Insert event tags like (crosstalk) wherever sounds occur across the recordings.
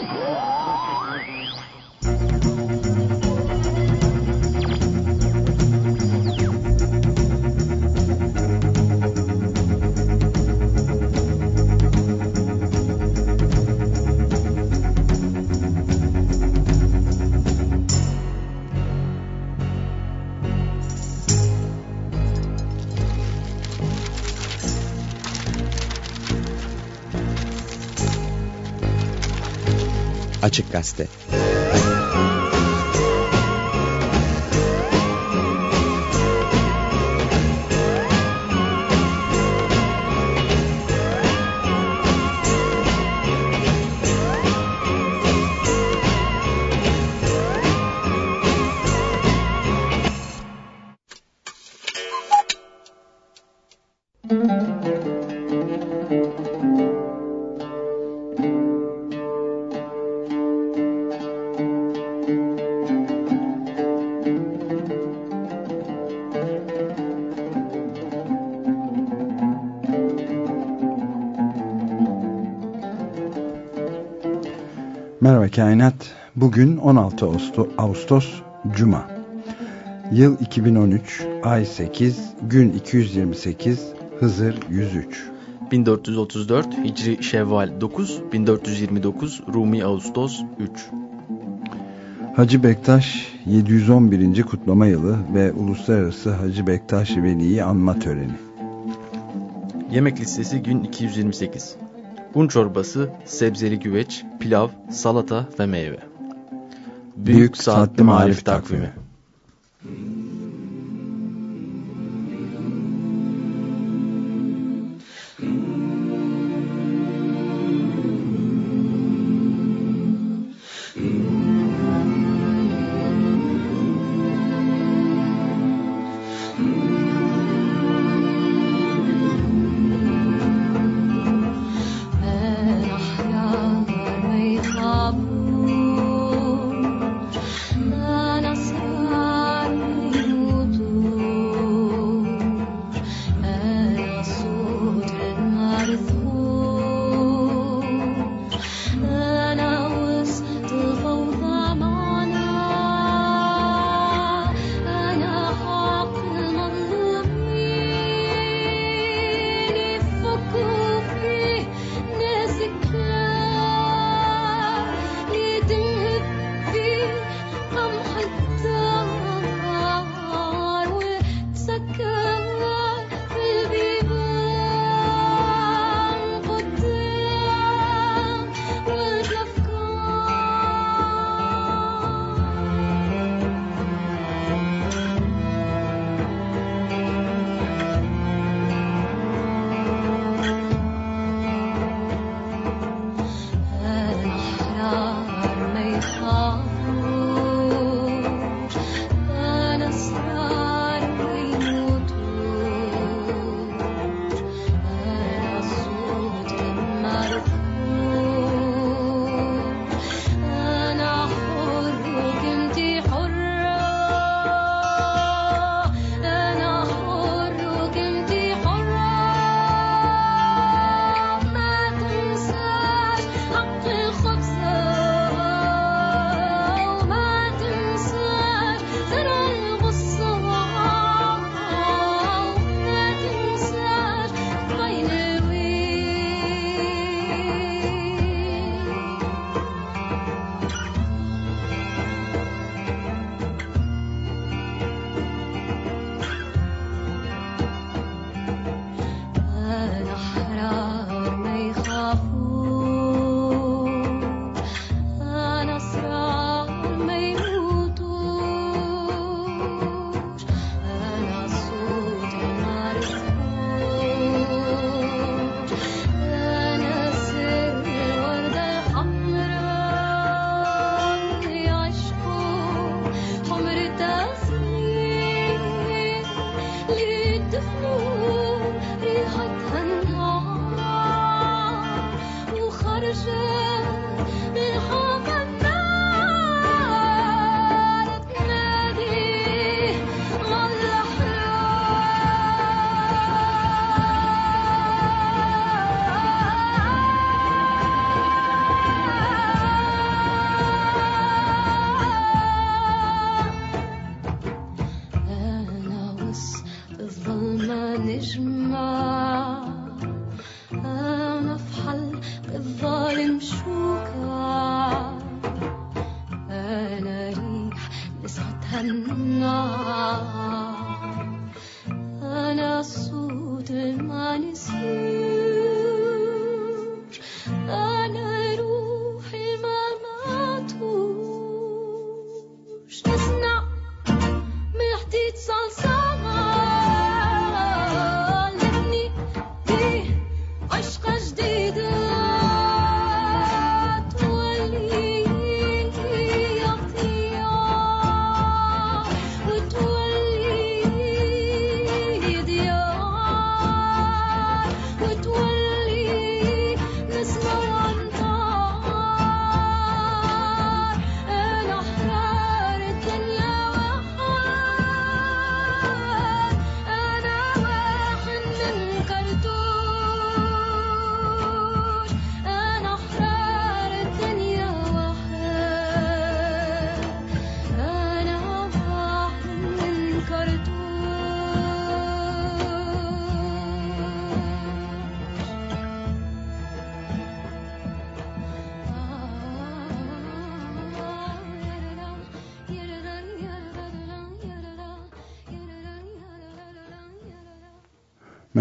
Oh! Açık Gazete. Merhaba Kainat. Bugün 16 Ağustos, Ağustos Cuma. Yıl 2013, ay 8, gün 228, Hızır 103. 1434 Hicri Şevval 9, 1429 Rumi Ağustos 3. Hacı Bektaş 711. kutlama yılı ve Uluslararası Hacı Bektaş Veli'yi anma töreni. Yemek listesi gün 228. Un çorbası, sebzeli güveç, pilav, salata ve meyve. Büyük, Büyük Saatli Marif Takvimi. takvimi.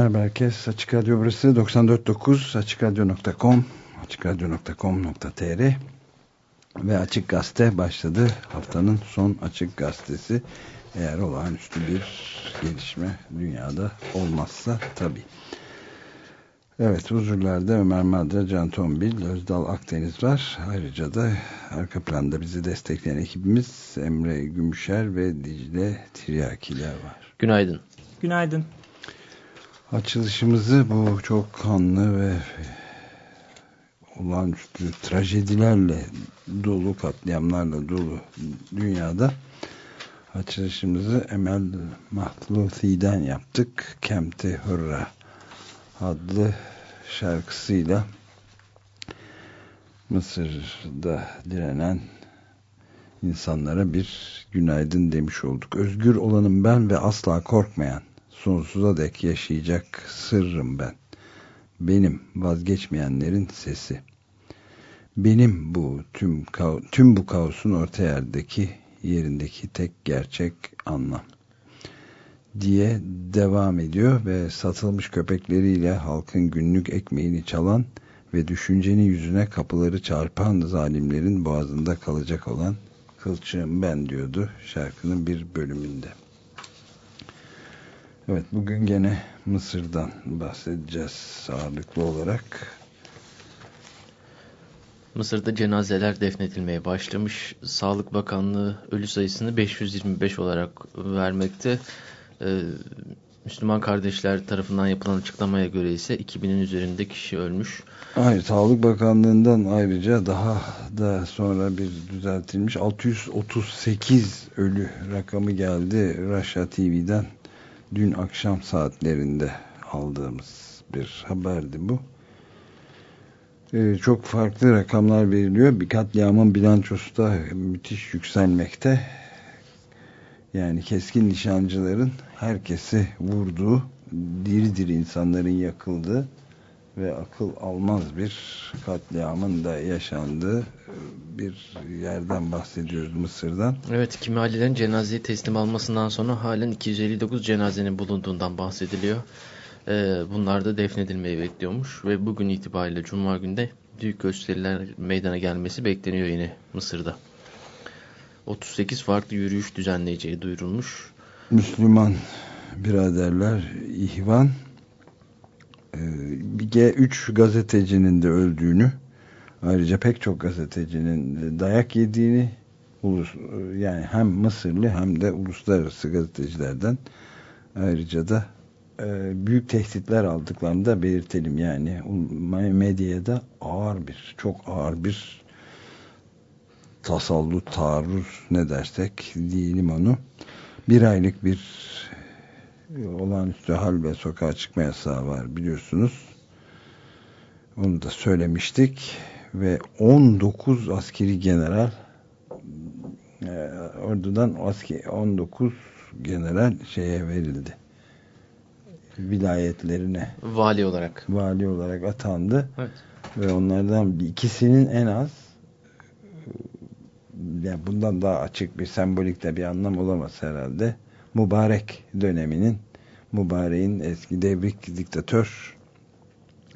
Merhaba herkes. Açık Radyo burası 94.9 AçıkRadyo.com AçıkRadyo.com.tr ve Açık Gazete başladı. Haftanın son Açık Gazetesi. Eğer olağanüstü bir gelişme dünyada olmazsa tabi. Evet huzurlarda Ömer Madra, Can Tombil, Özdal Akdeniz var. Ayrıca da arka planda bizi destekleyen ekibimiz Emre Gümüşer ve Dicle Tiryakiler var. Günaydın. Günaydın. Açılışımızı bu çok kanlı ve olağanüstü trajedilerle dolu, katliamlarla dolu dünyada açılışımızı Emel Mahluthi'den yaptık. Kemti Hurra adlı şarkısıyla Mısır'da direnen insanlara bir günaydın demiş olduk. Özgür olanım ben ve asla korkmayan sonsuza dek yaşayacak sırrım ben. Benim vazgeçmeyenlerin sesi. Benim bu tüm tüm bu kaosun orta yerdeki yerindeki tek gerçek anlam diye devam ediyor ve satılmış köpekleriyle halkın günlük ekmeğini çalan ve düşüncenin yüzüne kapıları çarpan zalimlerin boğazında kalacak olan kılçığım ben diyordu şarkının bir bölümünde. Evet bugün gene Mısır'dan bahsedeceğiz ağırlıklı olarak. Mısır'da cenazeler defnedilmeye başlamış. Sağlık Bakanlığı ölü sayısını 525 olarak vermekte. Ee, Müslüman kardeşler tarafından yapılan açıklamaya göre ise 2000'in üzerinde kişi ölmüş. Hayır, Sağlık Bakanlığı'ndan ayrıca daha da sonra bir düzeltilmiş 638 ölü rakamı geldi Raşa TV'den dün akşam saatlerinde aldığımız bir haberdi bu. Ee, çok farklı rakamlar veriliyor. Bir katliamın bilançosu da müthiş yükselmekte. Yani keskin nişancıların herkesi vurduğu, diri diri insanların yakıldığı ve akıl almaz bir katliamın da yaşandığı bir yerden bahsediyoruz Mısır'dan. Evet, kimi ailelerin cenazeyi teslim almasından sonra halen 259 cenazenin bulunduğundan bahsediliyor. Ee, bunlar da defnedilmeyi bekliyormuş ve bugün itibariyle Cuma günde büyük gösteriler meydana gelmesi bekleniyor yine Mısır'da. 38 farklı yürüyüş düzenleyeceği duyurulmuş. Müslüman biraderler ihvan G3 gazetecinin de öldüğünü ayrıca pek çok gazetecinin dayak yediğini yani hem Mısırlı hem de uluslararası gazetecilerden ayrıca da e, büyük tehditler aldıklarını da belirtelim. Yani medyada ağır bir çok ağır bir tasallut, taarruz ne dersek diyelim onu. Bir aylık bir olağanüstü hal ve sokağa çıkma yasağı var biliyorsunuz. Onu da söylemiştik ve 19 askeri general e, ordudan askeri 19 general şeye verildi. Vilayetlerine vali olarak vali olarak atandı. Evet. Ve onlardan ikisinin en az yani bundan daha açık bir sembolik de bir anlam olamaz herhalde. Mübarek döneminin Mübarek'in eski devrik diktatör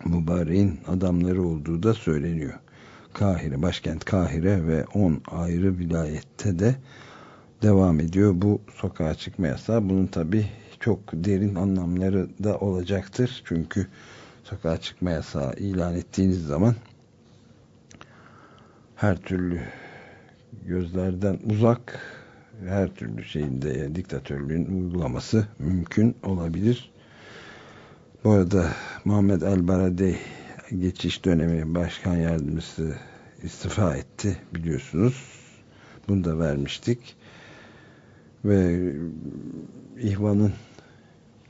Mübarek'in adamları olduğu da söyleniyor. Kahire, başkent Kahire ve 10 ayrı vilayette de devam ediyor bu sokağa çıkma yasağı. Bunun tabi çok derin anlamları da olacaktır. Çünkü sokağa çıkma yasağı ilan ettiğiniz zaman her türlü gözlerden uzak her türlü şeyinde yani diktatörlüğün uygulaması mümkün olabilir. Bu arada Muhammed El Baradey geçiş dönemi başkan yardımcısı istifa etti biliyorsunuz. Bunu da vermiştik. Ve İhvan'ın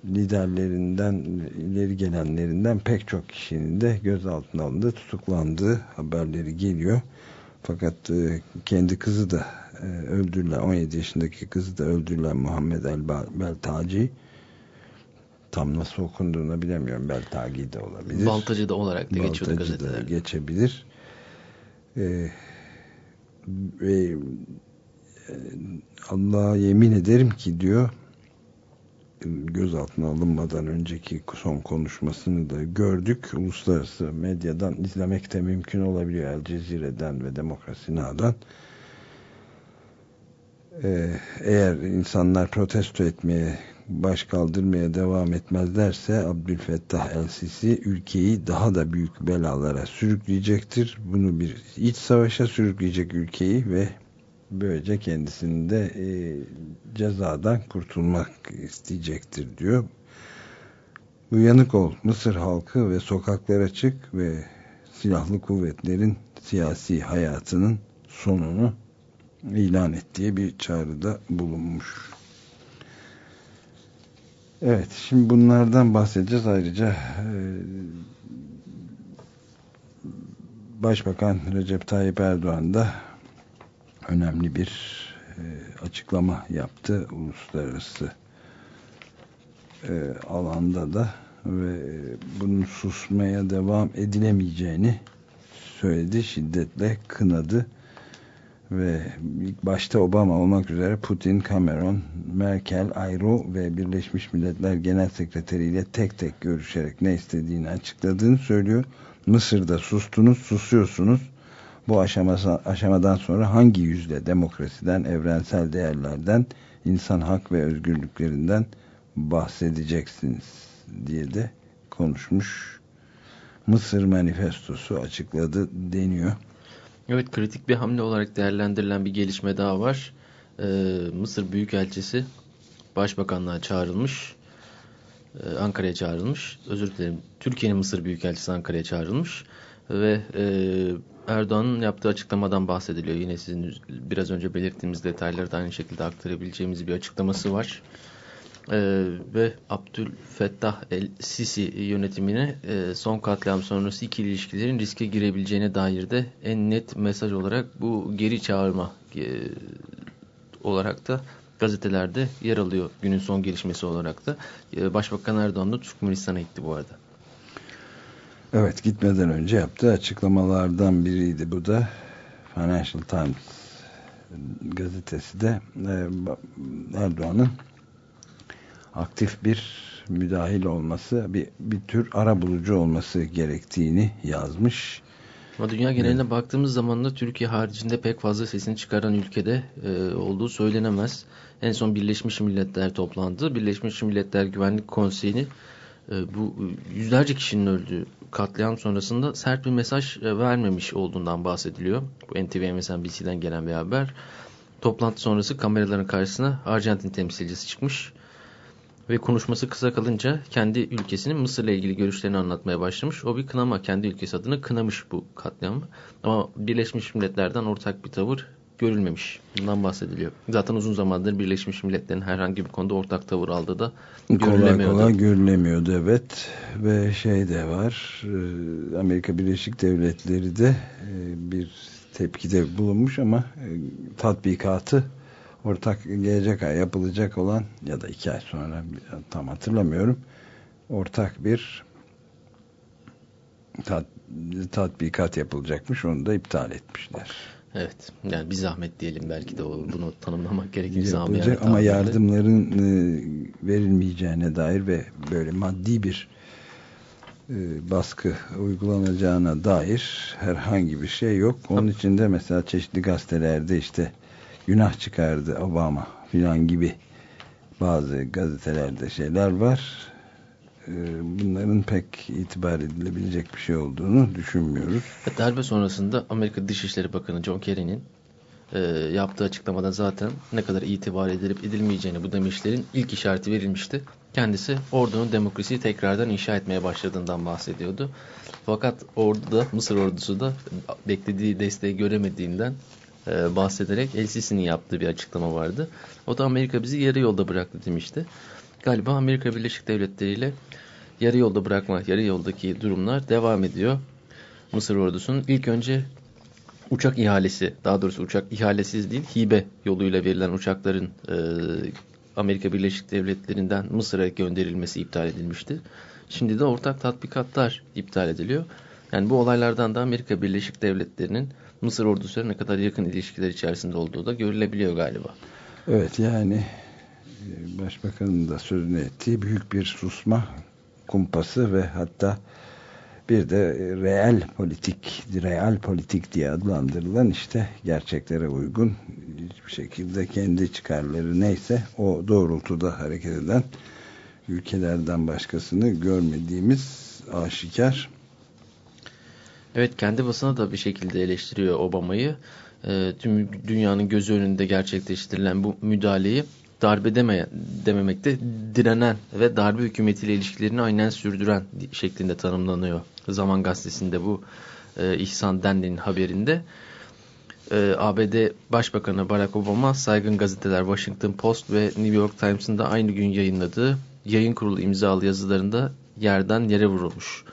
liderlerinden ileri gelenlerinden pek çok kişinin de gözaltına alındığı tutuklandığı haberleri geliyor. Fakat e, kendi kızı da e, öldürülen 17 yaşındaki kızı da öldürülen Muhammed El Beltaci tam nasıl okunduğunu bilemiyorum. Beltagi de olabilir. Baltacı da olarak da geçiyordu gazetelerde. geçebilir. Ee, ve e, Allah'a yemin ederim ki diyor gözaltına alınmadan önceki son konuşmasını da gördük. Uluslararası medyadan izlemek de mümkün olabiliyor. El Cezire'den ve Demokrasi Na'dan. Ee, eğer insanlar protesto etmeye baş kaldırmaya devam etmezlerse Abdülfettah El-Sisi ülkeyi daha da büyük belalara sürükleyecektir. Bunu bir iç savaşa sürükleyecek ülkeyi ve böylece kendisini de e, cezadan kurtulmak isteyecektir diyor. Uyanık ol Mısır halkı ve sokaklara çık ve silahlı kuvvetlerin siyasi hayatının sonunu ilan ettiği bir çağrıda bulunmuş. Evet, şimdi bunlardan bahsedeceğiz. Ayrıca e, Başbakan Recep Tayyip Erdoğan da önemli bir e, açıklama yaptı uluslararası e, alanda da ve bunun susmaya devam edilemeyeceğini söyledi, şiddetle kınadı ve ilk başta Obama olmak üzere Putin, Cameron, Merkel, Ayro ve Birleşmiş Milletler Genel Sekreteri ile tek tek görüşerek ne istediğini açıkladığını söylüyor. Mısır'da sustunuz, susuyorsunuz. Bu aşamasa, aşamadan sonra hangi yüzle demokrasiden, evrensel değerlerden, insan hak ve özgürlüklerinden bahsedeceksiniz diye de konuşmuş. Mısır manifestosu açıkladı deniyor. Evet kritik bir hamle olarak değerlendirilen bir gelişme daha var. Ee, Mısır Büyükelçisi Başbakanlığa çağrılmış. Ee, Ankara'ya çağrılmış. Özür dilerim. Türkiye'nin Mısır Büyükelçisi Ankara'ya çağrılmış. Ve e, Erdoğan'ın yaptığı açıklamadan bahsediliyor. Yine sizin biraz önce belirttiğimiz detayları da aynı şekilde aktarabileceğimiz bir açıklaması var e, ve Abdülfettah el-Sisi yönetimine e, son katliam sonrası ikili ilişkilerin riske girebileceğine dair de en net mesaj olarak bu geri çağırma e, olarak da gazetelerde yer alıyor günün son gelişmesi olarak da. E, Başbakan Erdoğan da Türkmenistan'a gitti bu arada. Evet gitmeden önce yaptığı açıklamalardan biriydi bu da Financial Times gazetesi de e, Erdoğan'ın aktif bir müdahil olması, bir, bir tür ara bulucu olması gerektiğini yazmış. Ama dünya geneline evet. baktığımız zaman da Türkiye haricinde pek fazla sesini çıkaran ülkede e, olduğu söylenemez. En son Birleşmiş Milletler toplandı. Birleşmiş Milletler Güvenlik Konseyi'ni bu yüzlerce kişinin öldüğü katliam sonrasında sert bir mesaj e, vermemiş olduğundan bahsediliyor. Bu NTV MSNBC'den gelen bir haber. Toplantı sonrası kameraların karşısına Arjantin temsilcisi çıkmış ve konuşması kısa kalınca kendi ülkesinin Mısır'la ilgili görüşlerini anlatmaya başlamış. O bir kınama, kendi ülkesi adına kınamış bu katliamı. Ama Birleşmiş Milletler'den ortak bir tavır görülmemiş. Bundan bahsediliyor. Zaten uzun zamandır Birleşmiş Milletler'in herhangi bir konuda ortak tavır aldığı da görülemiyordu. Kolay kolay görülemiyordu evet. Ve şey de var e, Amerika Birleşik Devletleri de e, bir tepkide bulunmuş ama e, tatbikatı ortak gelecek ay yapılacak olan ya da iki ay sonra tam hatırlamıyorum ortak bir tat, tatbikat yapılacakmış onu da iptal etmişler. Evet. Yani bir zahmet diyelim belki de bunu tanımlamak gerekirse Yapılacak ama yardımların e, verilmeyeceğine dair ve böyle maddi bir e, baskı uygulanacağına dair herhangi bir şey yok. Onun için de mesela çeşitli gazetelerde işte günah çıkardı Obama filan gibi bazı gazetelerde şeyler var. E, bunların pek itibar edilebilecek bir şey olduğunu düşünmüyoruz. Darbe sonrasında Amerika Dışişleri Bakanı John Kerry'nin e, yaptığı açıklamada zaten ne kadar itibar edilip edilmeyeceğini bu demişlerin ilk işareti verilmişti. Kendisi ordunun demokrasiyi tekrardan inşa etmeye başladığından bahsediyordu. Fakat orduda Mısır ordusu da beklediği desteği göremediğinden e, bahsederek El Sisi'nin yaptığı bir açıklama vardı. O da Amerika bizi yarı yolda bıraktı demişti. Galiba Amerika Birleşik Devletleri ile yarı yolda bırakma, yarı yoldaki durumlar devam ediyor. Mısır ordusunun ilk önce uçak ihalesi, daha doğrusu uçak ihalesiz değil, hibe yoluyla verilen uçakların e, Amerika Birleşik Devletleri'nden Mısır'a gönderilmesi iptal edilmişti. Şimdi de ortak tatbikatlar iptal ediliyor. Yani bu olaylardan da Amerika Birleşik Devletleri'nin Mısır ordusuyla ne kadar yakın ilişkiler içerisinde olduğu da görülebiliyor galiba. Evet yani Başbakanın da sözünü ettiği büyük bir susma kumpası ve hatta bir de real politik, real politik diye adlandırılan işte gerçeklere uygun hiçbir şekilde kendi çıkarları neyse o doğrultuda hareket eden ülkelerden başkasını görmediğimiz aşikar. Evet kendi basına da bir şekilde eleştiriyor Obama'yı. E, tüm dünyanın gözü önünde gerçekleştirilen bu müdahaleyi darbe deme, dememekte direnen ve darbe hükümetiyle ilişkilerini aynen sürdüren şeklinde tanımlanıyor. Zaman gazetesinde bu e, İhsan Denli'nin haberinde. E, ABD Başbakanı Barack Obama saygın gazeteler Washington Post ve New York Times'ın da aynı gün yayınladığı yayın kurulu imzalı yazılarında yerden yere vurulmuş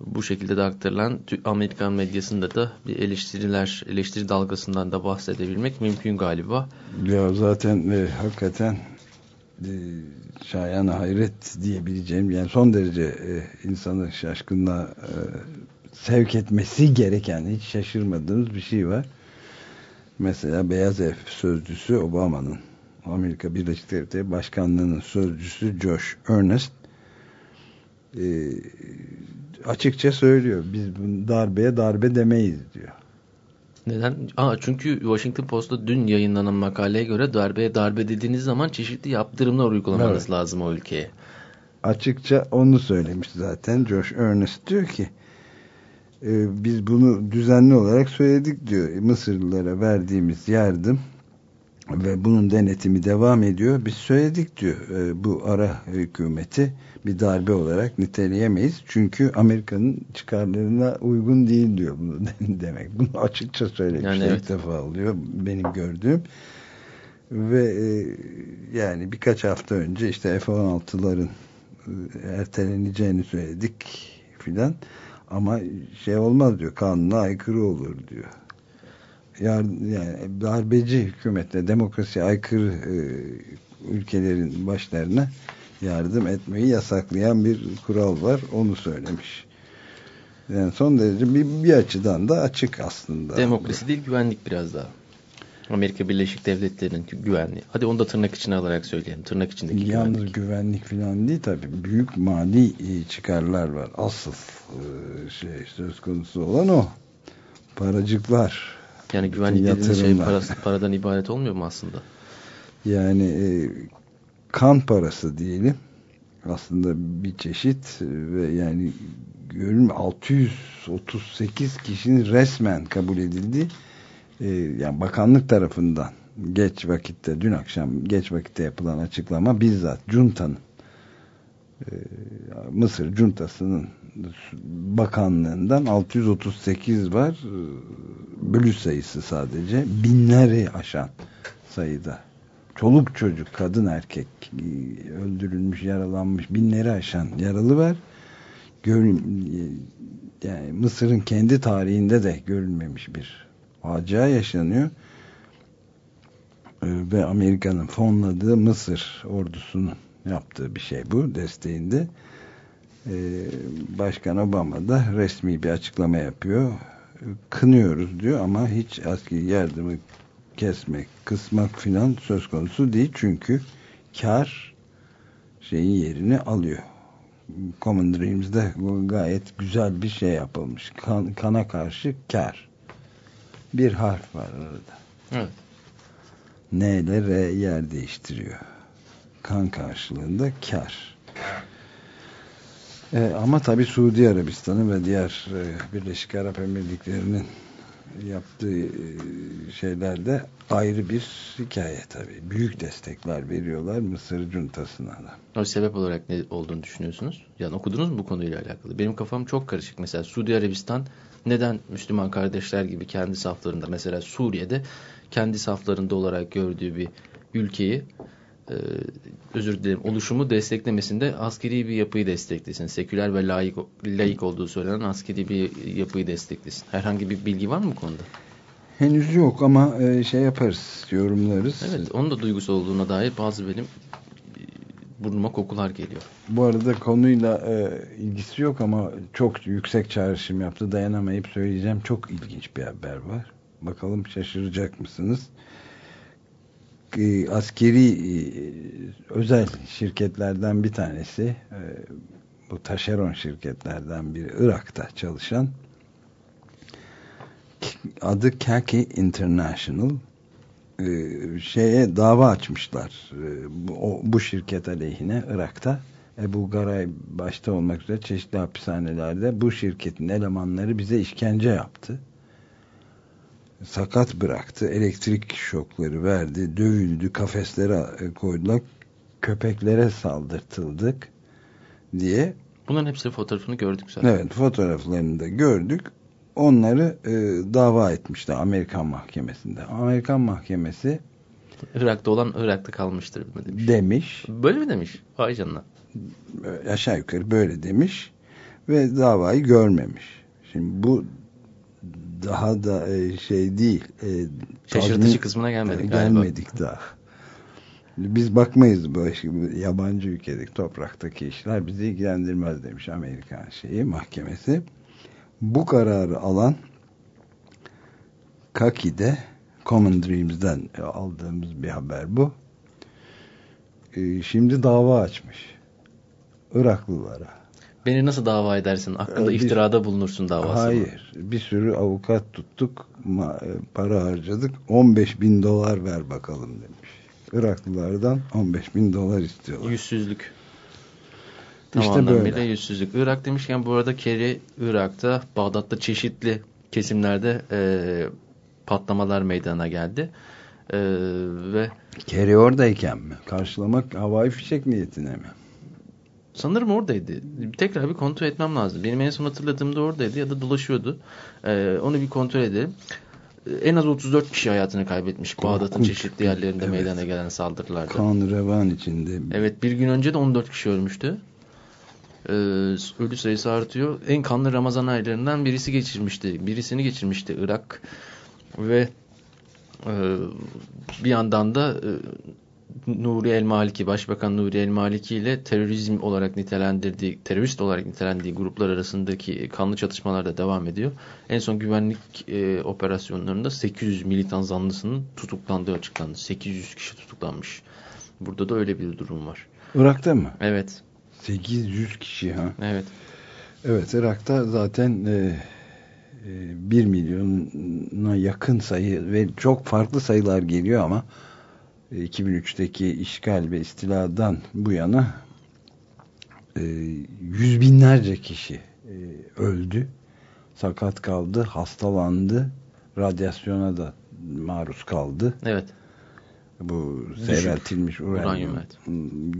bu şekilde de aktarılan Amerikan medyasında da bir eleştiriler, eleştiri dalgasından da bahsedebilmek mümkün galiba. Ya zaten e, hakikaten e, şayana hayret diyebileceğim yani son derece e, insanı şaşkınlığa e, sevk etmesi gereken hiç şaşırmadığımız bir şey var. Mesela Beyaz Ev sözcüsü Obama'nın Amerika Birleşik Devletleri Başkanlığı'nın sözcüsü Josh Earnest e, açıkça söylüyor. Biz darbeye darbe demeyiz diyor. Neden? Aa, çünkü Washington Post'ta dün yayınlanan makaleye göre darbeye darbe dediğiniz zaman çeşitli yaptırımlar uygulamanız evet. lazım o ülkeye. Açıkça onu söylemiş zaten. Josh Ernest diyor ki e, biz bunu düzenli olarak söyledik diyor. Mısırlılara verdiğimiz yardım ve bunun denetimi devam ediyor. Biz söyledik diyor e, bu ara hükümeti bir darbe olarak niteleyemeyiz. Çünkü Amerika'nın çıkarlarına uygun değil diyor bunu (laughs) demek. Bunu açıkça söylemiş. Yani evet. İlk defa oluyor benim gördüğüm. Ve e, yani birkaç hafta önce işte F-16'ların e, erteleneceğini söyledik filan. Ama şey olmaz diyor. Kanuna aykırı olur diyor. Yani, yani darbeci hükümetle demokrasi aykırı e, ülkelerin başlarına yardım etmeyi yasaklayan bir kural var. Onu söylemiş. Yani son derece bir, bir açıdan da açık aslında. Demokrasi değil güvenlik biraz daha. Amerika Birleşik Devletleri'nin güvenliği. Hadi onu da tırnak içine alarak söyleyelim. Tırnak içindeki Yalnız güvenlik. güvenlik falan değil tabii. Büyük mali e, çıkarlar var. Asıl e, şey söz konusu olan o. Paracıklar. Yani güvenlik dediğiniz şey parası, paradan ibaret olmuyor mu aslında? Yani e, kan parası diyelim. Aslında bir çeşit ve yani görün 638 kişinin resmen kabul edildi ee, yani bakanlık tarafından geç vakitte dün akşam geç vakitte yapılan açıklama bizzat Cunta'nın e, Mısır Cuntası'nın bakanlığından 638 var. Bölü sayısı sadece binleri aşan sayıda çoluk çocuk, kadın erkek e, öldürülmüş, yaralanmış binleri aşan yaralı var. Görün, e, yani Mısır'ın kendi tarihinde de görülmemiş bir facia yaşanıyor. E, ve Amerika'nın fonladığı Mısır ordusunun yaptığı bir şey bu desteğinde. Başkan Obama da resmi bir açıklama yapıyor. kınıyoruz diyor ama hiç askeri yardımı kesmek, kısmak filan söz konusu değil. Çünkü kar şeyin yerini alıyor. Common Dreams'de gayet güzel bir şey yapılmış. Kan, kana karşı kar. Bir harf var arada. Evet. N ile R yer değiştiriyor. Kan karşılığında kar. E, ama tabi Suudi Arabistan'ın ve diğer e, Birleşik Arap Emirlikleri'nin yaptığı e, şeylerde ayrı bir hikaye tabi. Büyük destekler veriyorlar Mısır cuntasına da. O sebep olarak ne olduğunu düşünüyorsunuz? Yani okudunuz mu bu konuyla alakalı? Benim kafam çok karışık. Mesela Suudi Arabistan neden Müslüman kardeşler gibi kendi saflarında mesela Suriye'de kendi saflarında olarak gördüğü bir ülkeyi e, özür dilerim oluşumu desteklemesinde askeri bir yapıyı desteklesin. Seküler ve layık, layık olduğu söylenen askeri bir yapıyı desteklesin. Herhangi bir bilgi var mı konuda? Henüz yok ama e, şey yaparız, yorumlarız. Evet, onun da duygusu olduğuna dair bazı benim e, burnuma kokular geliyor. Bu arada konuyla e, ilgisi yok ama çok yüksek çağrışım yaptı. Dayanamayıp söyleyeceğim. Çok ilginç bir haber var. Bakalım şaşıracak mısınız? E, askeri e, özel şirketlerden bir tanesi e, bu taşeron şirketlerden biri Irak'ta çalışan adı Kaki International. Şeye dava açmışlar bu, bu şirket aleyhine Irak'ta. Ebu Garay başta olmak üzere çeşitli hapishanelerde bu şirketin elemanları bize işkence yaptı sakat bıraktı elektrik şokları verdi dövüldü kafeslere e, koydular köpeklere saldırtıldık diye Bunların hepsi fotoğrafını gördük zaten. Evet fotoğraflarını da gördük onları e, dava etmişler Amerikan mahkemesinde. Amerikan mahkemesi Irak'ta olan Irak'ta kalmıştır demiş. demiş. Böyle mi demiş? Vay canına. Aşağı yukarı böyle demiş ve davayı görmemiş. Şimdi bu daha da e, şey değil. E, Şaşırtıcı tazmin, kısmına gelmedik e, galiba. Gelmedik daha. Biz bakmayız bu yabancı ülkedeki topraktaki işler bizi ilgilendirmez demiş Amerikan şeyi mahkemesi. Bu kararı alan Kaki'de Common Dreams'den aldığımız bir haber bu. Şimdi dava açmış. Iraklılara. Beni nasıl dava edersin? Hakkında bir- iftirada bulunursun davası. Hayır. Bir sürü avukat tuttuk. Para harcadık. 15 bin dolar ver bakalım demiş. Iraklılardan 15 bin dolar istiyorlar. Yüzsüzlük. İşte Tam anlamıyla böyle. yüzsüzlük. Irak demişken bu arada Kerry Irak'ta, Bağdat'ta çeşitli kesimlerde e, patlamalar meydana geldi. E, ve Kerry oradayken mi? Karşılamak havai fişek niyetine mi? Sanırım oradaydı. Tekrar bir kontrol etmem lazım. Benim en son hatırladığımda oradaydı ya da dolaşıyordu. E, onu bir kontrol edelim. E, En az 34 kişi hayatını kaybetmiş Bağdat'ın çeşitli yerlerinde Evet. meydana gelen saldırılarda. Kan revan içinde. Evet bir gün önce de 14 kişi ölmüştü. Ee, ölü sayısı artıyor. En kanlı Ramazan aylarından birisi geçirmişti. Birisini geçirmişti Irak. Ve e, bir yandan da e, Nuri El Maliki, Başbakan Nuri El Maliki ile terörizm olarak nitelendirdiği, terörist olarak nitelendiği gruplar arasındaki kanlı çatışmalar da devam ediyor. En son güvenlik e, operasyonlarında 800 militan zanlısının tutuklandığı açıklandı. 800 kişi tutuklanmış. Burada da öyle bir durum var. Irak'ta mı? Evet, 800 kişi ha. evet. Evet Irak'ta zaten e, e, 1 milyona yakın sayı ve çok farklı sayılar geliyor ama e, 2003'teki işgal ve istiladan bu yana e, yüz binlerce kişi e, öldü, sakat kaldı, hastalandı, radyasyona da maruz kaldı. Evet. Bu seyreltilmiş uranyum, evet.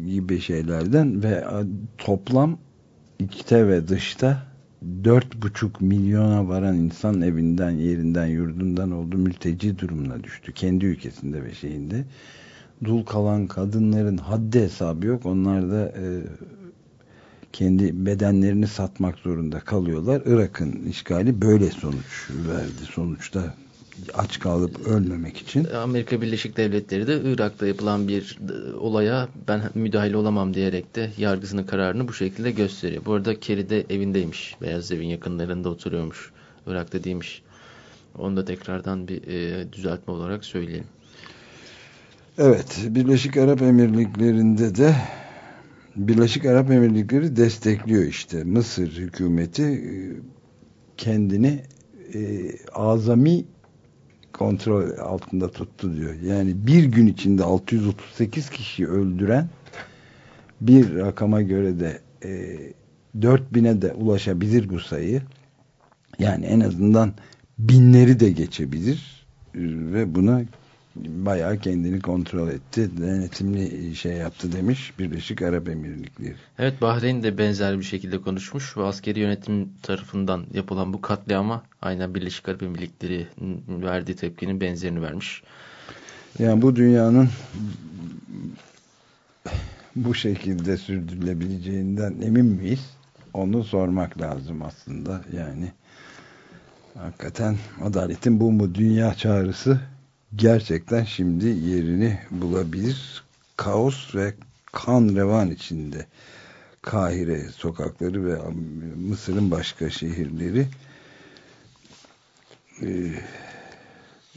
gibi şeylerden ve e, toplam içte ve dışta dört buçuk milyona varan insan evinden, yerinden, yurdundan oldu. Mülteci durumuna düştü. Kendi ülkesinde ve şeyinde. Dul kalan kadınların haddi hesabı yok. Onlar da e, kendi bedenlerini satmak zorunda kalıyorlar. Irak'ın işgali böyle sonuç verdi. Sonuçta aç kalıp ölmemek için. Amerika Birleşik Devletleri de Irak'ta yapılan bir e, olaya ben müdahale olamam diyerek de yargısının kararını bu şekilde gösteriyor. Bu arada Kerry de evindeymiş. Beyaz Evin yakınlarında oturuyormuş. Irak'ta değilmiş. Onu da tekrardan bir e, düzeltme olarak söyleyelim. Evet, Birleşik Arap Emirlikleri'nde de Birleşik Arap Emirlikleri destekliyor işte. Mısır hükümeti e, kendini e, azami kontrol altında tuttu diyor. Yani bir gün içinde 638 kişi öldüren bir rakama göre de e, 4000'e de ulaşabilir bu sayı. Yani en azından binleri de geçebilir e, ve buna bayağı kendini kontrol etti. Denetimli şey yaptı demiş Birleşik Arap Emirlikleri. Evet Bahreyn de benzer bir şekilde konuşmuş ve askeri yönetim tarafından yapılan bu katliama aynen Birleşik Arap Emirlikleri verdiği tepkinin benzerini vermiş. Yani bu dünyanın bu şekilde sürdürülebileceğinden emin miyiz? Onu sormak lazım aslında. Yani hakikaten adaletin bu mu dünya çağrısı gerçekten şimdi yerini bulabilir. Kaos ve kan revan içinde Kahire sokakları ve Mısır'ın başka şehirleri ee,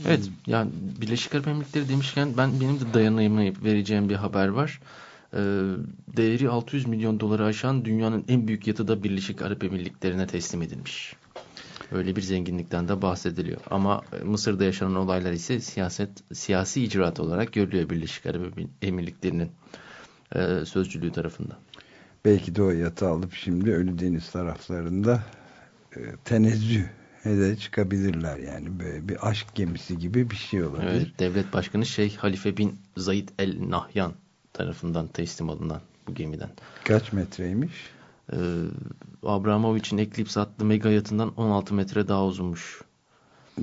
Evet yani Birleşik Arap Emirlikleri demişken ben benim de dayanayımı vereceğim bir haber var. Ee, değeri 600 milyon doları aşan dünyanın en büyük yatı da Birleşik Arap Emirlikleri'ne teslim edilmiş. Öyle bir zenginlikten de bahsediliyor. Ama Mısır'da yaşanan olaylar ise siyaset siyasi icraat olarak görülüyor Birleşik Arap Emirlikleri'nin e, sözcülüğü tarafından. Belki de o yatı alıp şimdi Ölü Deniz taraflarında e, tenezzüh de çıkabilirler yani böyle bir aşk gemisi gibi bir şey olabilir. Evet, devlet başkanı Şeyh Halife bin Zayid El Nahyan tarafından teslim alınan bu gemiden. Kaç metreymiş? Ee, Abramovich'in Eclipse adlı mega yatından 16 metre daha uzunmuş.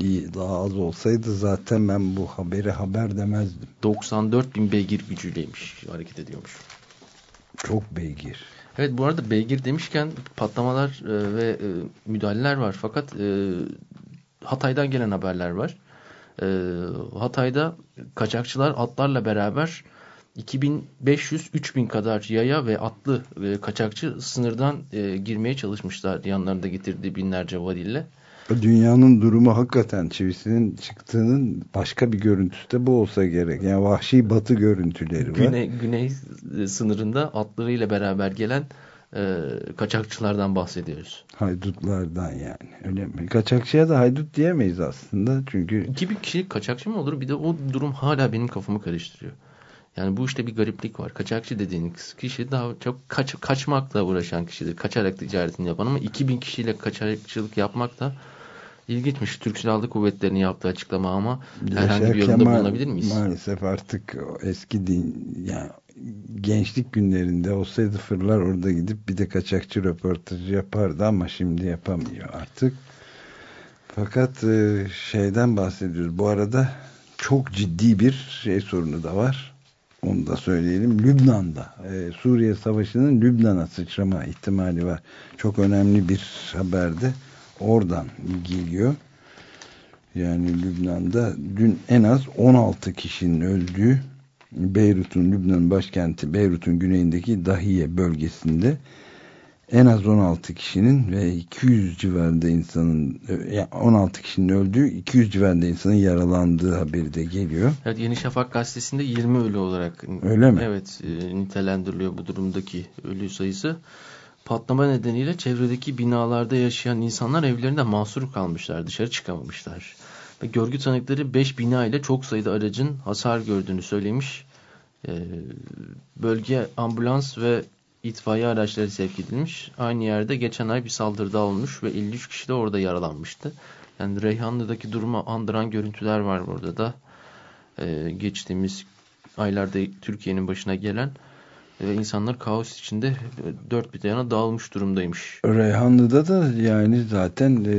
İyi daha az olsaydı zaten ben bu haberi haber demezdim. 94 bin beygir gücüyleymiş hareket ediyormuş. Çok beygir. Evet bu arada beygir demişken patlamalar e, ve e, müdahaleler var. Fakat e, Hatay'dan gelen haberler var. Hatay'da kaçakçılar atlarla beraber 2500-3000 kadar yaya ve atlı e, kaçakçı sınırdan e, girmeye çalışmışlar yanlarında getirdiği binlerce varille. Dünyanın durumu hakikaten çivisinin çıktığının başka bir görüntüsü de bu olsa gerek. Yani vahşi batı görüntüleri var. Güney, güney sınırında atlarıyla beraber gelen e, kaçakçılardan bahsediyoruz. Haydutlardan yani. Öyle mi? Kaçakçıya da haydut diyemeyiz aslında. Çünkü 2000 kişilik kaçakçı mı olur? Bir de o durum hala benim kafamı karıştırıyor. Yani bu işte bir gariplik var. Kaçakçı dediğiniz kişi daha çok kaç, kaçmakla uğraşan kişidir. Kaçarak ticaretini yapan ama 2000 kişiyle kaçakçılık yapmak da ilginçmiş. Türk Silahlı Kuvvetleri'nin yaptığı açıklama ama herhangi bir yorumda bulunabilir miyiz? Maalesef artık eski din, yani gençlik günlerinde olsaydı fırlar orada gidip bir de kaçakçı röportajı yapardı ama şimdi yapamıyor artık. Fakat e, şeyden bahsediyoruz. Bu arada çok ciddi bir şey sorunu da var onu da söyleyelim. Lübnan'da e, Suriye Savaşı'nın Lübnan'a sıçrama ihtimali var. Çok önemli bir haberde oradan geliyor. Yani Lübnan'da dün en az 16 kişinin öldüğü Beyrut'un Lübnan başkenti Beyrut'un güneyindeki Dahiye bölgesinde en az 16 kişinin ve 200 civarında insanın yani 16 kişinin öldüğü 200 civarında insanın yaralandığı haberi de geliyor. Evet Yeni Şafak gazetesinde 20 ölü olarak Öyle mi? Evet e, nitelendiriliyor bu durumdaki ölü sayısı. Patlama nedeniyle çevredeki binalarda yaşayan insanlar evlerinde mahsur kalmışlar. Dışarı çıkamamışlar. Ve görgü tanıkları 5 bina ile çok sayıda aracın hasar gördüğünü söylemiş. E, bölge ambulans ve itfaiye araçları sevk edilmiş. Aynı yerde geçen ay bir saldırı daha olmuş ve 53 kişi de orada yaralanmıştı. Yani Reyhanlı'daki durumu andıran görüntüler var burada da. Ee, geçtiğimiz aylarda Türkiye'nin başına gelen ve insanlar kaos içinde dört bir yana dağılmış durumdaymış. Reyhanlı'da da yani zaten e,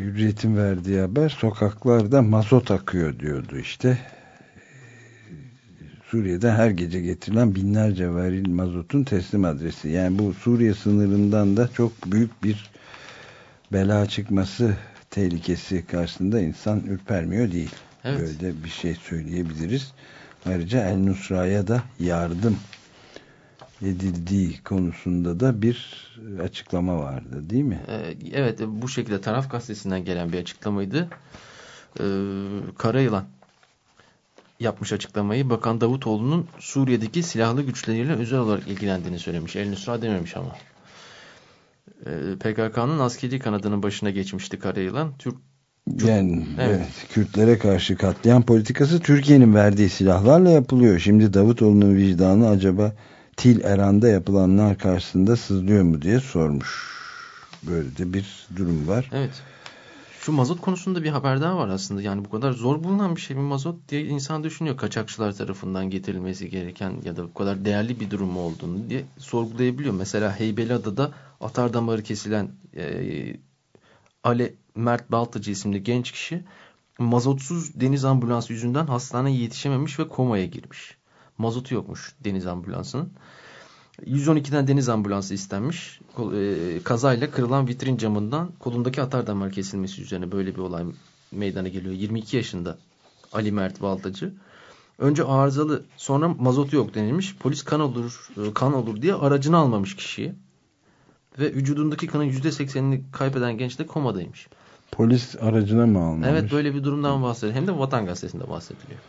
hürriyetin verdiği haber sokaklarda mazot akıyor diyordu işte. Suriye'de her gece getirilen binlerce varil mazotun teslim adresi. Yani bu Suriye sınırından da çok büyük bir bela çıkması tehlikesi karşısında insan ürpermiyor değil. Evet. Böyle bir şey söyleyebiliriz. Ayrıca El Nusra'ya da yardım edildiği konusunda da bir açıklama vardı değil mi? Ee, evet bu şekilde taraf gazetesinden gelen bir açıklamaydı. e, Karayılan yapmış açıklamayı. Bakan Davutoğlu'nun Suriye'deki silahlı güçleriyle özel olarak ilgilendiğini söylemiş. El Nusra dememiş ama. E, PKK'nın askeri kanadının başına geçmişti Karayılan. Türk yani evet. evet Kürtlere karşı katliam politikası Türkiye'nin verdiği silahlarla yapılıyor. Şimdi Davutoğlu'nun vicdanı acaba Til Eran'da yapılanlar karşısında sızlıyor mu diye sormuş. Böyle de bir durum var. Evet. Şu mazot konusunda bir haber daha var aslında. Yani bu kadar zor bulunan bir şey mi mazot diye insan düşünüyor. Kaçakçılar tarafından getirilmesi gereken ya da bu kadar değerli bir durum olduğunu diye sorgulayabiliyor. Mesela Heybeliada'da atar damarı kesilen e, Ale Mert Baltacı isimli genç kişi mazotsuz deniz ambulansı yüzünden hastaneye yetişememiş ve komaya girmiş. Mazotu yokmuş deniz ambulansının. 112'den deniz ambulansı istenmiş. E, kazayla kırılan vitrin camından kolundaki atar damar kesilmesi üzerine böyle bir olay meydana geliyor. 22 yaşında Ali Mert Baltacı. Önce arızalı sonra mazotu yok denilmiş. Polis kan olur e, kan olur diye aracını almamış kişiyi. Ve vücudundaki kanın %80'ini kaybeden genç de komadaymış. Polis aracına mı almamış? Evet böyle bir durumdan bahsediyor. Hem de Vatan Gazetesi'nde bahsediliyor.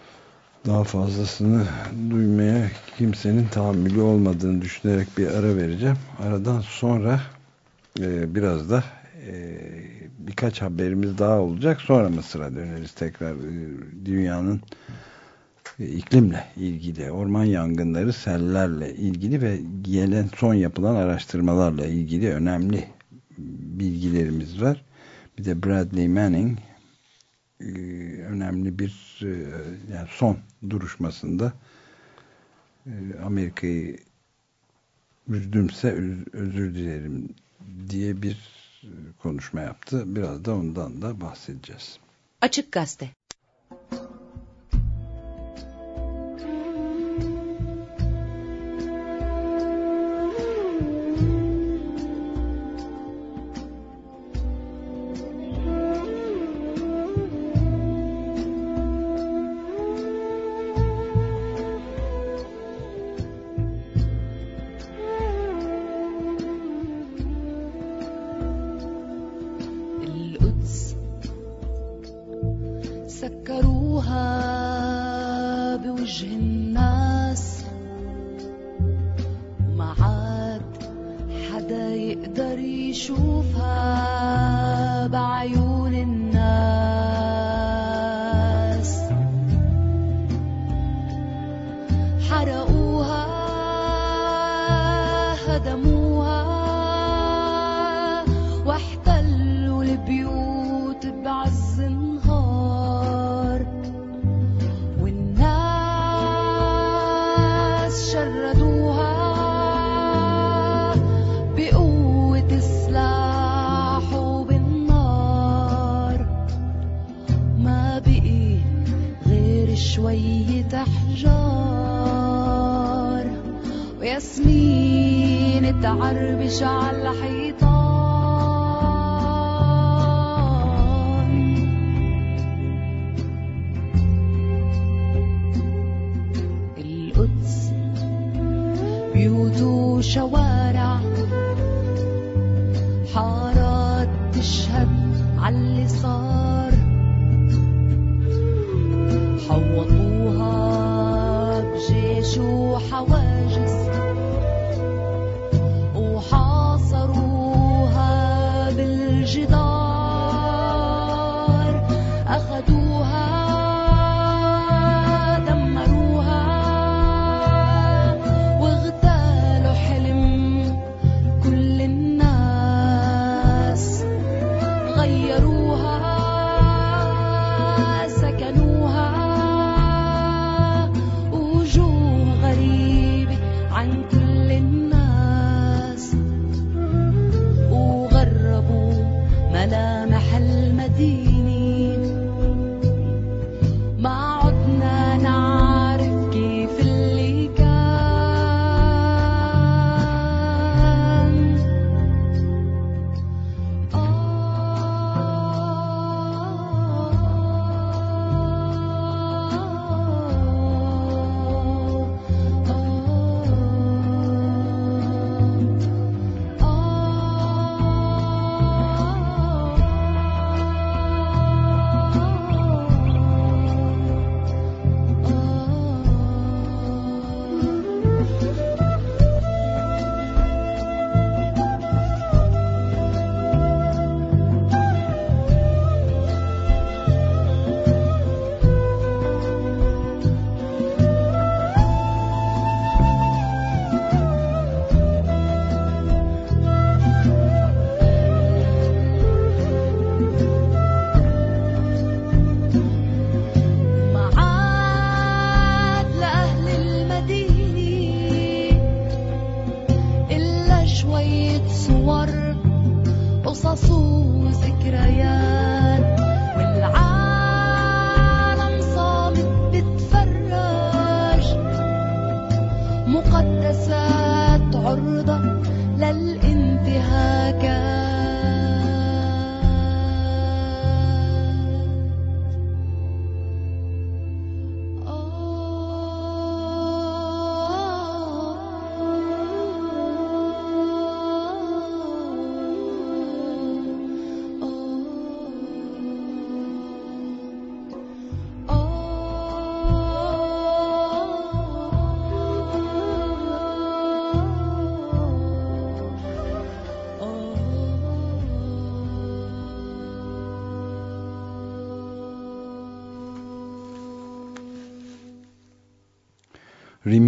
Daha fazlasını duymaya kimsenin tahammülü olmadığını düşünerek bir ara vereceğim. Aradan sonra e, biraz da e, birkaç haberimiz daha olacak. Sonra Mısır'a döneriz tekrar. E, dünyanın e, iklimle ilgili, orman yangınları, sellerle ilgili ve gelen son yapılan araştırmalarla ilgili önemli bilgilerimiz var. Bir de Bradley Manning e, önemli bir e, yani son duruşmasında e, Amerika'yı üzdümse özür dilerim diye bir konuşma yaptı. Biraz da ondan da bahsedeceğiz. Açık Gazete تعربش على الحيط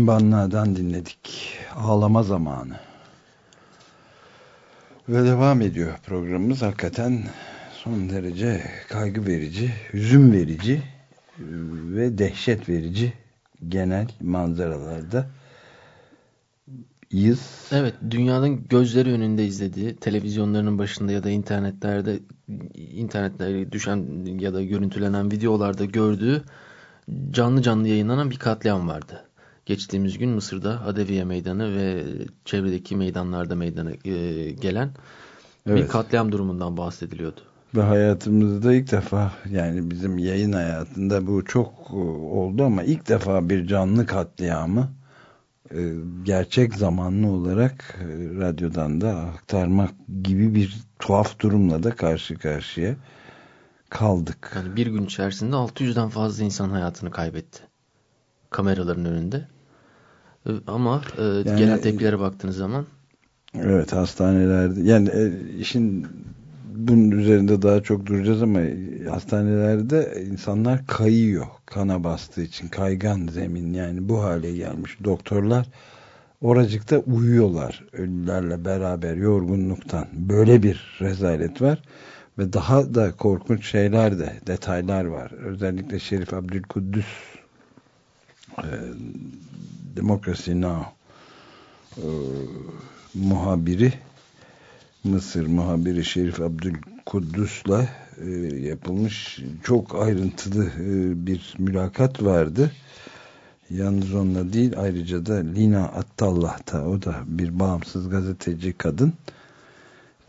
Rimbanla'dan dinledik. Ağlama zamanı. Ve devam ediyor programımız. Hakikaten son derece kaygı verici, hüzün verici ve dehşet verici genel manzaralarda iz. Evet, dünyanın gözleri önünde izlediği, televizyonlarının başında ya da internetlerde internetlere düşen ya da görüntülenen videolarda gördüğü canlı canlı yayınlanan bir katliam vardı. Geçtiğimiz gün Mısır'da Adeviye Meydanı ve çevredeki meydanlarda meydana e, gelen evet. bir katliam durumundan bahsediliyordu. Ve hayatımızda ilk defa yani bizim yayın hayatında bu çok e, oldu ama ilk defa bir canlı katliamı e, gerçek zamanlı olarak e, radyodan da aktarmak gibi bir tuhaf durumla da karşı karşıya kaldık. Yani bir gün içerisinde 600'den fazla insan hayatını kaybetti. Kameraların önünde. E, ama yani, genel tepkilere baktığınız zaman? Evet hastanelerde yani işin bunun üzerinde daha çok duracağız ama hastanelerde insanlar kayıyor kana bastığı için kaygan zemin yani bu hale gelmiş doktorlar. Oracıkta uyuyorlar ölülerle beraber yorgunluktan. Böyle bir rezalet var ve daha da korkunç şeyler de detaylar var. Özellikle Şerif Abdülkuddüs e, Democracy Now e, muhabiri Mısır muhabiri Şerif Abdülkuddus'la e, yapılmış çok ayrıntılı e, bir mülakat vardı. Yalnız onunla değil ayrıca da Lina Attallah da o da bir bağımsız gazeteci kadın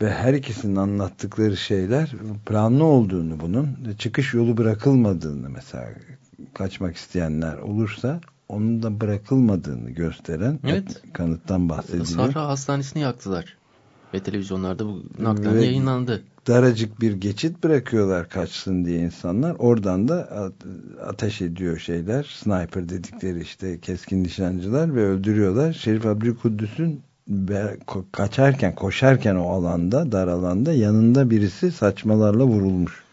ve her ikisinin anlattıkları şeyler planlı olduğunu bunun çıkış yolu bırakılmadığını mesela kaçmak isteyenler olursa onun da bırakılmadığını gösteren evet. kanıttan bahsediliyor. Sahra Hastanesi'ni yaktılar. Ve televizyonlarda bu naklen Ve yayınlandı. Daracık bir geçit bırakıyorlar kaçsın diye insanlar. Oradan da ateş ediyor şeyler. Sniper dedikleri işte keskin nişancılar ve öldürüyorlar. Şerif Abdülkuddüs'ün kaçarken, koşarken o alanda, dar alanda yanında birisi saçmalarla vurulmuş.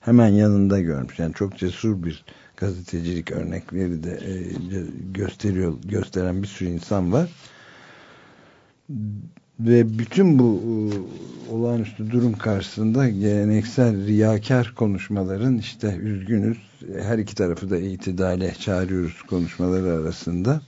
Hemen yanında görmüş. Yani çok cesur bir gazetecilik örnekleri de e, gösteriyor, gösteren bir sürü insan var. Ve bütün bu e, olağanüstü durum karşısında geleneksel riyakar konuşmaların işte üzgünüz her iki tarafı da itidale çağırıyoruz konuşmaları arasında.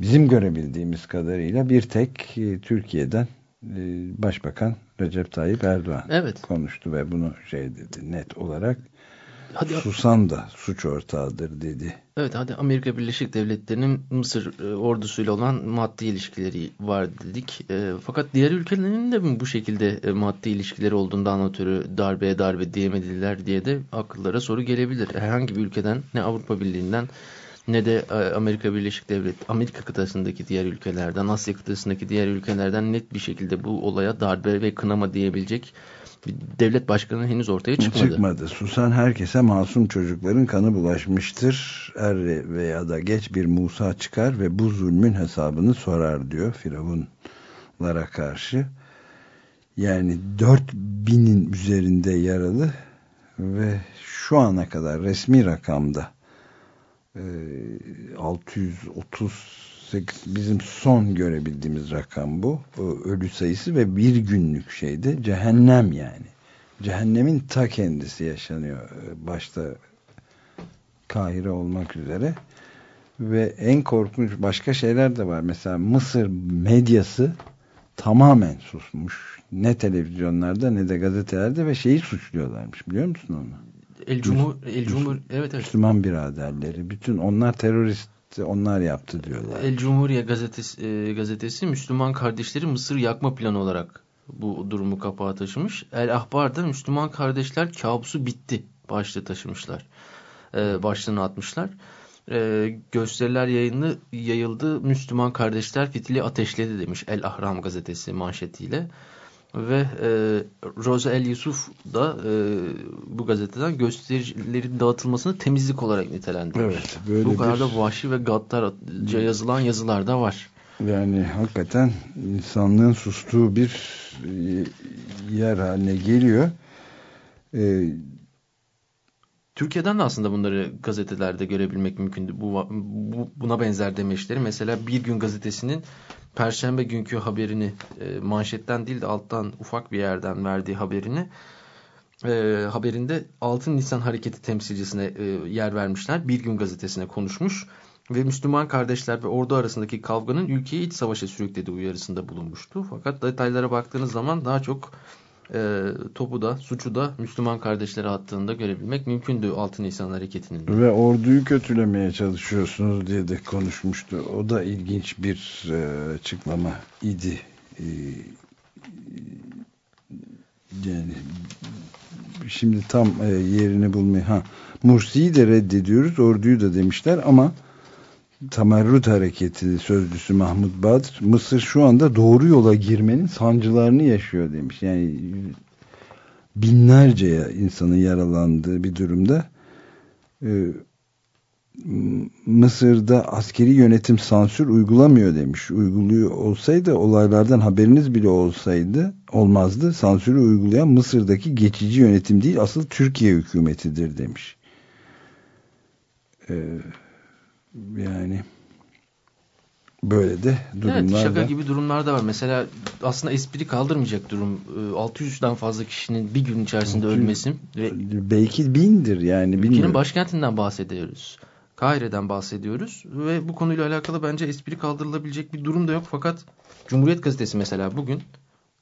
Bizim görebildiğimiz kadarıyla bir tek e, Türkiye'den e, Başbakan Recep Tayyip Erdoğan evet. konuştu ve bunu şey dedi net olarak hadi, susan da suç ortağıdır dedi. Evet hadi Amerika Birleşik Devletleri'nin Mısır e, ordusuyla olan maddi ilişkileri var dedik. E, fakat diğer ülkelerin de mi bu şekilde e, maddi ilişkileri olduğundan ötürü darbeye darbe diyemediler diye de akıllara soru gelebilir. Herhangi bir ülkeden ne Avrupa Birliği'nden ne de e, Amerika Birleşik Devletleri, Amerika kıtasındaki diğer ülkelerden, Asya kıtasındaki diğer ülkelerden net bir şekilde bu olaya darbe ve kınama diyebilecek bir devlet başkanı henüz ortaya çıkmadı. Çıkmadı. Susan herkese masum çocukların kanı bulaşmıştır. Er veya da geç bir Musa çıkar ve bu zulmün hesabını sorar diyor Firavunlara karşı. Yani 4000'in üzerinde yaralı ve şu ana kadar resmi rakamda 630 bizim son görebildiğimiz rakam bu. Ölü sayısı ve bir günlük şeyde cehennem yani. Cehennemin ta kendisi yaşanıyor. E, başta Kahire olmak üzere. Ve en korkunç başka şeyler de var. Mesela Mısır medyası tamamen susmuş. Ne televizyonlarda ne de gazetelerde ve şeyi suçluyorlarmış biliyor musun onu? El Cumhur, El Cumhur, evet evet. Müslüman biraderleri. Bütün onlar terörist onlar yaptı diyorlar. El Cumhuriye gazetesi, e, gazetesi Müslüman kardeşleri Mısır yakma planı olarak bu durumu kapağa taşımış. El Ahbar'da Müslüman kardeşler kabusu bitti başlığı taşımışlar. E, başlığını atmışlar. E, gösteriler yayını yayıldı. Müslüman kardeşler fitili ateşledi demiş El Ahram gazetesi manşetiyle ve e, Rosa El Yusuf da e, bu gazeteden gösterilerin dağıtılmasını temizlik olarak nitelendirmiş. Evet, böyle bu kadar bir... da vahşi ve gaddarca yazılan yazılar da var. Yani hakikaten insanlığın sustuğu bir yer haline geliyor. Ee, Türkiye'den de aslında bunları gazetelerde görebilmek mümkündü. Bu, bu buna benzer demeçleri. Mesela Bir Gün gazetesinin Perşembe günkü haberini e, manşetten değil de alttan ufak bir yerden verdiği haberini e, haberinde Altın Nisan Hareketi temsilcisine e, yer vermişler. Bir Gün gazetesine konuşmuş ve Müslüman kardeşler ve ordu arasındaki kavganın ülkeyi iç savaşa sürüklediği uyarısında bulunmuştu. Fakat detaylara baktığınız zaman daha çok e, topu da suçu da Müslüman kardeşlere attığında görebilmek mümkündü Altın Nisan Hareketi'nin. Ve orduyu kötülemeye çalışıyorsunuz diye de konuşmuştu. O da ilginç bir e, açıklama idi. E, yani şimdi tam e, yerini bulmayı ha Mursi'yi de reddediyoruz orduyu da demişler ama Tamerrut Hareketi sözcüsü Mahmut Badr Mısır şu anda doğru yola girmenin sancılarını yaşıyor demiş. Yani binlerce insanın yaralandığı bir durumda e, Mısır'da askeri yönetim sansür uygulamıyor demiş. Uyguluyor olsaydı olaylardan haberiniz bile olsaydı olmazdı. Sansürü uygulayan Mısır'daki geçici yönetim değil asıl Türkiye hükümetidir demiş. Evet yani böyle de durumlar evet, şaka gibi durumlar da var. Mesela aslında espri kaldırmayacak durum. 600'den ee, fazla kişinin bir gün içerisinde 600, ölmesi. Ve belki bindir yani. Ülkenin başkentinden bahsediyoruz. Kahire'den bahsediyoruz. Ve bu konuyla alakalı bence espri kaldırılabilecek bir durum da yok. Fakat Cumhuriyet Gazetesi mesela bugün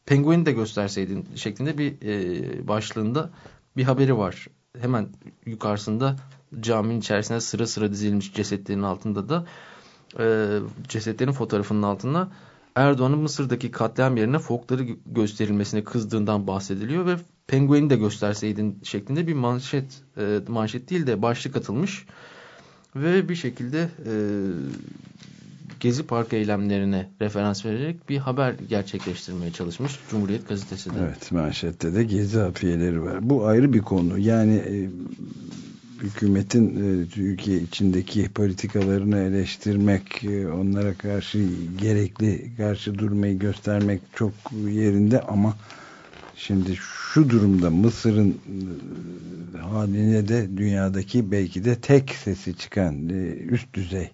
Penguin'i de gösterseydin şeklinde bir e, başlığında bir haberi var. Hemen yukarısında caminin içerisinde sıra sıra dizilmiş cesetlerin altında da e, cesetlerin fotoğrafının altında Erdoğan'ın Mısır'daki katliam yerine fokları gösterilmesine kızdığından bahsediliyor ve pengueni de gösterseydin şeklinde bir manşet e, manşet değil de başlık atılmış ve bir şekilde e, Gezi Parkı eylemlerine referans vererek bir haber gerçekleştirmeye çalışmış Cumhuriyet Gazetesi de. Evet manşette de Gezi hafiyeleri var. Bu ayrı bir konu. Yani e, hükümetin e, Türkiye içindeki politikalarını eleştirmek, e, onlara karşı gerekli karşı durmayı göstermek çok yerinde ama şimdi şu durumda Mısır'ın e, haline de dünyadaki belki de tek sesi çıkan üst düzey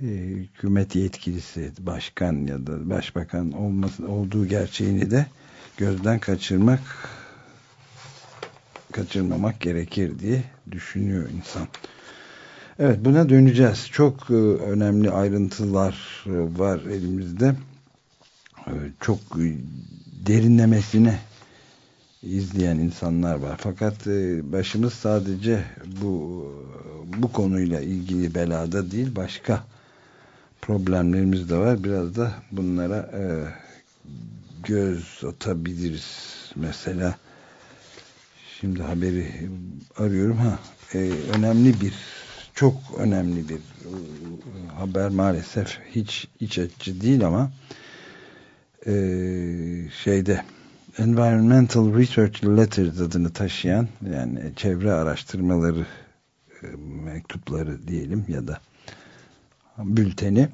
hükümet yetkilisi başkan ya da başbakan olması, olduğu gerçeğini de gözden kaçırmak kaçırmamak gerekir diye düşünüyor insan. Evet buna döneceğiz. Çok e, önemli ayrıntılar e, var elimizde. E, çok derinlemesine izleyen insanlar var. Fakat başımız sadece bu bu konuyla ilgili belada değil başka problemlerimiz de var. Biraz da bunlara göz atabiliriz. Mesela Şimdi haberi arıyorum. Ha, e, önemli bir çok önemli bir e, haber maalesef hiç iç açıcı değil ama e, şeyde Environmental Research Letters adını taşıyan yani çevre araştırmaları e, mektupları diyelim ya da bülteni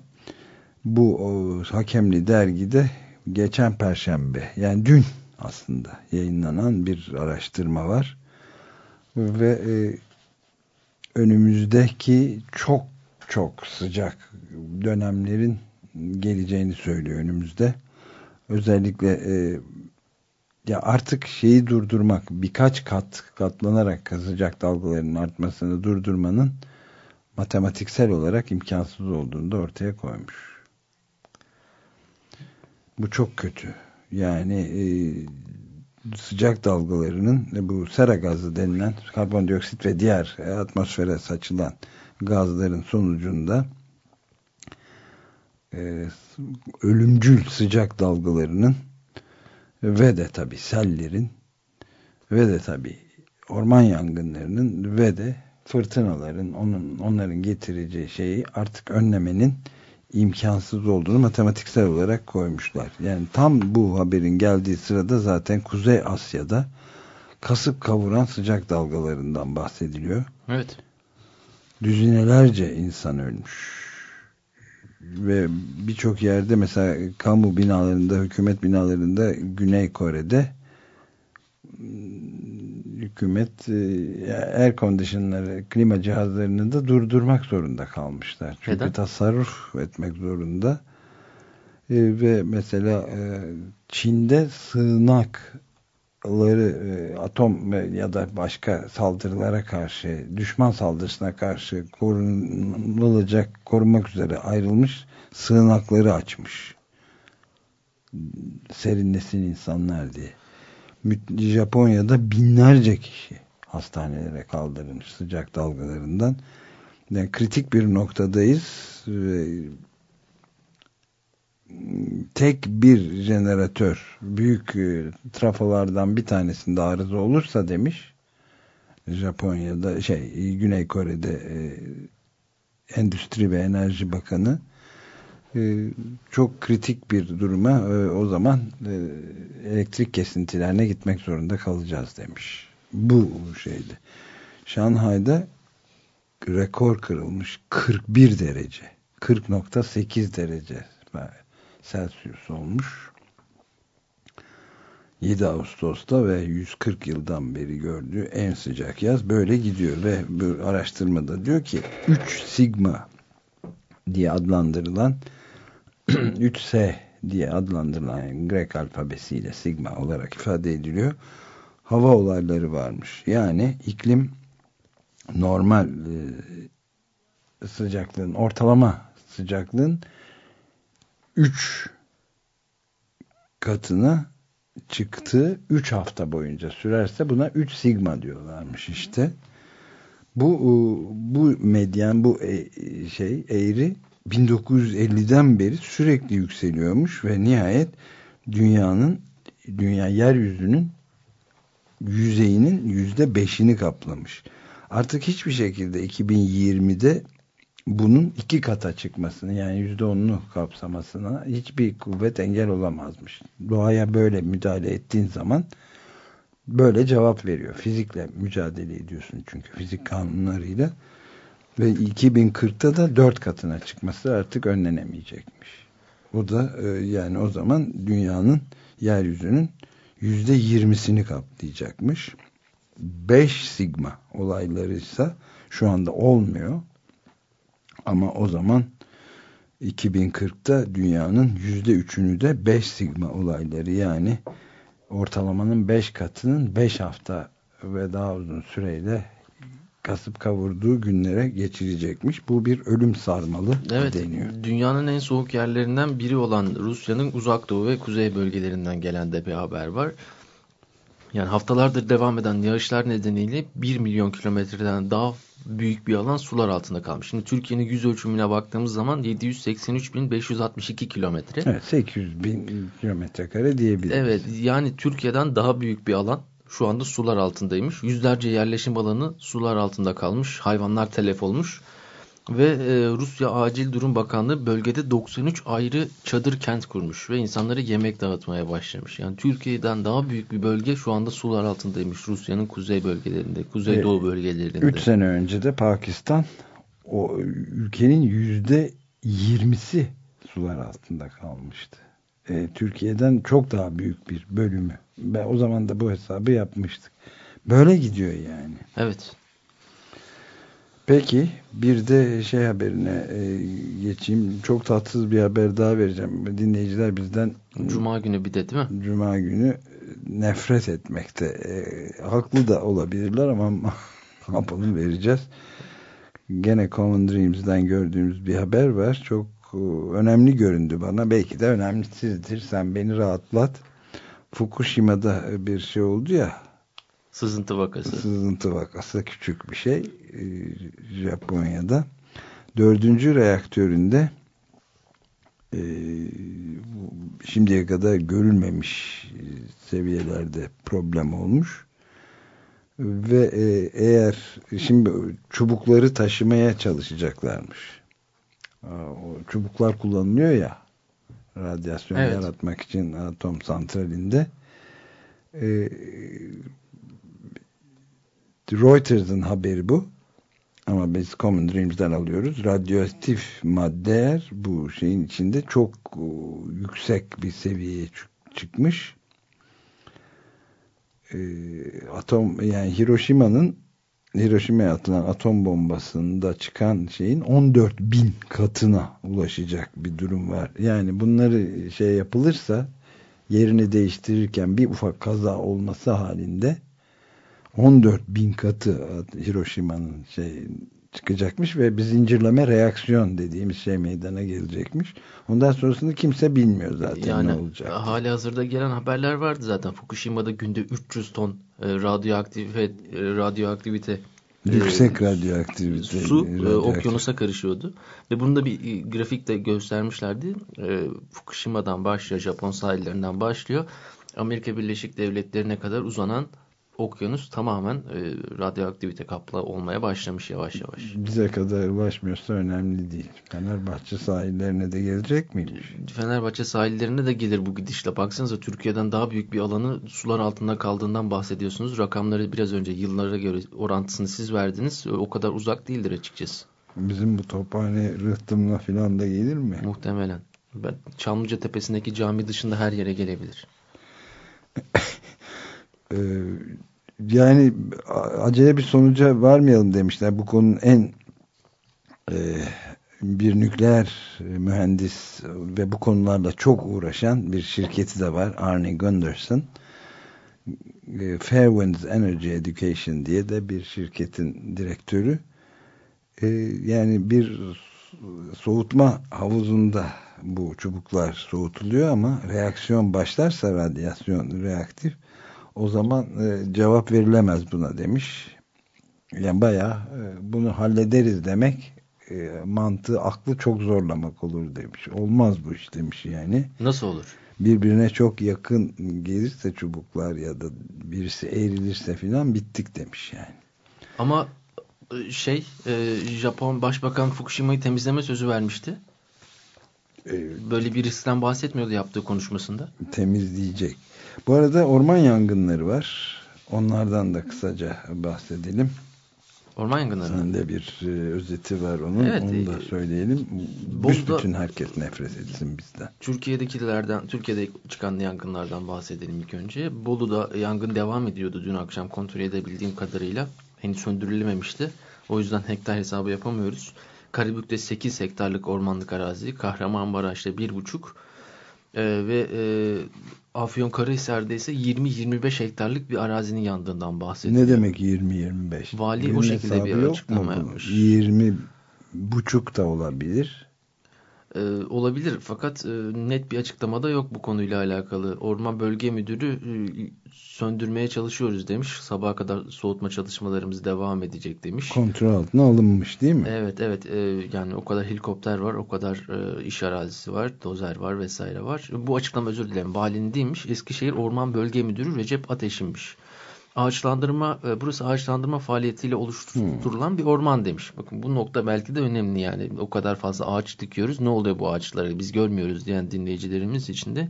bu o, hakemli dergide geçen perşembe yani dün aslında yayınlanan bir araştırma var ve e, önümüzdeki çok çok sıcak dönemlerin geleceğini söylüyor önümüzde. Özellikle e, ya artık şeyi durdurmak birkaç kat katlanarak sıcak dalgalarının artmasını durdurmanın matematiksel olarak imkansız olduğunu da ortaya koymuş. Bu çok kötü. Yani e, sıcak dalgalarının bu sera gazı denilen karbondioksit ve diğer e, atmosfere saçılan gazların sonucunda e, ölümcül sıcak dalgalarının ve de tabi sellerin ve de tabi orman yangınlarının ve de fırtınaların onun onların getireceği şeyi artık önlemenin imkansız olduğunu matematiksel olarak koymuşlar. Yani tam bu haberin geldiği sırada zaten Kuzey Asya'da kasıp kavuran sıcak dalgalarından bahsediliyor. Evet. Düzinelerce insan ölmüş. Ve birçok yerde mesela kamu binalarında, hükümet binalarında Güney Kore'de hükümet e, air conditionları, klima cihazlarını da durdurmak zorunda kalmışlar. Çünkü Neden? tasarruf etmek zorunda. E, ve mesela e, Çin'de sığınakları e, atom ya da başka saldırılara karşı, düşman saldırısına karşı korunulacak, korunmak üzere ayrılmış sığınakları açmış. Serinlesin insanlar diye. Japonya'da binlerce kişi hastanelere kaldırılmış sıcak dalgalarından. Yani kritik bir noktadayız. Tek bir jeneratör büyük e, trafolardan bir tanesinde arıza olursa demiş Japonya'da şey Güney Kore'de e, Endüstri ve Enerji Bakanı çok kritik bir duruma e, o zaman e, elektrik kesintilerine gitmek zorunda kalacağız demiş. Bu şeydi. Şanghay'da rekor kırılmış 41 derece 40.8 derece Celsius olmuş 7 Ağustos'ta ve 140 yıldan beri gördüğü en sıcak yaz böyle gidiyor ve bu araştırmada diyor ki 3 sigma diye adlandırılan (clears throat) 3S diye adlandırılan Grek alfabesiyle sigma olarak ifade ediliyor. Hava olayları varmış. Yani iklim normal e, sıcaklığın ortalama sıcaklığın 3 katına çıktığı 3 hafta boyunca sürerse buna 3 sigma diyorlarmış işte. Bu bu medyan bu e, şey eğri 1950'den beri sürekli yükseliyormuş ve nihayet dünyanın dünya yeryüzünün yüzeyinin yüzde beşini kaplamış. Artık hiçbir şekilde 2020'de bunun iki kata çıkmasını yani yüzde onunu kapsamasına hiçbir kuvvet engel olamazmış. Doğaya böyle müdahale ettiğin zaman böyle cevap veriyor. Fizikle mücadele ediyorsun çünkü fizik kanunlarıyla ve 2040'ta da dört katına çıkması artık önlenemeyecekmiş. O da e, yani o zaman dünyanın yeryüzünün yüzde yirmisini kaplayacakmış. 5 sigma olaylarıysa şu anda olmuyor. Ama o zaman 2040'ta dünyanın yüzde üçünü de 5 sigma olayları yani ortalamanın 5 katının 5 hafta ve daha uzun süreyle kasıp kavurduğu günlere geçirecekmiş. Bu bir ölüm sarmalı evet, deniyor. Dünyanın en soğuk yerlerinden biri olan Rusya'nın uzak doğu ve kuzey bölgelerinden gelen de bir haber var. Yani haftalardır devam eden yağışlar nedeniyle 1 milyon kilometreden daha büyük bir alan sular altında kalmış. Şimdi Türkiye'nin yüz ölçümüne baktığımız zaman 783.562 kilometre. Evet 800 bin kilometre kare diyebiliriz. Evet yani Türkiye'den daha büyük bir alan şu anda sular altındaymış. Yüzlerce yerleşim alanı sular altında kalmış. Hayvanlar telef olmuş. Ve e, Rusya Acil Durum Bakanlığı bölgede 93 ayrı çadır kent kurmuş ve insanlara yemek dağıtmaya başlamış. Yani Türkiye'den daha büyük bir bölge şu anda sular altındaymış Rusya'nın kuzey bölgelerinde, kuzeydoğu e, bölgelerinde. 3 sene önce de Pakistan o ülkenin yüzde 20'si sular altında kalmıştı. E, Türkiye'den çok daha büyük bir bölümü. Ben o zaman da bu hesabı yapmıştık. Böyle gidiyor yani. Evet. Peki bir de şey haberine e, geçeyim. Çok tatsız bir haber daha vereceğim. Dinleyiciler bizden Cuma günü bir de değil mi? Cuma günü nefret etmekte. E, haklı da olabilirler ama (laughs) yapalım vereceğiz. Gene Common Dreams'den gördüğümüz bir haber var. Çok e, önemli göründü bana. Belki de önemlisizdir. Sen beni rahatlat. Fukushima'da bir şey oldu ya Sızıntı vakası. Sızıntı vakası küçük bir şey. Ee, Japonya'da. Dördüncü reaktöründe e, şimdiye kadar görülmemiş seviyelerde problem olmuş. Ve e, eğer şimdi çubukları taşımaya çalışacaklarmış. O çubuklar kullanılıyor ya radyasyon evet. yaratmak için atom santralinde. E, Reuters'ın haberi bu. Ama biz Common Dreams'den alıyoruz. Radyoaktif maddeler bu şeyin içinde çok e, yüksek bir seviyeye çıkmış. e, atom yani Hiroşima'nın Hiroşima'ya atılan atom bombasında çıkan şeyin 14 bin katına ulaşacak bir durum var. Yani bunları şey yapılırsa yerini değiştirirken bir ufak kaza olması halinde 14 bin katı Hiroşima'nın şey çıkacakmış ve bir zincirleme reaksiyon dediğimiz şey meydana gelecekmiş. Ondan sonrasını kimse bilmiyor zaten yani, ne olacak. Hali hazırda gelen haberler vardı zaten. Fukushima'da günde 300 ton e, radyoaktivite, e, radyoaktivite Yüksek radyoaktivite. Su e, okyanusa karışıyordu. Ve bunu da bir e, grafikte göstermişlerdi. E, Fukushima'dan başlıyor, Japon sahillerinden başlıyor. Amerika Birleşik Devletleri'ne kadar uzanan okyanus tamamen e, radyoaktivite kaplı olmaya başlamış yavaş yavaş. Bize kadar ulaşmıyorsa önemli değil. Fenerbahçe sahillerine de gelecek miymiş? Fenerbahçe sahillerine de gelir bu gidişle. Baksanıza Türkiye'den daha büyük bir alanı sular altında kaldığından bahsediyorsunuz. Rakamları biraz önce yıllara göre orantısını siz verdiniz. O kadar uzak değildir açıkçası. Bizim bu tophane rıhtımla falan da gelir mi? Muhtemelen. Ben Çamlıca Tepesi'ndeki cami dışında her yere gelebilir. (laughs) Ee, yani acele bir sonuca varmayalım demişler. Bu konunun en e, bir nükleer mühendis ve bu konularla çok uğraşan bir şirketi de var. Arnie Gunderson. E, Fairwinds Energy Education diye de bir şirketin direktörü. E, yani bir soğutma havuzunda bu çubuklar soğutuluyor ama reaksiyon başlarsa radyasyon reaktif o zaman e, cevap verilemez buna demiş. Yani bayağı e, bunu hallederiz demek e, mantığı aklı çok zorlamak olur demiş. Olmaz bu iş demiş yani. Nasıl olur? Birbirine çok yakın gelirse çubuklar ya da birisi eğrilirse filan bittik demiş yani. Ama e, şey e, Japon Başbakan Fukushima'yı temizleme sözü vermişti. Böyle bir riskten bahsetmiyordu yaptığı konuşmasında. Temizleyecek. Bu arada orman yangınları var. Onlardan da kısaca bahsedelim. Orman yangınları Sen de bir e, özeti var onun. Evet, Onu da e, söyleyelim. Bolu'da, bütün herkes nefret etsin bizden. Türkiye'dekilerden, Türkiye'de çıkan yangınlardan bahsedelim ilk önce. Bolu'da yangın devam ediyordu dün akşam kontrol edebildiğim kadarıyla. Henüz söndürülememişti. O yüzden hektar hesabı yapamıyoruz. Karabük'te 8 hektarlık ormanlık arazi, Kahramanmaraş'ta 1,5 ee, ve e, Afyonkarahisar'da ise 20-25 hektarlık bir arazinin yandığından bahsediyor. Ne demek 20-25? Vali Günün o şekilde bir açıklama yapmış. 20 buçuk da olabilir. Ee, olabilir fakat e, net bir açıklamada yok bu konuyla alakalı. Orman Bölge Müdürü e, söndürmeye çalışıyoruz demiş. Sabaha kadar soğutma çalışmalarımız devam edecek demiş. Kontrol altına alınmış değil mi? Evet evet e, yani o kadar helikopter var o kadar e, iş arazisi var dozer var vesaire var. Bu açıklama özür dilerim valinin değilmiş. Eskişehir Orman Bölge Müdürü Recep Ateş'inmiş ağaçlandırma e, burası ağaçlandırma faaliyetiyle oluşturulan hmm. bir orman demiş. Bakın bu nokta belki de önemli yani o kadar fazla ağaç dikiyoruz ne oluyor bu ağaçları biz görmüyoruz diyen dinleyicilerimiz için de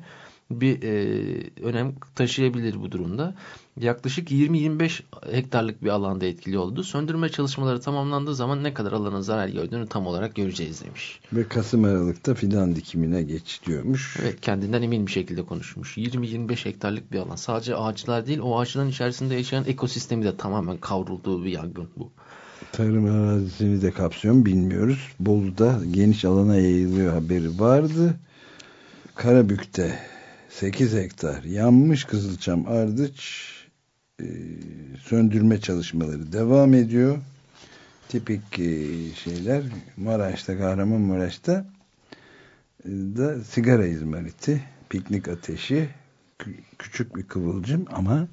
bir e, önem taşıyabilir bu durumda. Yaklaşık 20-25 hektarlık bir alanda etkili oldu. Söndürme çalışmaları tamamlandığı zaman ne kadar alanın zarar gördüğünü tam olarak göreceğiz demiş. Ve Kasım Aralık'ta fidan dikimine geç diyormuş. Evet kendinden emin bir şekilde konuşmuş. 20-25 hektarlık bir alan. Sadece ağaçlar değil o ağaçların içerisinde yaşayan ekosistemi de tamamen kavrulduğu bir yangın bu. Tarım arazisini de kapsıyor bilmiyoruz. Bolu'da geniş alana yayılıyor haberi vardı. Karabük'te 8 hektar yanmış Kızılçam Ardıç söndürme çalışmaları devam ediyor. Tipik e, şeyler Maraş'ta, Kahramanmaraş'ta e, da sigara izmariti, piknik ateşi, küçük bir kıvılcım ama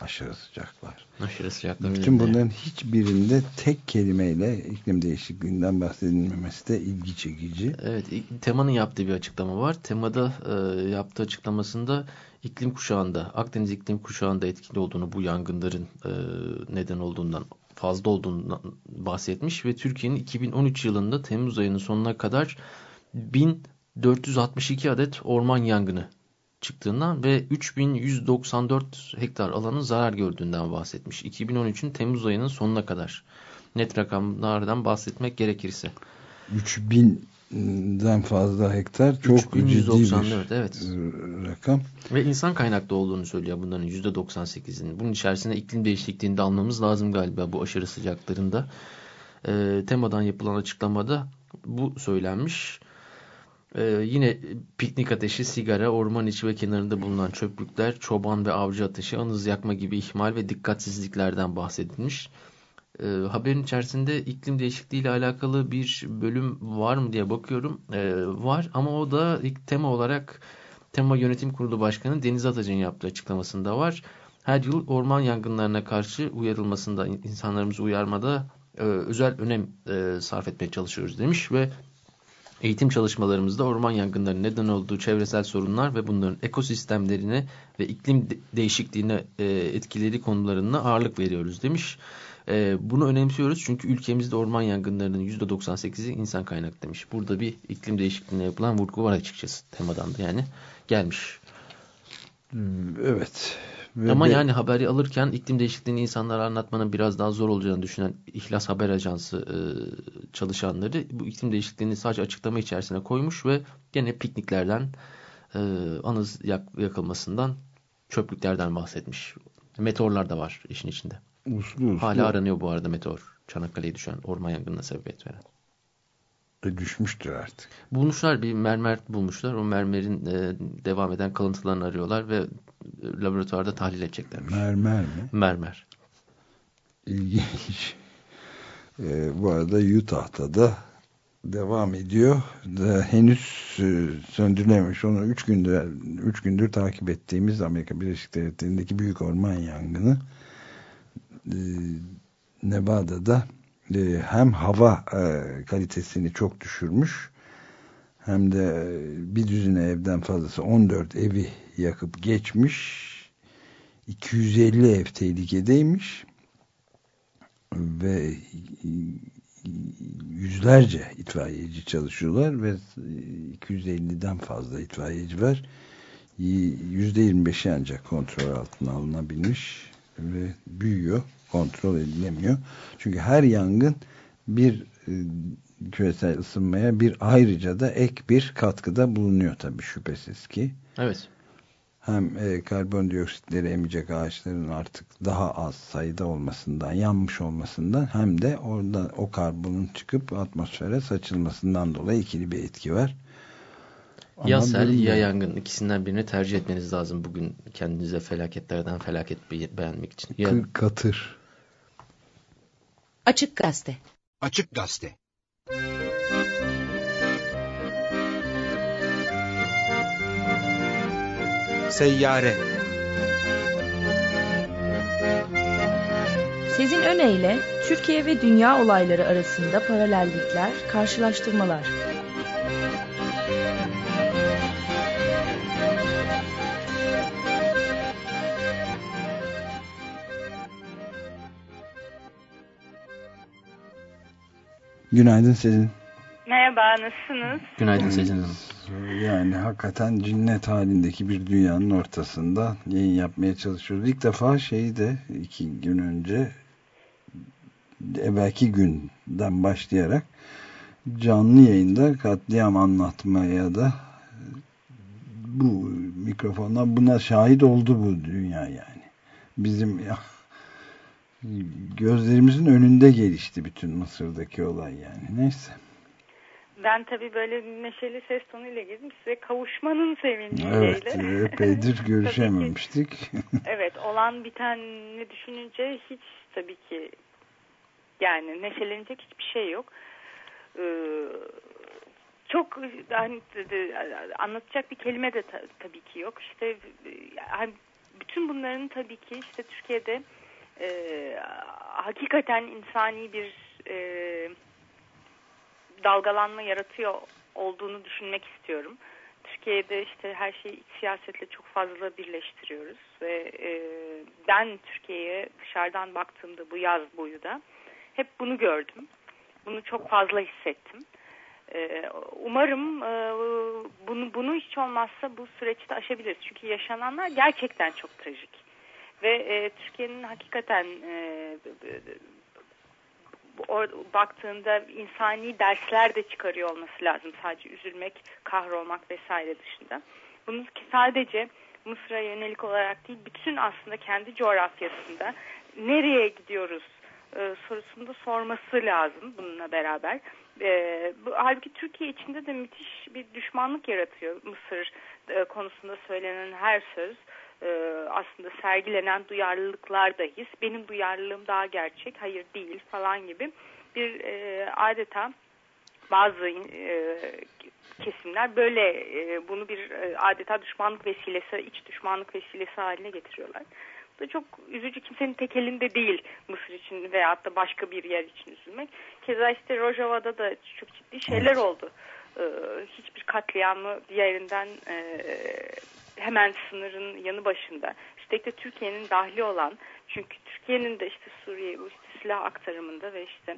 aşırı sıcaklar. Aşırı sıcaklar. Bütün bunların hiçbirinde tek kelimeyle iklim değişikliğinden bahsedilmemesi de ilgi çekici. Evet, Tema'nın yaptığı bir açıklama var. Tema'da e, yaptığı açıklamasında iklim kuşağında, Akdeniz iklim kuşağında etkili olduğunu, bu yangınların e, neden olduğundan, fazla olduğundan bahsetmiş ve Türkiye'nin 2013 yılında Temmuz ayının sonuna kadar 1462 adet orman yangını çıktığından ve 3194 hektar alanın zarar gördüğünden bahsetmiş. 2013'ün Temmuz ayının sonuna kadar net rakamlardan bahsetmek gerekirse. 3000 den fazla hektar çok ciddi bir evet. rakam. Ve insan kaynaklı olduğunu söylüyor bunların %98'inin. Bunun içerisinde iklim değişikliğini de almamız lazım galiba bu aşırı sıcaklarında. E, temadan yapılan açıklamada bu söylenmiş. Ee, yine piknik ateşi, sigara, orman içi ve kenarında bulunan çöplükler, çoban ve avcı ateşi, anız yakma gibi ihmal ve dikkatsizliklerden bahsedilmiş. Ee, haberin içerisinde iklim değişikliği ile alakalı bir bölüm var mı diye bakıyorum. Ee, var ama o da ilk tema olarak Tema Yönetim Kurulu Başkanı Deniz Ataç'ın yaptığı açıklamasında var. Her yıl orman yangınlarına karşı uyarılmasında, insanlarımızı uyarmada e, özel önem e, sarf etmeye çalışıyoruz demiş ve Eğitim çalışmalarımızda orman yangınlarının neden olduğu çevresel sorunlar ve bunların ekosistemlerine ve iklim değişikliğine e, etkileri konularına ağırlık veriyoruz demiş. E, bunu önemsiyoruz çünkü ülkemizde orman yangınlarının %98'i insan kaynak demiş. Burada bir iklim değişikliğine yapılan vurgu var açıkçası temadan da yani gelmiş. Evet. Ve Ama de... yani haberi alırken iklim değişikliğini insanlara anlatmanın biraz daha zor olacağını düşünen İhlas Haber Ajansı e, çalışanları bu iklim değişikliğini sadece açıklama içerisine koymuş ve gene pikniklerden, e, anız yak yakılmasından, çöplüklerden bahsetmiş. Meteorlar da var işin içinde. Uslu uslu. Hala aranıyor bu arada meteor. Çanakkale'ye düşen orman yangınına sebebiyet veren. E düşmüştür artık. Bulmuşlar bir mermer bulmuşlar. O mermerin e, devam eden kalıntılarını arıyorlar ve laboratuvarda tahlil edeceklermiş. Mermer mi? Mermer. İlginç. E, bu arada Utah'ta da devam ediyor. Da henüz e, söndürülememiş. Onu 3 gündür 3 gündür takip ettiğimiz Amerika Birleşik Devletleri'ndeki büyük orman yangını e, Nevada'da e, hem hava e, kalitesini çok düşürmüş hem de e, bir düzine evden fazlası 14 evi yakıp geçmiş 250 ev tehlikedeymiş ve yüzlerce itfaiyeci çalışıyorlar ve 250'den fazla itfaiyeci var. %25'i ancak kontrol altına alınabilmiş ve büyüyor, kontrol edilemiyor. Çünkü her yangın bir e, küresel ısınmaya bir ayrıca da ek bir katkıda bulunuyor tabii şüphesiz ki. Evet hem e, karbondioksitleri emecek ağaçların artık daha az sayıda olmasından, yanmış olmasından hem de orada o karbonun çıkıp atmosfere saçılmasından dolayı ikili bir etki var. Ama ya sel ya yangın ikisinden birini tercih etmeniz lazım bugün kendinize felaketlerden felaket beğenmek için. Ya... Katır. Açık Gazete Açık Gazete Seyyare Sezin Öne Türkiye ve dünya olayları arasında paralellikler, karşılaştırmalar. Günaydın Sezin. Merhaba, nasılsınız? Günaydın Sezin Hanım. Yani hakikaten cinnet halindeki bir dünyanın ortasında yayın yapmaya çalışıyoruz. İlk defa şeyi de iki gün önce evvelki günden başlayarak canlı yayında katliam anlatmaya da bu mikrofonla buna şahit oldu bu dünya yani. Bizim ya, gözlerimizin önünde gelişti bütün Mısır'daki olay yani. Neyse ben tabii böyle neşeli ses tonuyla girdim. Size kavuşmanın sevinciyle. Evet, epeydir (laughs) görüşememiştik. evet, olan bitenini düşününce hiç tabii ki yani neşelenecek hiçbir şey yok. Ee, çok hani anlatacak bir kelime de tabii ki yok. İşte hani bütün bunların tabii ki işte Türkiye'de e, hakikaten insani bir e, dalgalanma yaratıyor olduğunu düşünmek istiyorum. Türkiye'de işte her şeyi siyasetle çok fazla birleştiriyoruz ve e, ben Türkiye'ye dışarıdan baktığımda bu yaz boyu da hep bunu gördüm. Bunu çok fazla hissettim. E, umarım e, bunu, bunu hiç olmazsa bu süreçte aşabiliriz. Çünkü yaşananlar gerçekten çok trajik. Ve e, Türkiye'nin hakikaten e, or, baktığında insani dersler de çıkarıyor olması lazım. Sadece üzülmek, kahrolmak vesaire dışında. Bunu ki sadece Mısır'a yönelik olarak değil, bütün aslında kendi coğrafyasında nereye gidiyoruz e, sorusunu sorması lazım bununla beraber. E, bu, halbuki Türkiye içinde de müthiş bir düşmanlık yaratıyor Mısır e, konusunda söylenen her söz. E, aslında sergilenen duyarlılıklar dahi benim duyarlılığım daha gerçek, hayır değil falan gibi bir e, adeta bazı e, kesimler böyle e, bunu bir e, adeta düşmanlık vesilesi, iç düşmanlık vesilesi haline getiriyorlar. Bu da çok üzücü kimsenin tek elinde değil Mısır için veyahut da başka bir yer için üzülmek. Keza işte Rojava'da da çok ciddi şeyler evet. oldu. E, hiçbir katliamı diğerinden e, hemen sınırın yanı başında. Üstelik de Türkiye'nin dahli olan çünkü Türkiye'nin de işte Suriye işte silah aktarımında ve işte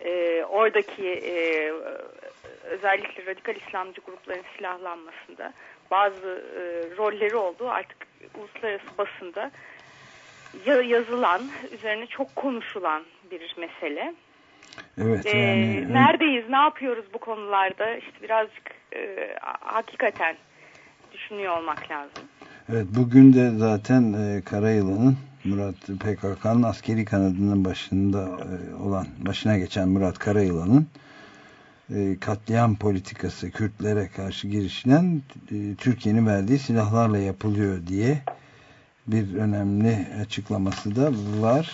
e, oradaki e, özellikle radikal İslamcı grupların silahlanmasında bazı e, rolleri olduğu artık uluslararası basında yazılan, üzerine çok konuşulan bir mesele. Evet. Ee, yani, neredeyiz, ne yapıyoruz bu konularda? İşte birazcık e, hakikaten düşünüyor olmak lazım. Evet, bugün de zaten e, Karayılan'ın Murat PKK'nın askeri kanadının başında e, olan, başına geçen Murat Karayılan'ın e, katliam politikası Kürtlere karşı girişilen e, Türkiye'nin verdiği silahlarla yapılıyor diye bir önemli açıklaması da var.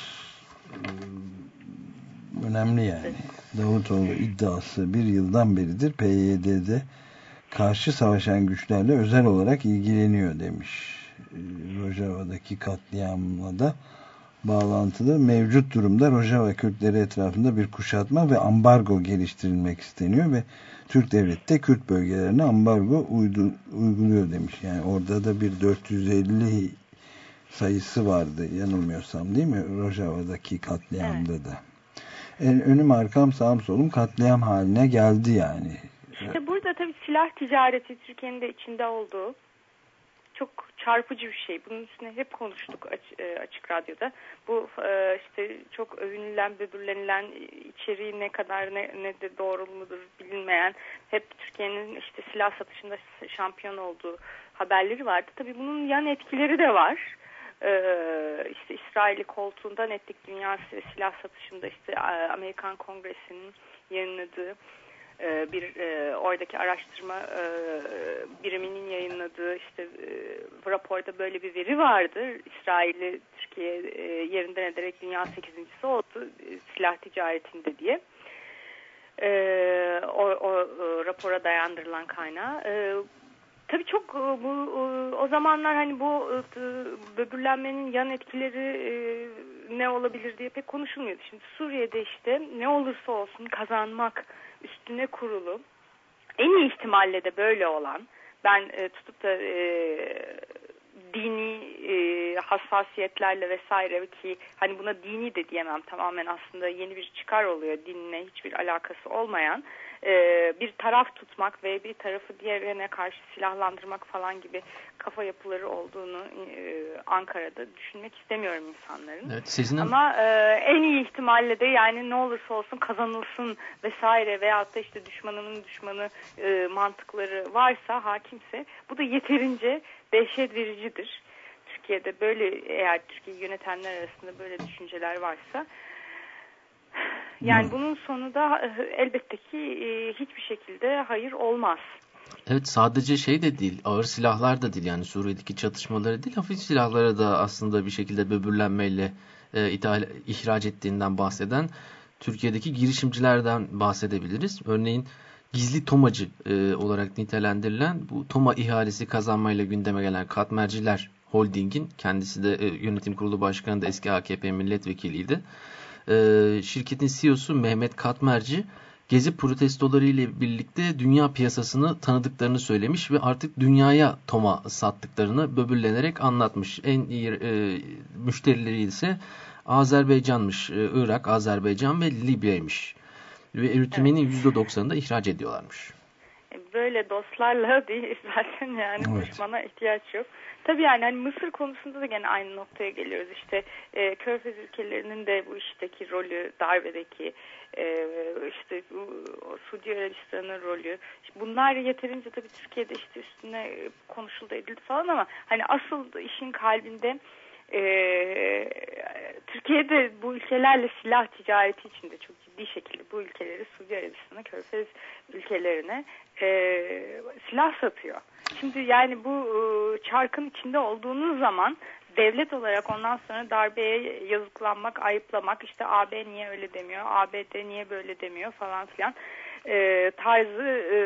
Önemli yani. Davutoğlu iddiası bir yıldan beridir PYD'de karşı savaşan güçlerle özel olarak ilgileniyor demiş. E, Rojava'daki katliamla da bağlantılı mevcut durumda Rojava Kürtleri etrafında bir kuşatma ve ambargo geliştirilmek isteniyor ve Türk devleti de Kürt bölgelerine ambargo uyguluyor demiş. Yani orada da bir 450 sayısı vardı yanılmıyorsam değil mi Rojava'daki katliamda evet. da. En önüm arkam sağım solum katliam haline geldi yani. İşte burada tabii silah ticareti Türkiye'nin de içinde olduğu çok çarpıcı bir şey. Bunun üstüne hep konuştuk açık, e, açık radyoda. Bu e, işte çok övünülen, böbürlenilen içeriği ne kadar ne, ne de doğru mudur bilinmeyen hep Türkiye'nin işte silah satışında şampiyon olduğu haberleri vardı. Tabii bunun yan etkileri de var. Ee, işte İsrail'i koltuğundan ettik dünya silah satışında işte Amerikan Kongresi'nin yayınladığı e, bir e, oradaki araştırma e, biriminin yayınladığı işte e, raporda böyle bir veri vardı. İsrail'i Türkiye e, yerinden ederek dünya 8.si oldu e, silah ticaretinde diye. E, o, o e, rapora dayandırılan kaynağı. E, Tabii çok e, bu e, o zamanlar hani bu e, böbürlenmenin yan etkileri ne olabilir diye pek konuşulmuyordu. Şimdi Suriye'de işte ne olursa olsun kazanmak üstüne kurulu en iyi ihtimalle de böyle olan ben tutup da dini hassasiyetlerle vesaire ki hani buna dini de diyemem tamamen aslında yeni bir çıkar oluyor dinle hiçbir alakası olmayan e, bir taraf tutmak ve bir tarafı diğerine karşı silahlandırmak falan gibi kafa yapıları olduğunu e, Ankara'da düşünmek istemiyorum insanların. Evet, sizin Ama e, en iyi ihtimalle de yani ne olursa olsun kazanılsın vesaire veyahut da işte düşmanının düşmanı e, mantıkları varsa hakimse bu da yeterince dehşet vericidir. Türkiye'de böyle eğer Türkiye yönetenler arasında böyle düşünceler varsa (laughs) yani hmm. bunun sonu da e, elbette ki e, hiçbir şekilde hayır olmaz. Evet sadece şey de değil ağır silahlar da değil yani Suriye'deki çatışmaları değil hafif silahlara da aslında bir şekilde böbürlenmeyle e, ithal, ihraç ettiğinden bahseden Türkiye'deki girişimcilerden bahsedebiliriz. Örneğin gizli tomacı e, olarak nitelendirilen bu toma ihalesi kazanmayla gündeme gelen Katmerciler Holding'in kendisi de e, yönetim kurulu başkanı da eski AKP milletvekiliydi. E, şirketin CEO'su Mehmet Katmerci gezi protestoları ile birlikte dünya piyasasını tanıdıklarını söylemiş ve artık dünyaya toma sattıklarını böbürlenerek anlatmış. En iyi e, müşterileri ise Azerbaycan'mış, e, Irak, Azerbaycan ve Libya'ymış ve üretiminin evet. %90'ını da ihraç ediyorlarmış. Böyle dostlarla (laughs) değil zaten yani Evet. düşmana ihtiyaç yok. Tabii yani hani Mısır konusunda da gene aynı noktaya geliyoruz. İşte e, Körfez ülkelerinin de bu işteki rolü, darbedeki e, işte bu, o Suudi Arabistan'ın rolü. İşte bunlar yeterince tabii Türkiye'de işte üstüne konuşuldu edildi falan ama hani asıl işin kalbinde e, Türkiye'de bu ülkelerle silah ticareti içinde çok ciddi şekilde bu ülkeleri Suudi Arabistan'a, Körfez ülkelerine e, silah satıyor. Şimdi yani bu e, çarkın içinde olduğunuz zaman devlet olarak ondan sonra darbeye yazıklanmak, ayıplamak, işte AB niye öyle demiyor, ABD niye böyle demiyor falan filan e, tarzı e,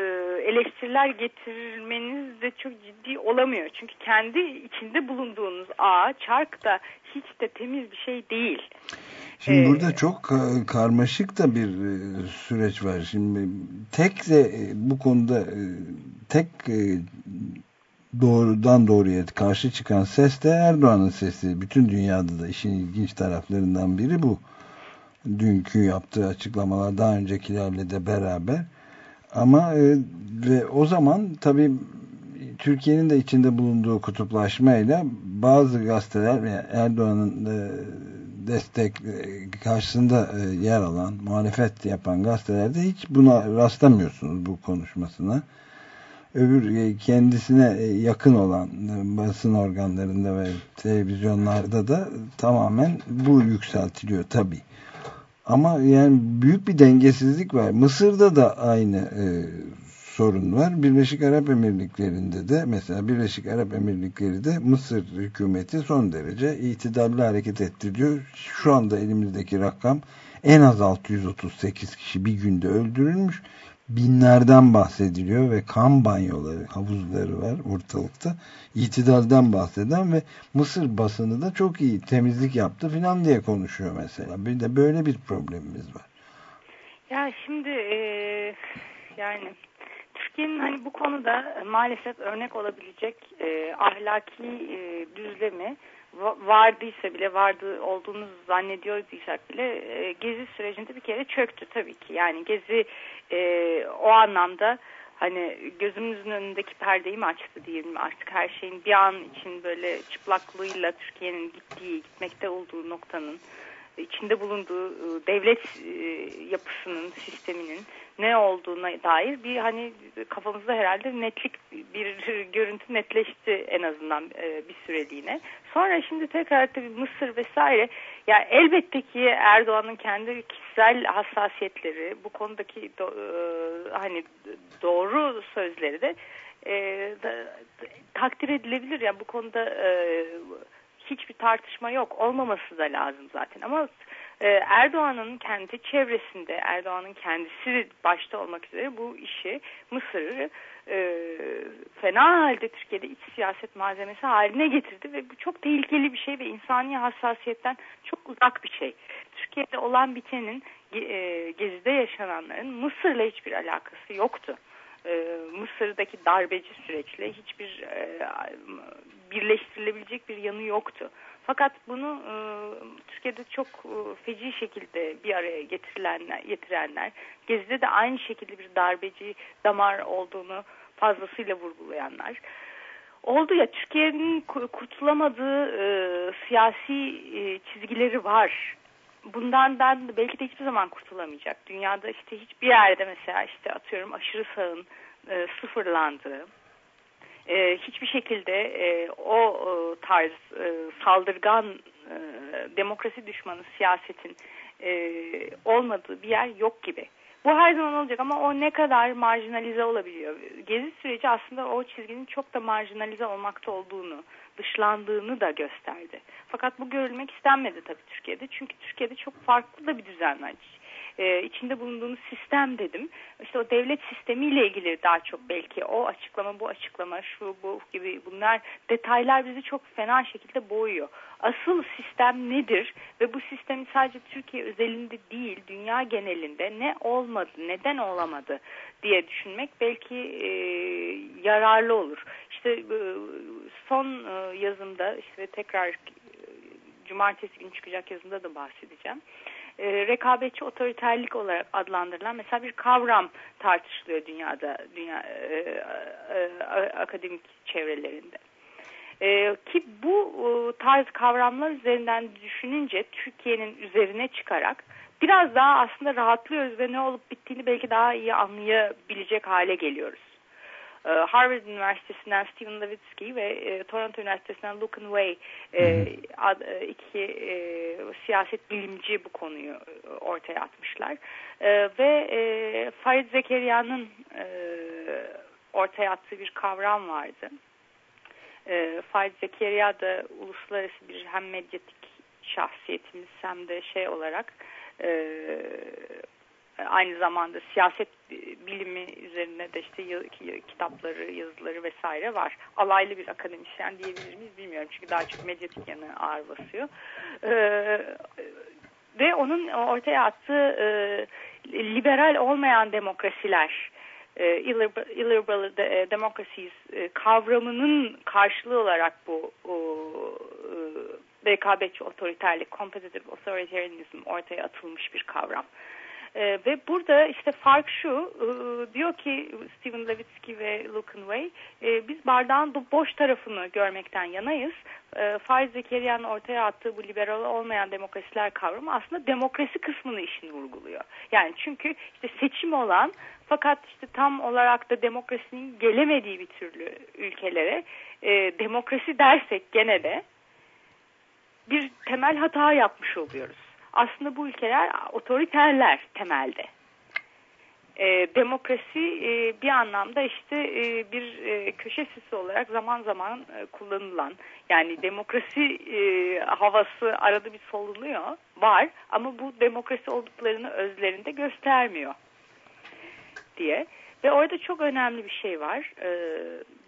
eleştiriler getirmeniz de çok ciddi olamıyor. Çünkü kendi içinde bulunduğunuz ağ, çark da hiç de temiz bir şey değil. Şimdi Ee, burada çok ka- karmaşık da bir e, süreç var. Şimdi tek de e, bu konuda e, tek e, doğrudan doğruya karşı çıkan ses de Erdoğan'ın sesi. Bütün dünyada da işin ilginç taraflarından biri bu. Dünkü yaptığı açıklamalar daha öncekilerle de beraber. Ama e, ve o zaman tabii Türkiye'nin de içinde bulunduğu kutuplaşmayla bazı gazeteler Erdoğan'ın e, destek e, karşısında e, yer alan, muhalefet yapan gazetelerde hiç buna rastlamıyorsunuz bu konuşmasına. Öbür e, kendisine e, yakın olan basın organlarında ve televizyonlarda da tamamen bu yükseltiliyor tabii. Ama yani büyük bir dengesizlik var. Mısır'da da aynı e, sorun var. Birleşik Arap Emirlikleri'nde de mesela Birleşik Arap Emirlikleri de Mısır hükümeti son derece itidalli hareket ettiriyor. Şu anda elimizdeki rakam en az 638 kişi bir günde öldürülmüş. Binlerden bahsediliyor ve kan banyoları, havuzları var ortalıkta. İtidalden bahseden ve Mısır basını da çok iyi temizlik yaptı filan diye konuşuyor mesela. Bir de böyle bir problemimiz var. Ya şimdi e, yani Türkiye'nin hani bu konuda maalesef örnek olabilecek e, ahlaki e, düzlemi vardıysa bile vardı olduğunu zannediyorduysak bile e, gezi sürecinde bir kere çöktü tabii ki. Yani gezi e, o anlamda hani gözümüzün önündeki perdeyi mi açtı diyelim artık her şeyin bir an için böyle çıplaklığıyla Türkiye'nin gittiği gitmekte olduğu noktanın içinde bulunduğu e, devlet e, yapısının, sisteminin ne olduğuna dair bir hani kafamızda herhalde netlik bir görüntü netleşti en azından e, bir süreliğine. Sonra şimdi tekrar tabii Mısır vesaire ya elbette ki Erdoğan'ın kendi kişisel hassasiyetleri bu konudaki do, hani doğru sözleri de, e, takdir edilebilir. Yani bu konuda e, hiçbir tartışma yok. Olmaması da lazım zaten. Ama e, Erdoğan'ın kendi çevresinde, Erdoğan'ın kendisi başta olmak üzere bu işi Mısır'ı e, fena halde Türkiye'de iç siyaset malzemesi haline getirdi ve bu çok tehlikeli bir şey ve insani hassasiyetten çok uzak bir şey. Türkiye'de olan bitenin e, Gezi'de yaşananların Mısır'la hiçbir alakası yoktu. E, Mısır'daki darbeci süreçle hiçbir e, birleştirilebilecek bir yanı yoktu. Fakat bunu e, Türkiye'de çok feci şekilde bir araya getirilenler, getirenler, Gezi'de de aynı şekilde bir darbeci damar olduğunu fazlasıyla vurgulayanlar oldu ya Türkiye'nin kurtulamadığı e, siyasi e, çizgileri var. Bundan ben belki de hiçbir zaman kurtulamayacak. Dünyada işte hiçbir yerde mesela işte atıyorum aşırı sağın e, sıfırlandığı, e, hiçbir şekilde e, o e, tarz e, saldırgan e, demokrasi düşmanı siyasetin e, olmadığı bir yer yok gibi. Bu her zaman olacak ama o ne kadar marjinalize olabiliyor. Gezi süreci aslında o çizginin çok da marjinalize olmakta olduğunu, dışlandığını da gösterdi. Fakat bu görülmek istenmedi tabii Türkiye'de. Çünkü Türkiye'de çok farklı da bir düzen var. Ee, içinde bulunduğumuz sistem dedim. İşte o devlet sistemiyle ilgili daha çok belki o açıklama, bu açıklama, şu bu gibi bunlar detaylar bizi çok fena şekilde boğuyor. Asıl sistem nedir ve bu sistemi sadece Türkiye özelinde değil, dünya genelinde ne olmadı, neden olamadı diye düşünmek belki e, yararlı olur. İşte e, son e, yazımda işte tekrar e, cumartesi günü çıkacak yazımda da bahsedeceğim e, rekabetçi otoriterlik olarak adlandırılan mesela bir kavram tartışılıyor dünyada dünya e, e, akademik çevrelerinde. E, ki bu e, tarz kavramlar üzerinden düşününce Türkiye'nin üzerine çıkarak biraz daha aslında rahatlıyoruz ve ne olup bittiğini belki daha iyi anlayabilecek hale geliyoruz. E, Harvard Üniversitesi'nden Stephen Levitsky ve e, Toronto Üniversitesi'nden Lucan Way e, ad, iki siyaset bilimci bu konuyu ortaya atmışlar. Ve Farid Zekeriya'nın ortaya attığı bir kavram vardı. Farid Zekeriya da uluslararası bir hem medyatik şahsiyetimiz hem de şey olarak e, aynı zamanda siyaset bilimi üzerine de işte kitapları, yazıları vesaire var. Alaylı bir akademisyen diyebilir miyiz bilmiyorum. Çünkü daha çok medyatik yanı ağır basıyor. Ee, ve onun ortaya attığı e, liberal olmayan demokrasiler, e, illiberal de, democracies e, kavramının karşılığı olarak bu e, rekabetçi otoriterlik, competitive authoritarianism ortaya atılmış bir kavram. E, ve burada işte fark şu, e, diyor ki Stephen Levitsky ve Lucan Way, e, biz bardağın boş tarafını görmekten yanayız. E, Faiz Zekeriya'nın ortaya attığı bu liberal olmayan demokrasiler kavramı aslında demokrasi kısmını işin vurguluyor. Yani çünkü işte seçim olan fakat işte tam olarak da demokrasinin gelemediği bir türlü ülkelere e, demokrasi dersek gene de bir temel hata yapmış oluyoruz aslında bu ülkeler otoriterler temelde. E, demokrasi e, bir anlamda işte e, bir e, köşe sisi olarak zaman zaman e, kullanılan yani demokrasi e, havası arada bir solunuyor var ama bu demokrasi olduklarını özlerinde göstermiyor diye ve orada çok önemli bir şey var e,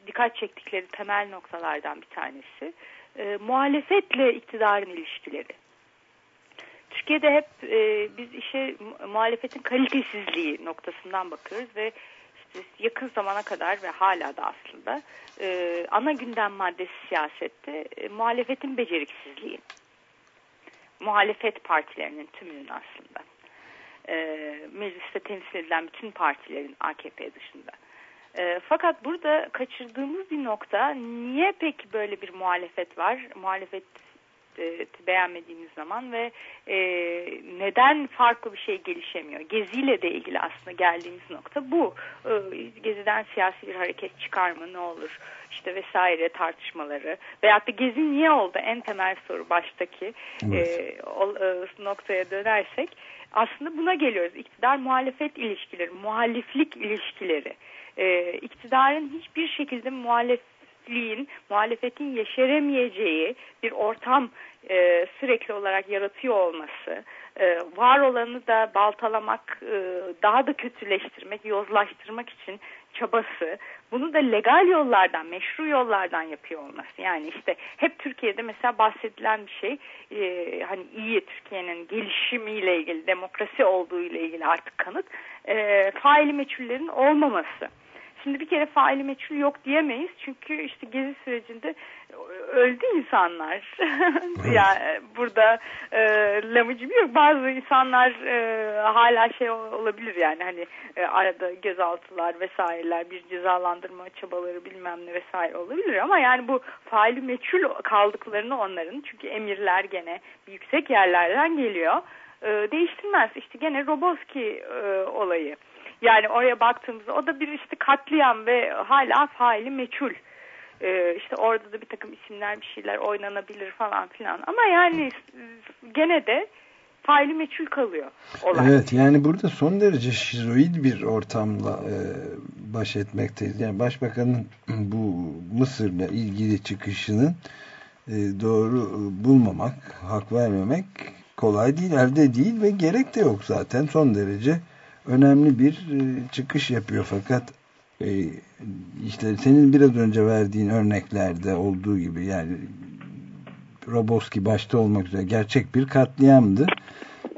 dikkat çektikleri temel noktalardan bir tanesi e, muhalefetle iktidarın ilişkileri. Türkiye'de hep e, biz işe muhalefetin kalitesizliği noktasından bakıyoruz ve yakın zamana kadar ve hala da aslında e, ana gündem maddesi siyasette e, muhalefetin beceriksizliği. Muhalefet partilerinin tümünün aslında. E, mecliste temsil edilen bütün partilerin AKP dışında. E, fakat burada kaçırdığımız bir nokta niye peki böyle bir muhalefet var? Muhalefet e, beğenmediğimiz zaman ve e, neden farklı bir şey gelişemiyor? Geziyle de ilgili aslında geldiğimiz nokta bu. E, geziden siyasi bir hareket çıkar mı ne olur? işte vesaire tartışmaları veyahut da gezi niye oldu en temel soru baştaki evet. e, o, e, noktaya dönersek aslında buna geliyoruz. İktidar muhalefet ilişkileri, muhaliflik ilişkileri. E, iktidarın hiçbir şekilde muhalef muhalifliğin, muhalefetin yeşeremeyeceği bir ortam e, sürekli olarak yaratıyor olması, e, var olanı da baltalamak, e, daha da kötüleştirmek, yozlaştırmak için çabası, bunu da legal yollardan, meşru yollardan yapıyor olması. Yani işte hep Türkiye'de mesela bahsedilen bir şey, e, hani iyi Türkiye'nin gelişimiyle ilgili, demokrasi olduğu ile ilgili artık kanıt, e, faili meçhullerin olmaması. Şimdi bir kere faili meçhul yok diyemeyiz. Çünkü işte gezi sürecinde öldü insanlar. (laughs) yani burada e, lamıcı yok. Bazı insanlar e, hala şey olabilir yani hani e, arada gözaltılar vesaireler bir cezalandırma çabaları bilmem ne vesaire olabilir ama yani bu faili meçhul kaldıklarını onların çünkü emirler gene yüksek yerlerden geliyor. E, değiştirmez. İşte gene Roboski e, olayı. Yani oraya baktığımızda o da bir işte katliam ve hala faili meçhul. Ee, işte orada da bir takım isimler bir şeyler oynanabilir falan filan. Ama yani gene de faili meçhul kalıyor olay. Evet yani burada son derece şizoid bir ortamla e, baş etmekteyiz. Yani başbakanın (clears throat) bu Mısır'la ilgili çıkışının e, doğru bulmamak, hak vermemek kolay değil, elde değil ve gerek de yok zaten son derece önemli bir e, çıkış yapıyor. Fakat e, işte senin biraz önce verdiğin örneklerde olduğu gibi yani Roboski başta olmak üzere gerçek bir katliamdı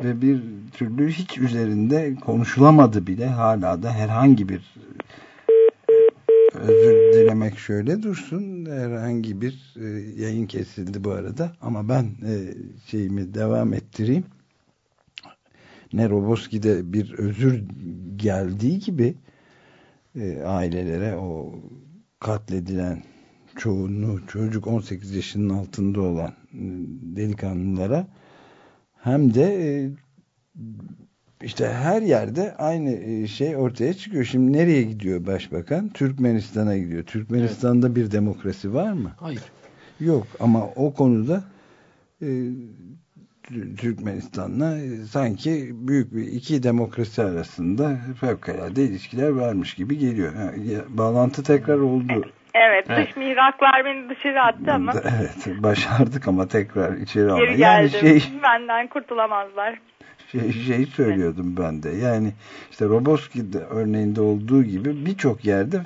ve bir türlü hiç üzerinde konuşulamadı bile. Hala da herhangi bir özür dilemek şöyle dursun herhangi bir e, yayın kesildi bu arada. Ama ben şeyimi devam ettireyim ne Roboski'de bir özür geldiği gibi e, ailelere o katledilen çoğunluğu çocuk 18 yaşının altında olan e, delikanlılara hem de e, işte her yerde aynı e, şey ortaya çıkıyor. Şimdi nereye gidiyor başbakan? Türkmenistan'a gidiyor. Türkmenistan'da evet. bir demokrasi var mı? Hayır. Yok ama o konuda e, Türkmenistan'la e, sanki büyük bir iki demokrasi arasında fevkalade ilişkiler varmış gibi geliyor. Ha, bağlantı tekrar oldu. Evet, evet, dış mihraklar beni dışarı attı ama. Evet, başardık ama tekrar içeri. Geri geldim. Yani şey, Benden kurtulamazlar. Şey, şey söylüyordum ben de. Yani işte Roboski'de örneğinde olduğu gibi birçok yerde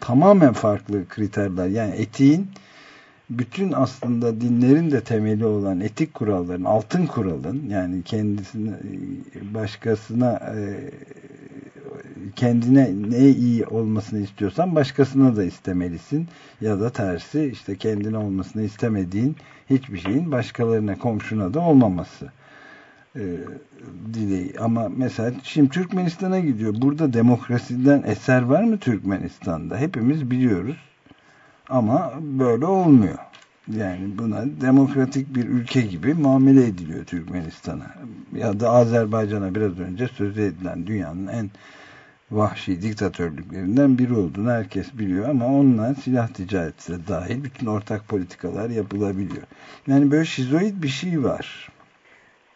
tamamen farklı kriterler. Yani etiğin bütün aslında dinlerin de temeli olan etik kuralların, altın kuralın yani kendisine başkasına e, kendine ne iyi olmasını istiyorsan başkasına da istemelisin ya da tersi işte kendine olmasını istemediğin hiçbir şeyin başkalarına komşuna da olmaması e, dileği. Ama mesela şimdi Türkmenistan'a gidiyor. Burada demokrasiden eser var mı Türkmenistan'da? Hepimiz biliyoruz. Ama böyle olmuyor. Yani buna demokratik bir ülke gibi muamele ediliyor Türkmenistan'a. Ya da Azerbaycan'a biraz önce sözü edilen dünyanın en vahşi diktatörlüklerinden biri olduğunu herkes biliyor ama onunla silah ticareti de dahil bütün ortak politikalar yapılabiliyor. Yani böyle şizoid bir şey var.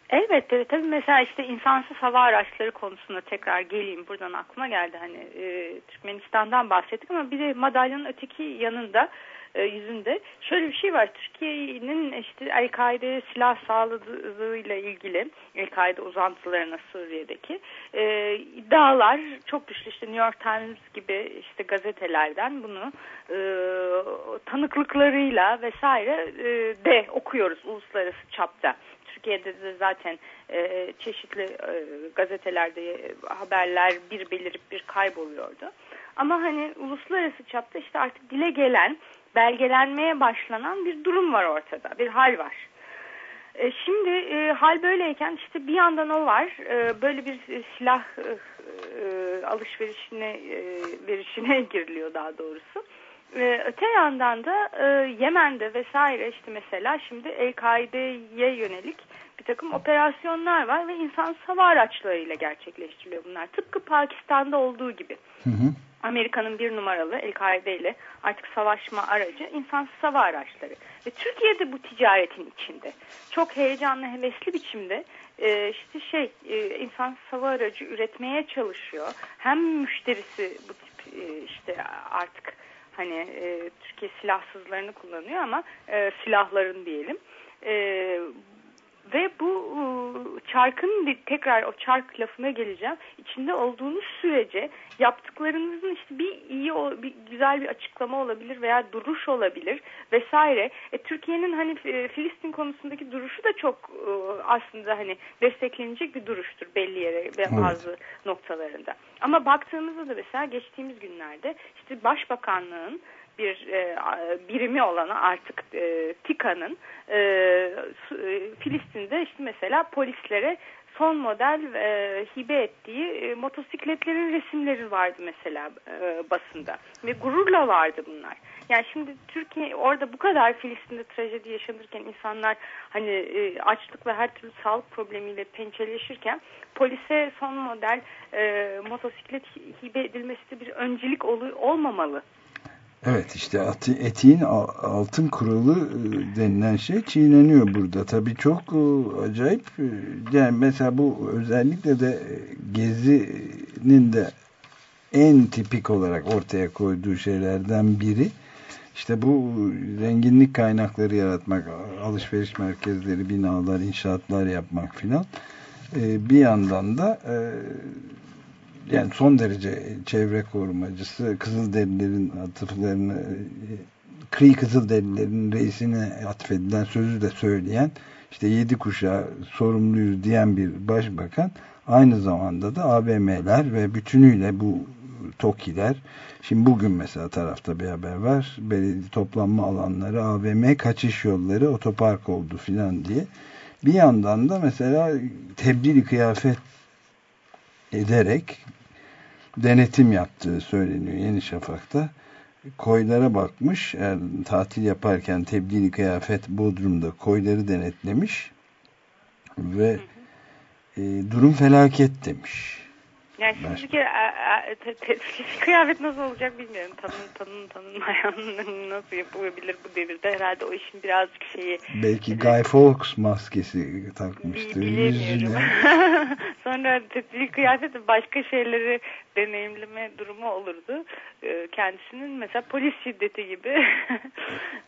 Elbette tabii. Mesela işte insansız hava araçları konusunda tekrar geleyim. Buradan aklıma geldi hani e, Türkmenistan'dan bahsettik ama bir de madalyanın öteki yanında e, yüzünde şöyle bir şey var. Türkiye'nin işte El-Kaide'ye silah sağladığıyla ilgili El-Kaide uzantılarına Suriye'deki e, iddialar çok güçlü. İşte New York Times gibi işte gazetelerden bunu e, tanıklıklarıyla vesaire e, de okuyoruz uluslararası çapta. Türkiye'de de zaten e, çeşitli e, gazetelerde haberler bir belirip bir kayboluyordu. Ama hani uluslararası çapta işte artık dile gelen, belgelenmeye başlanan bir durum var ortada, bir hal var. E, şimdi e, hal böyleyken işte bir yandan o var, e, böyle bir silah e, e, alışverişine e, verişine (laughs) giriliyor daha doğrusu. Ee, öte yandan da e, Yemen'de vesaire işte mesela şimdi El-Kaide'ye yönelik bir takım operasyonlar var ve insan hava araçlarıyla gerçekleştiriliyor bunlar. Tıpkı Pakistan'da olduğu gibi. Hı hı. Amerika'nın bir numaralı El-Kaide ile artık savaşma aracı insan hava araçları. Ve Türkiye'de bu ticaretin içinde. Çok heyecanlı, hevesli biçimde e, işte şey e, insan hava aracı üretmeye çalışıyor. Hem müşterisi bu tip e, işte artık hani e, Türkiye silahsızlarını kullanıyor ama e, silahların diyelim. E, ve bu e, çarkın tekrar o çark lafına geleceğim. İçinde olduğunuz sürece yaptıklarınızın işte bir iyi bir güzel bir açıklama olabilir veya duruş olabilir vesaire. E, Türkiye'nin hani e, Filistin konusundaki duruşu da çok e, aslında hani desteklenecek bir duruştur belli yere ve bazı evet. noktalarında. Ama baktığımızda da mesela geçtiğimiz günlerde işte Başbakanlığın bir e, birimi olan artık e, TİKA'nın e, e, Filistin'de işte mesela polislere son model e, hibe ettiği e, motosikletlerin resimleri vardı mesela e, basında ve gururla vardı bunlar. Yani şimdi Türkiye orada bu kadar Filistin'de trajedi yaşanırken insanlar hani e, açlık ve her türlü sağlık problemiyle pençeleşirken polise son model e, motosiklet hibe edilmesi de bir öncelik ol, olmamalı Evet işte etiğin altın kuralı e, denilen şey çiğneniyor burada. Tabii çok e, acayip. E, yani mesela bu özellikle de Gezi'nin de en tipik olarak ortaya koyduğu şeylerden biri işte bu zenginlik kaynakları yaratmak, alışveriş merkezleri, binalar, inşaatlar yapmak filan. Bir yandan da yani son derece çevre korumacısı Kızılderililerin atıflarını Kri Kızılderililerin reisine atfedilen sözü de söyleyen işte yedi kuşağı sorumluyuz diyen bir başbakan aynı zamanda da AVM'ler ve bütünüyle bu TOKİ'ler. Şimdi bugün mesela tarafta bir haber var belediye toplanma alanları AVM kaçış yolları otopark oldu filan diye. Bir yandan da mesela tebdili kıyafet ederek denetim yaptığı söyleniyor Yeni Şafak'ta. Koylara bakmış, tatil yaparken tebdili kıyafet Bodrum'da koyları denetlemiş ve e, durum felaket demiş. Yani şimdiki e, e, (laughs) kıyafet nasıl olacak bilmiyorum. Tanın tanın tanınmayan (laughs) nasıl yapılabilir bu devirde. Herhalde o işin birazcık şeyi Belki Guy Fawkes maskesi takmıştı. Bi- bilemiyorum. yüzüne. (laughs) Sonra tepkili kıyafet başka şeyleri deneyimleme durumu olurdu. Kendisinin mesela polis şiddeti gibi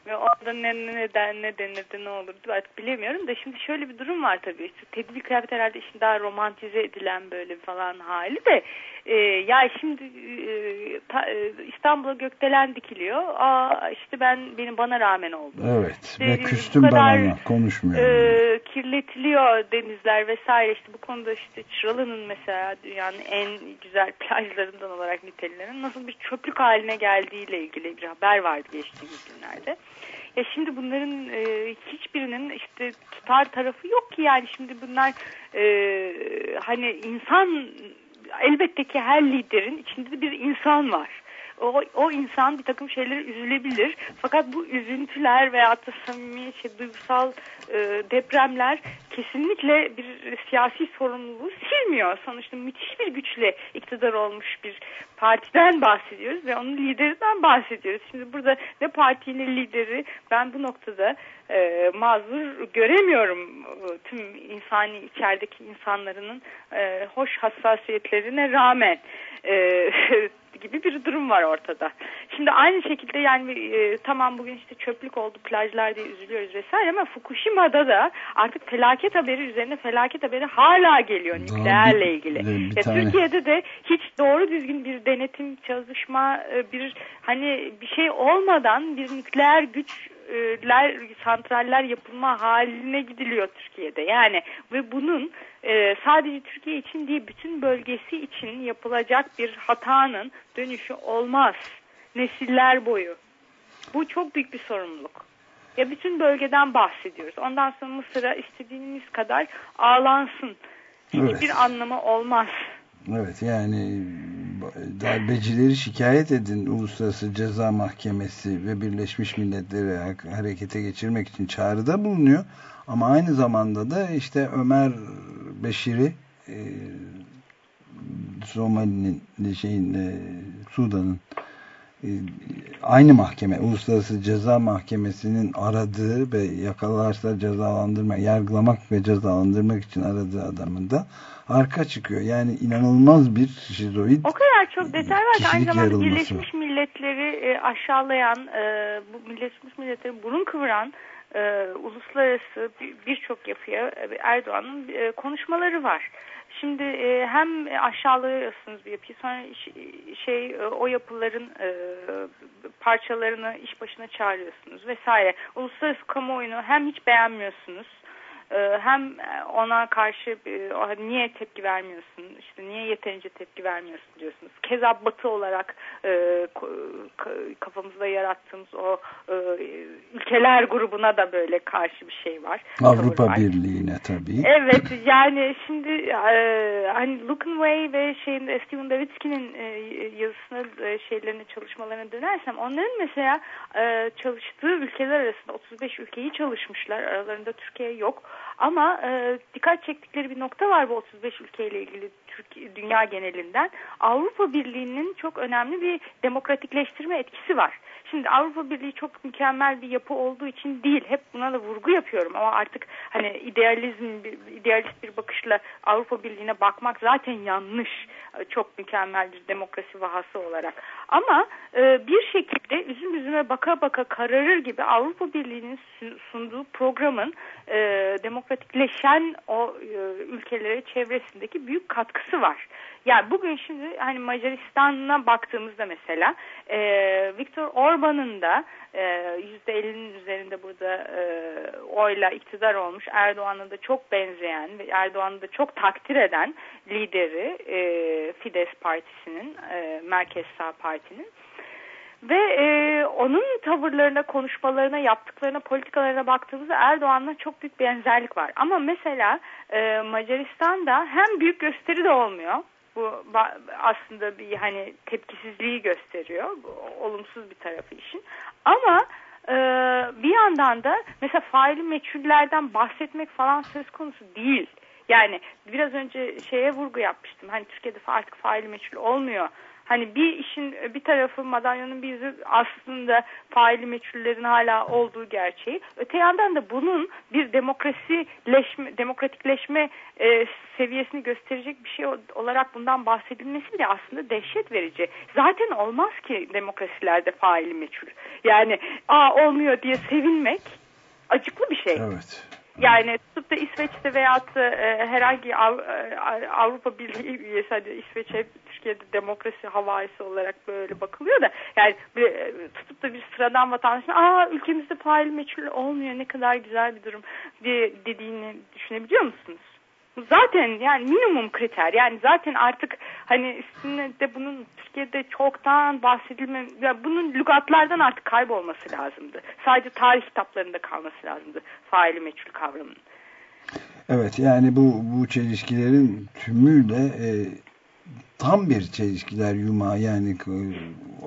ve orada ne neden ne denirdi ne olurdu artık bilemiyorum da şimdi şöyle bir durum var tabii. İşte tedbir kıyafet herhalde işin daha romantize edilen böyle falan hali de e, ya şimdi e, ta- e, İstanbul'a gökdelen dikiliyor. Aa işte ben benim bana rağmen oldu. Evet İşte ve küstüm ben kadar, ama konuşmuyorum. e, kirletiliyor denizler vesaire işte bu konuda işte Çıralı'nın mesela dünyanın en güzel plajlarından olarak nitelenen nasıl bir çöplük haline geldiğiyle ilgili bir haber vardı geçtiğimiz günlerde. Ya şimdi bunların e, hiçbirinin işte tutar tarafı yok ki yani şimdi bunlar e, hani insan elbette ki her liderin içinde de bir insan var. O, o insan bir takım şeylere üzülebilir. Fakat bu üzüntüler veya da samimi şey, duygusal e, depremler kesinlikle bir siyasi sorumluluğu silmiyor. Sonuçta müthiş bir güçle iktidar olmuş bir partiden bahsediyoruz ve onun liderinden bahsediyoruz. Şimdi burada ne partinin lideri ben bu noktada e, mazur göremiyorum e, tüm insani içerideki insanların e, hoş hassasiyetlerine rağmen e, (laughs) gibi bir durum var ortada. Şimdi aynı şekilde yani e, tamam bugün işte çöplük oldu plajlar diye üzülüyoruz vesaire ama Fukushima'da da artık felaket haberi üzerine felaket haberi hala geliyor nükleerle bir- ilgili. bir Ya tane- Türkiye'de de hiç doğru düzgün bir denetim çalışma e, bir hani bir şey olmadan bir nükleer güçler santraller yapılma haline gidiliyor Türkiye'de. Yani ve bunun e, sadece Türkiye için değil bütün bölgesi için yapılacak bir hatanın dönüşü olmaz. Nesiller boyu. Bu çok büyük bir sorumluluk. Ya bütün bölgeden bahsediyoruz. Ondan sonra Mısır'a istediğiniz kadar ağlansın. Hiçbir Evet. anlamı olmaz. Evet yani darbecileri şikayet edin Uluslararası Ceza Mahkemesi ve Birleşmiş Milletleri ha- harekete geçirmek için çağrıda bulunuyor. Ama aynı zamanda da işte Ömer Beşir'i e, Somali'nin şeyin e, Sudan'ın e, aynı mahkeme Uluslararası Ceza Mahkemesi'nin aradığı ve yakalarsa cezalandırma, yargılamak ve cezalandırmak için aradığı adamın da arka çıkıyor. Yani inanılmaz bir şizoid O kadar çok detay var ki aynı zamanda yarılması Birleşmiş Milletleri e, aşağılayan, e, bu Birleşmiş Milletleri burun kıvıran e, uluslararası bir- birçok yapıya Erdoğan'ın e, konuşmaları var. Şimdi e, hem aşağılıyorsunuz bir yapıyı sonra iş- şey e, o yapıların e, parçalarını iş başına çağırıyorsunuz vesaire. Uluslararası kamuoyunu hem hiç beğenmiyorsunuz hem ona karşı e, o hani niye tepki vermiyorsun işte niye yeterince tepki vermiyorsun diyorsunuz. Keza batı olarak e, kafamızda yarattığımız o e, ülkeler grubuna da böyle karşı bir şey var. Avrupa var. Birliği'ne tabii. Evet yani şimdi hani Looking Way ve şeyin Steven Davitsky'nin yazısına e, şeylerine çalışmalarına dönersem onların mesela çalıştığı ülkeler arasında 35 ülkeyi çalışmışlar aralarında Türkiye yok ama e, dikkat çektikleri bir nokta var bu 35 ülkeyle ilgili Türkiye, dünya genelinden Avrupa Birliği'nin çok önemli bir demokratikleştirme etkisi var. Şimdi Avrupa Birliği çok mükemmel bir yapı olduğu için değil. Hep buna da vurgu yapıyorum ama artık hani idealizm, idealist bir bakışla Avrupa Birliği'ne bakmak zaten yanlış. Çok mükemmel bir demokrasi vahası olarak. Ama e, bir şekilde üzüm üzüme baka baka kararır gibi Avrupa Birliği'nin sun- sunduğu programın e, demokratikleşen o e, ülkelere çevresindeki büyük katkısı var. Yani bugün şimdi hani Macaristan'a baktığımızda mesela Viktor Orban'ın da e, %50'nin üzerinde burada e, oyla iktidar olmuş Erdoğan'a da çok benzeyen ve Erdoğan'ı da çok takdir eden lideri e, Fidesz Partisi'nin e, Merkez Sağ Parti'nin ve e, onun tavırlarına, konuşmalarına, yaptıklarına, politikalarına baktığımızda Erdoğan'la çok büyük benzerlik var. Ama mesela e, Macaristan'da hem büyük gösteri de olmuyor. Bu aslında bir hani tepkisizliği gösteriyor. Bu, olumsuz bir tarafı işin. Ama e, bir yandan da mesela faili meçhullerden bahsetmek falan söz konusu değil. Yani biraz önce şeye vurgu yapmıştım. Hani Türkiye'de artık faili meçhul olmuyor Hani bir işin bir tarafı madalyonun bir yüzü aslında faili meçhullerin hala olduğu gerçeği. Öte yandan da bunun bir demokrasileşme, demokratikleşme e, seviyesini gösterecek bir şey olarak bundan bahsedilmesi de aslında dehşet verici. Zaten olmaz ki demokrasilerde faili meçhul. Yani aa olmuyor diye sevinmek acıklı bir şey. Evet. Yani tutup da İsveç'te veyahut da e, herhangi Av, e, Avrupa Birliği üyesi hadi İsveç'e Türkiye'de demokrasi havaisi olarak böyle bakılıyor da yani e, tutup da bir sıradan vatandaşın aa ülkemizde fail meçhul olmuyor ne kadar güzel bir durum diye dediğini düşünebiliyor musunuz? Zaten yani minimum kriter yani zaten artık hani üstünde de bunun Türkiye'de çoktan bahsedilme yani bunun lügatlardan artık kaybolması lazımdı. Sadece tarih kitaplarında kalması lazımdı faili meçhul kavramının. Evet yani bu bu çelişkilerin tümüyle e, tam bir çelişkiler yumağı yani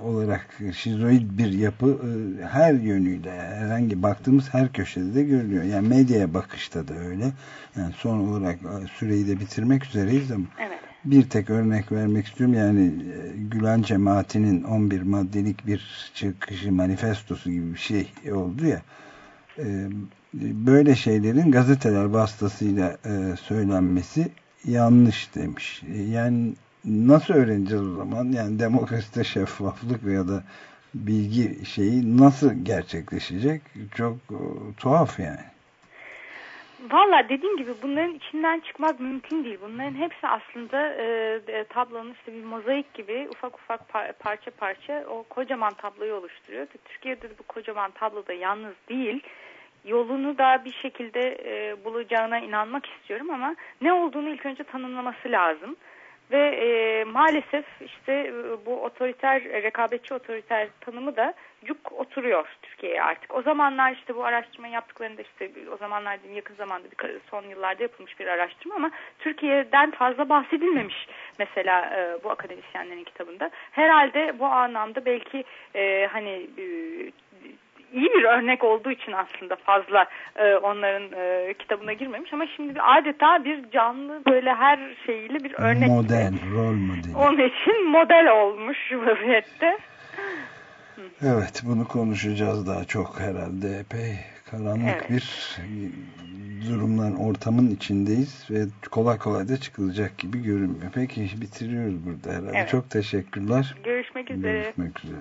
olarak şizoid bir yapı e, her yönüyle herhangi baktığımız her köşede de görülüyor. Yani medyaya bakışta da öyle. Yani son olarak e, süreyi de bitirmek üzereyiz ama evet. bir tek örnek vermek istiyorum. Yani e, Gülen cemaatinin 11 maddelik bir çıkışı manifestosu gibi bir şey oldu ya. Böyle şeylerin gazeteler vasıtasıyla söylenmesi yanlış demiş. Yani nasıl öğreneceğiz o zaman? Yani demokraside şeffaflık ya da bilgi şeyi nasıl gerçekleşecek? Çok e, tuhaf yani. Valla dediğim gibi bunların içinden çıkmak mümkün değil. Bunların hepsi aslında e, e, tablonun işte bir mozaik gibi ufak ufak par parça parça o kocaman tabloyu oluşturuyor. Türkiye'de bu kocaman tabloda yalnız değil. Yolunu da bir şekilde e, bulacağına inanmak istiyorum ama ne olduğunu ilk önce tanımlaması lazım. Ve e, maalesef işte e, bu otoriter, rekabetçi otoriter tanımı da cuk oturuyor Türkiye'ye artık. O zamanlar işte bu araştırma yaptıklarında işte o zamanlar yakın zamanda son yıllarda yapılmış bir araştırma ama Türkiye'den fazla bahsedilmemiş mesela e, bu akademisyenlerin kitabında. Herhalde bu anlamda belki e, hani e, iyi bir örnek olduğu için aslında fazla e, onların e, kitabına girmemiş ama şimdi adeta bir canlı böyle her şeyiyle bir örnek. Model, rol modeli. Onun için model olmuş vaziyette. Evet bunu konuşacağız daha çok herhalde epey karanlık evet. bir durumdan ortamın içindeyiz ve kolay kolay da çıkılacak gibi görünmüyor. Peki bitiriyoruz burada herhalde. Evet. Çok teşekkürler. Görüşmek üzere. Görüşmek üzere.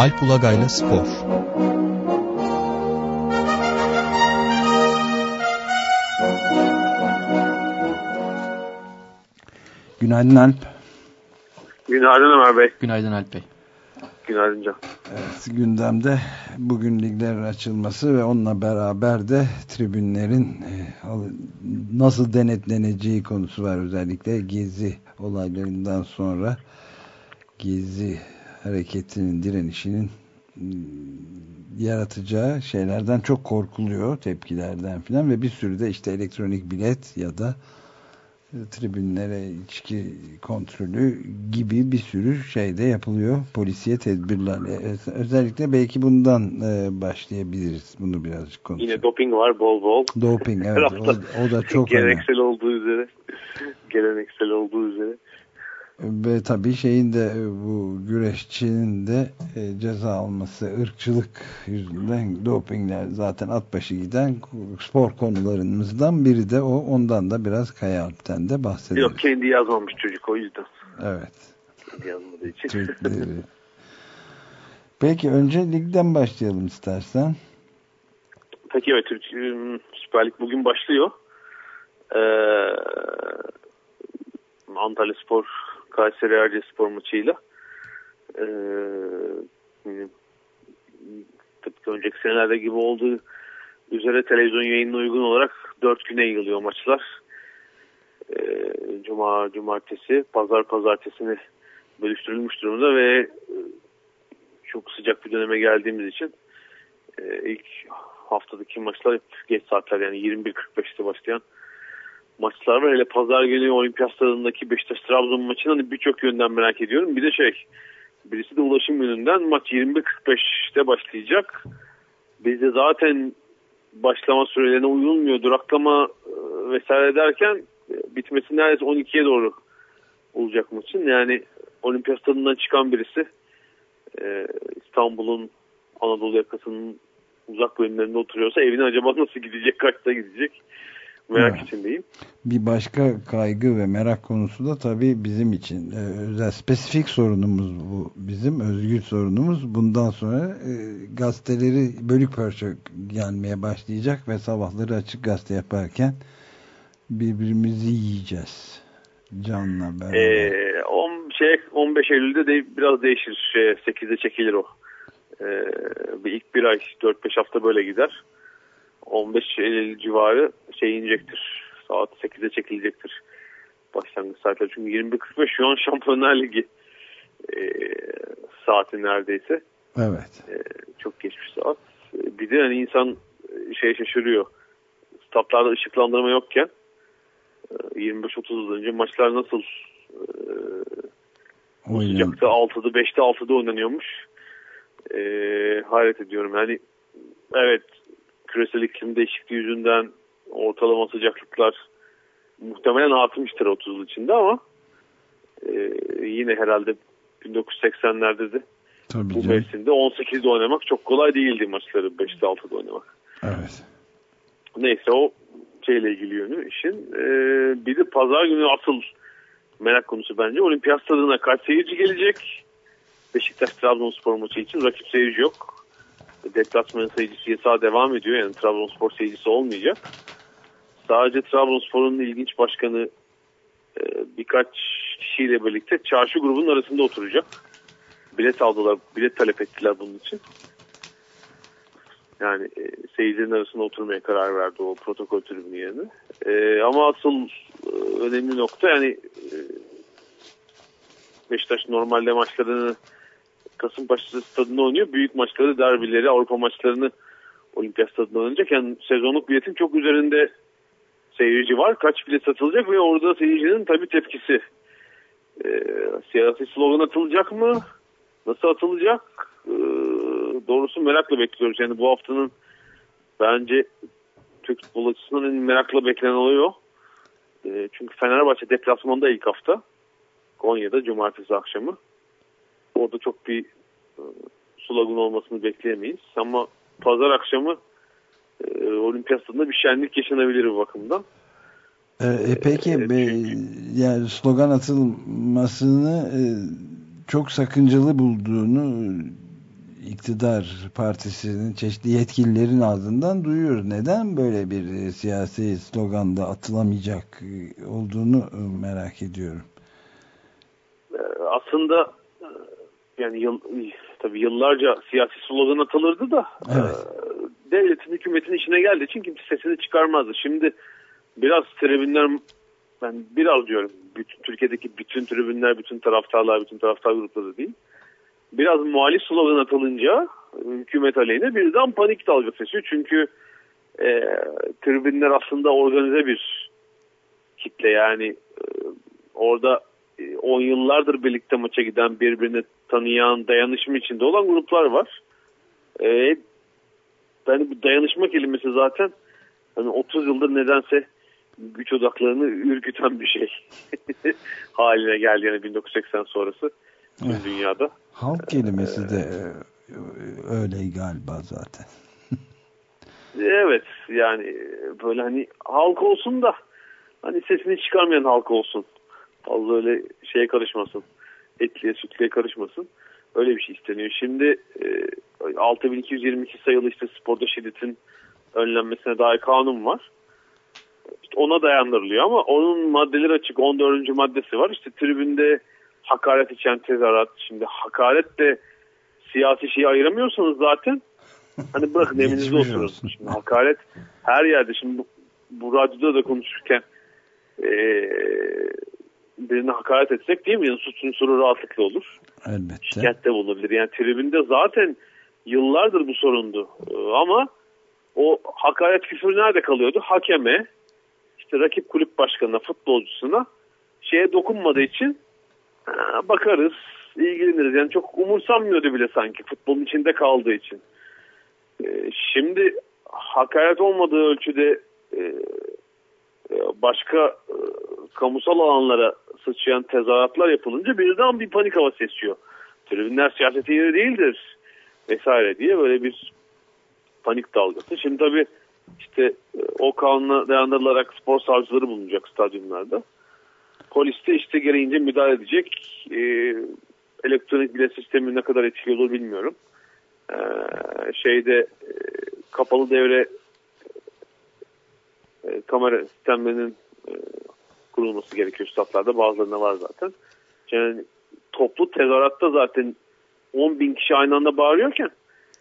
Alp Ulagay'la Spor Günaydın Alp. Günaydın Ömer Bey. Günaydın Alp Bey. Günaydın Can. Evet, gündemde bugün liglerin açılması ve onunla beraber de tribünlerin e, nasıl denetleneceği konusu var. Özellikle gezi olaylarından sonra gezi hareketinin, direnişinin ıı, yaratacağı şeylerden çok korkuluyor, tepkilerden filan ve bir sürü de işte elektronik bilet ya da tribünlere içki kontrolü gibi bir sürü şey de yapılıyor. Polisiye tedbirlerle. Özellikle belki bundan e, başlayabiliriz. Bunu birazcık konuşalım. Yine doping var bol bol. Doping evet. (laughs) o, o da çok Geleneksel önemli. olduğu üzere. Geleneksel olduğu üzere. Ve tabii şeyin de e, bu güreşçinin de e, ceza alması ırkçılık yüzünden dopingler zaten at başı giden spor konularımızdan biri de o. Ondan da biraz Kaya Alp'ten de bahsedelim. Yok kendi yazmamış çocuk o yüzden. Evet. Kendi yazmadığı için. Peki önce ligden başlayalım istersen. Peki evet Süper Lig bugün başlıyor. Ee, Antalya Spor Kayseri Erce Spor maçıyla. Ee, tıpkı önceki senelerde gibi olduğu üzere televizyon yayınına uygun olarak dört güne yığılıyor maçlar. Ee, Cuma, cumartesi, pazar, pazartesini bölüştürülmüş durumda ve e, çok sıcak bir döneme geldiğimiz için e, ilk haftadaki maçlar hep geç saatler yani 21.45'te başlayan maçlar var. Hele pazar günü olimpiyat stadındaki Beşiktaş-Trabzon maçını hani birçok yönden merak ediyorum. Bir de şey birisi de ulaşım yönünden maç 21.45'te başlayacak. Bizde zaten başlama sürelerine uyulmuyor. Duraklama e, vesaire derken e, bitmesi neredeyse 12'ye doğru olacak maçın. Yani olimpiyat stadından çıkan birisi e, İstanbul'un Anadolu yakasının uzak bölümlerinde oturuyorsa evine acaba nasıl gidecek, kaçta gidecek merak evet. içindeyim. Bir başka kaygı ve merak konusu da tabii bizim için e, özel spesifik sorunumuz bu bizim özgür sorunumuz. Bundan sonra e, gazeteleri bölük parça gelmeye başlayacak ve sabahları açık gazete yaparken birbirimizi yiyeceğiz. Canla beraber. Ee, on, şey, 15 Eylül'de de biraz değişir. Şey, 8'e çekilir o. Ee, bir ilk bir ay 4-5 hafta böyle gider. 15 Eylül civarı şey inecektir. Saat 8'e çekilecektir. Başlangıç saatleri. Çünkü 21.45 şu an Şampiyonlar Ligi e, saati neredeyse. Evet. E, çok geçmiş saat. Bir de hani insan şey şaşırıyor. Statlarda ışıklandırma yokken 25-30 önce maçlar nasıl e, sıcakta 6'da 5'te 6'da oynanıyormuş. E, hayret ediyorum. Yani evet küresel iklim değişikliği yüzünden ortalama sıcaklıklar muhtemelen artmıştır 30 yıl içinde ama e, yine herhalde 1980'lerde de Tabii bu canım. mevsimde 18'de oynamak çok kolay değildi maçları 5'te 6'da oynamak. Evet. Neyse o şeyle ilgili yönü işin. Ee, bir de pazar günü asıl merak konusu bence olimpiyat stadına kaç seyirci gelecek? Beşiktaş Trabzonspor maçı için rakip seyirci yok deplasmanın seyircisi yasağı devam ediyor. Yani Trabzonspor seyircisi olmayacak. Sadece Trabzonspor'un ilginç başkanı e, birkaç kişiyle birlikte çarşı grubunun arasında oturacak. Bilet aldılar, bilet talep ettiler bunun için. Yani e, seyircilerin arasında oturmaya karar verdi o protokol tribünü yerine. E, ama asıl e, önemli nokta yani e, Beşiktaş normalde maçlarını Kasımpaşa stadında oynuyor. Büyük maçları, derbileri, Avrupa maçlarını olimpiyat stadında oynayacak. Yani sezonluk biletin çok üzerinde seyirci var. Kaç bilet satılacak ve orada seyircinin tabii tepkisi. Ee, siyasi slogan atılacak mı? Nasıl atılacak? Ee, doğrusu merakla bekliyoruz. Yani bu haftanın bence Türk futbol açısından merakla beklenen oluyor. Ee, çünkü Fenerbahçe deplasmanda ilk hafta. Konya'da cumartesi akşamı orada çok bir e, slogan olmasını bekleyemeyiz. Ama pazar akşamı e, olimpiyat stadında bir şenlik yaşanabilir bu bakımdan. E, e peki e, be, yani slogan atılmasını e, çok sakıncalı bulduğunu iktidar partisinin çeşitli yetkililerin ağzından duyuyoruz. Neden böyle bir e, siyasi sloganda atılamayacak olduğunu merak ediyorum. Aslında yani yıl, tabii yıllarca siyasi slogan atılırdı da evet. e, devletin hükümetin işine geldi için kimse sesini çıkarmazdı. Şimdi biraz tribünler ben biraz diyorum bütün, Türkiye'deki bütün tribünler, bütün taraftarlar, bütün taraftar grupları değil. Biraz muhalif slogan atılınca hükümet aleyhine birden panik dalgası esiyor. Çünkü e, tribünler aslında organize bir kitle yani e, orada 10 yıllardır birlikte maça giden, birbirini tanıyan, dayanışma içinde olan gruplar var. Ee, yani bu dayanışma kelimesi zaten hani 30 yıldır nedense güç odaklarını ürküten bir şey (laughs) haline geldi yani 1980 sonrası dünyada. Halk kelimesi de öyle galiba zaten. (laughs) evet yani böyle hani halk olsun da hani sesini çıkarmayan halk olsun Fazla öyle şeye karışmasın. Etliye sütlüye karışmasın. Öyle bir şey isteniyor. Şimdi e, 6222 sayılı işte sporda şiddetin önlenmesine dair kanun var. İşte ona dayandırılıyor ama onun maddeleri açık. 14. maddesi var. İşte tribünde hakaret içen tezahürat. Şimdi hakaret de siyasi şeyi ayıramıyorsanız zaten hani bırakın (laughs) evinizde oturun. Şimdi hakaret her yerde. Şimdi bu, bu radyoda da konuşurken e, birine hakaret etsek değil mi? Yani suç unsuru rahatlıkla olur. Elbette. Şikayette bulunabilir. Yani tribünde zaten yıllardır bu sorundu. Ee, Ama o hakaret küfür nerede kalıyordu? Hakeme, işte rakip kulüp başkanına, futbolcusuna şeye dokunmadığı için "Ha, bakarız, ilgileniriz. Yani çok umursanmıyordu bile sanki futbolun içinde kaldığı için. Ee, Şimdi hakaret olmadığı ölçüde e, e, başka e, kamusal alanlara sıçrayan tezahüratlar yapılınca birden bir panik havası esiyor. Tribünler siyasete yeri değildir vesaire diye böyle bir panik dalgası. Şimdi tabii işte e, o kanuna dayandırılarak spor savcıları bulunacak stadyumlarda. Polis de işte gereğince müdahale edecek. E, elektronik bilet sistemi ne kadar etkili olur bilmiyorum. E, şeyde e, kapalı devre e, kamera sistemlerinin e, kurulması gerekiyor statlarda. Bazılarında var zaten. Yani toplu tezahüratta zaten 10 bin kişi aynı anda bağırıyorken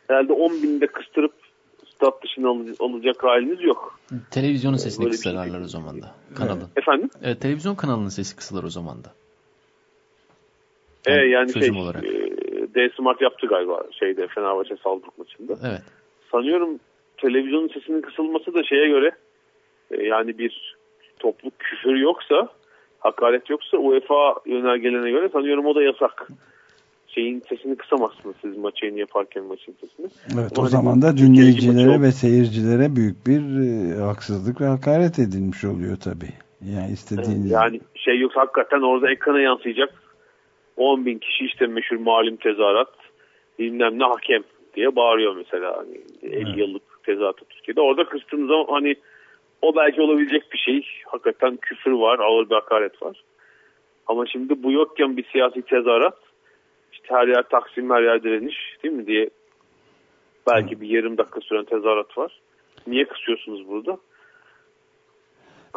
herhalde 10 binde kıstırıp stat dışına alacak haliniz yok. Televizyonun sesini Böyle şey kısarlar değil. o zaman da. Kanalın. Efendim? Evet, televizyon kanalının sesi kısılır o zaman da. Ee, yani çözüm şey olarak. e, D Smart yaptı galiba şeyde Fenerbahçe Salzburg maçında. Evet. Sanıyorum televizyonun sesinin kısılması da şeye göre e, yani bir toplu küfür yoksa hakaret yoksa UEFA yönergelerine göre sanıyorum o da yasak. Şeyin sesini kısamazsınız siz maç yayını yaparken maçın sesini. Evet, Ama o zaman da dinleyicilere ve seyircilere büyük bir e, haksızlık ve hakaret edilmiş oluyor tabii. Yani istediğiniz Yani şey yoksa hakikaten orada ekrana yansıyacak 10 bin kişi işte meşhur malum tezahürat bilmem ne hakem diye bağırıyor mesela. Hani 50 yıllık tezahürat Türkiye'de. Orada kıstığınız zaman hani o belki olabilecek bir şey. Hakikaten küfür var, ağır bir hakaret var. Ama şimdi bu yokken bir siyasi tezahürat işte her yer Taksim, her yer direniş değil mi diye belki bir yarım dakika süren tezahürat var. Niye kısıyorsunuz burada?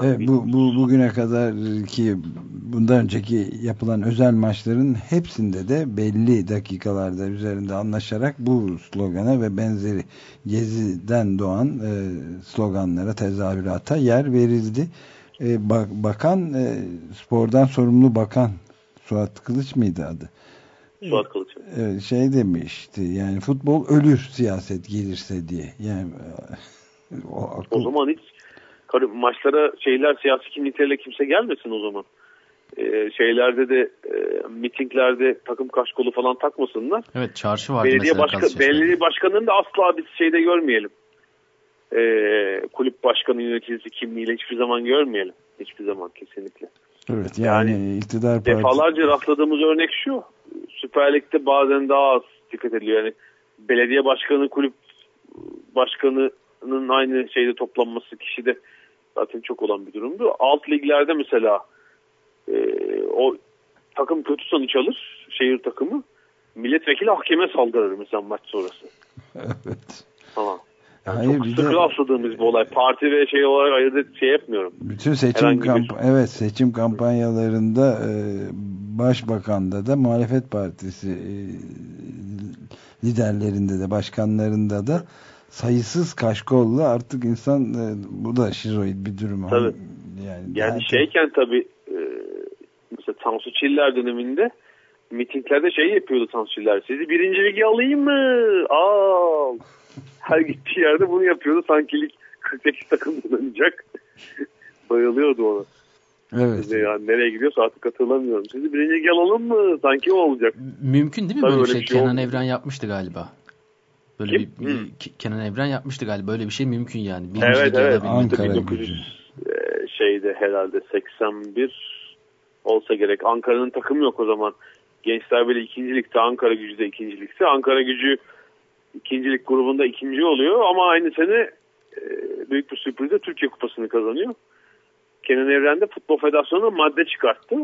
Evet, bu, bu bugüne kadar ki bundan önceki yapılan özel maçların hepsinde de belli dakikalarda üzerinde anlaşarak bu slogana ve benzeri geziden doğan e, sloganlara, tezahürata yer verildi. E, bak, bakan, e, spordan sorumlu bakan Suat Kılıç mıydı adı? Suat Kılıç. E, şey demişti yani futbol ölür siyaset gelirse diye. Yani e, o, akıl, O zaman hiç maçlara şeyler siyasi kimliklerle kimse gelmesin o zaman. Ee, şeylerde de e, mitinglerde takım kaşkolu falan takmasınlar. Evet, çarşı vardı Belediye mesela başka belediye başkanını da asla biz şeyde görmeyelim. Ee, kulüp başkanı yöneticisi kimliğiyle hiçbir zaman görmeyelim. Hiçbir zaman kesinlikle. Evet yani, Yani iktidar partisi Defalarca rastladığımız örnek şu. Süper Lig'de bazen daha az dikkat ediliyor. Yani belediye başkanı kulüp başkanının aynı şeyde toplanması kişi de zaten çok olan bir durumdu. Alt liglerde mesela e, o takım kötü sonuç alır şehir takımı milletvekili hakeme saldırır mesela maç sonrası. evet. Tamam. Yani çok bir sık de- rastladığımız bir olay. Parti ve şey olarak ayırt şey yapmıyorum. Bütün seçim Herhangi bir- kamp evet seçim kampanyalarında e, başbakanda da muhalefet partisi e, liderlerinde de başkanlarında da sayısız kaşkolla artık insan e, bu da şizoid bir durum. Tabii. Yani, Yani zaten- şeyken tabii e, mesela Tansu Çiller döneminde mitinglerde şey yapıyordu Tansu Çiller. Sizi birinci ligi alayım mı? Al. Her (laughs) gittiği yerde bunu yapıyordu. Sanki lig 48 takım oynayacak. Bayılıyordu ona. evet. Yani nereye gidiyorsa artık hatırlamıyorum. Sizi birinci ligi alalım mı? Sanki o olacak. Mümkün değil mi Tabii böyle bir şey? bir şey Kenan olmuyor. Evren yapmıştı galiba. Böyle Kim? bir, bir-. Ke- Kenan Evren yapmıştı galiba. Böyle bir şey mümkün yani. Birinci Evet evet. Ankara İşte gücü. 1900 e, şeyde herhalde 81 olsa gerek. Ankara'nın takımı yok o zaman. Gençler böyle ikinci ligde Ankara gücü de ikinci ligde. Ankara gücü ikincilik grubunda ikinci oluyor ama aynı sene e, büyük bir sürprizle Türkiye Kupası'nı kazanıyor. Kenan Evren de Futbol Federasyonu'na madde çıkarttı.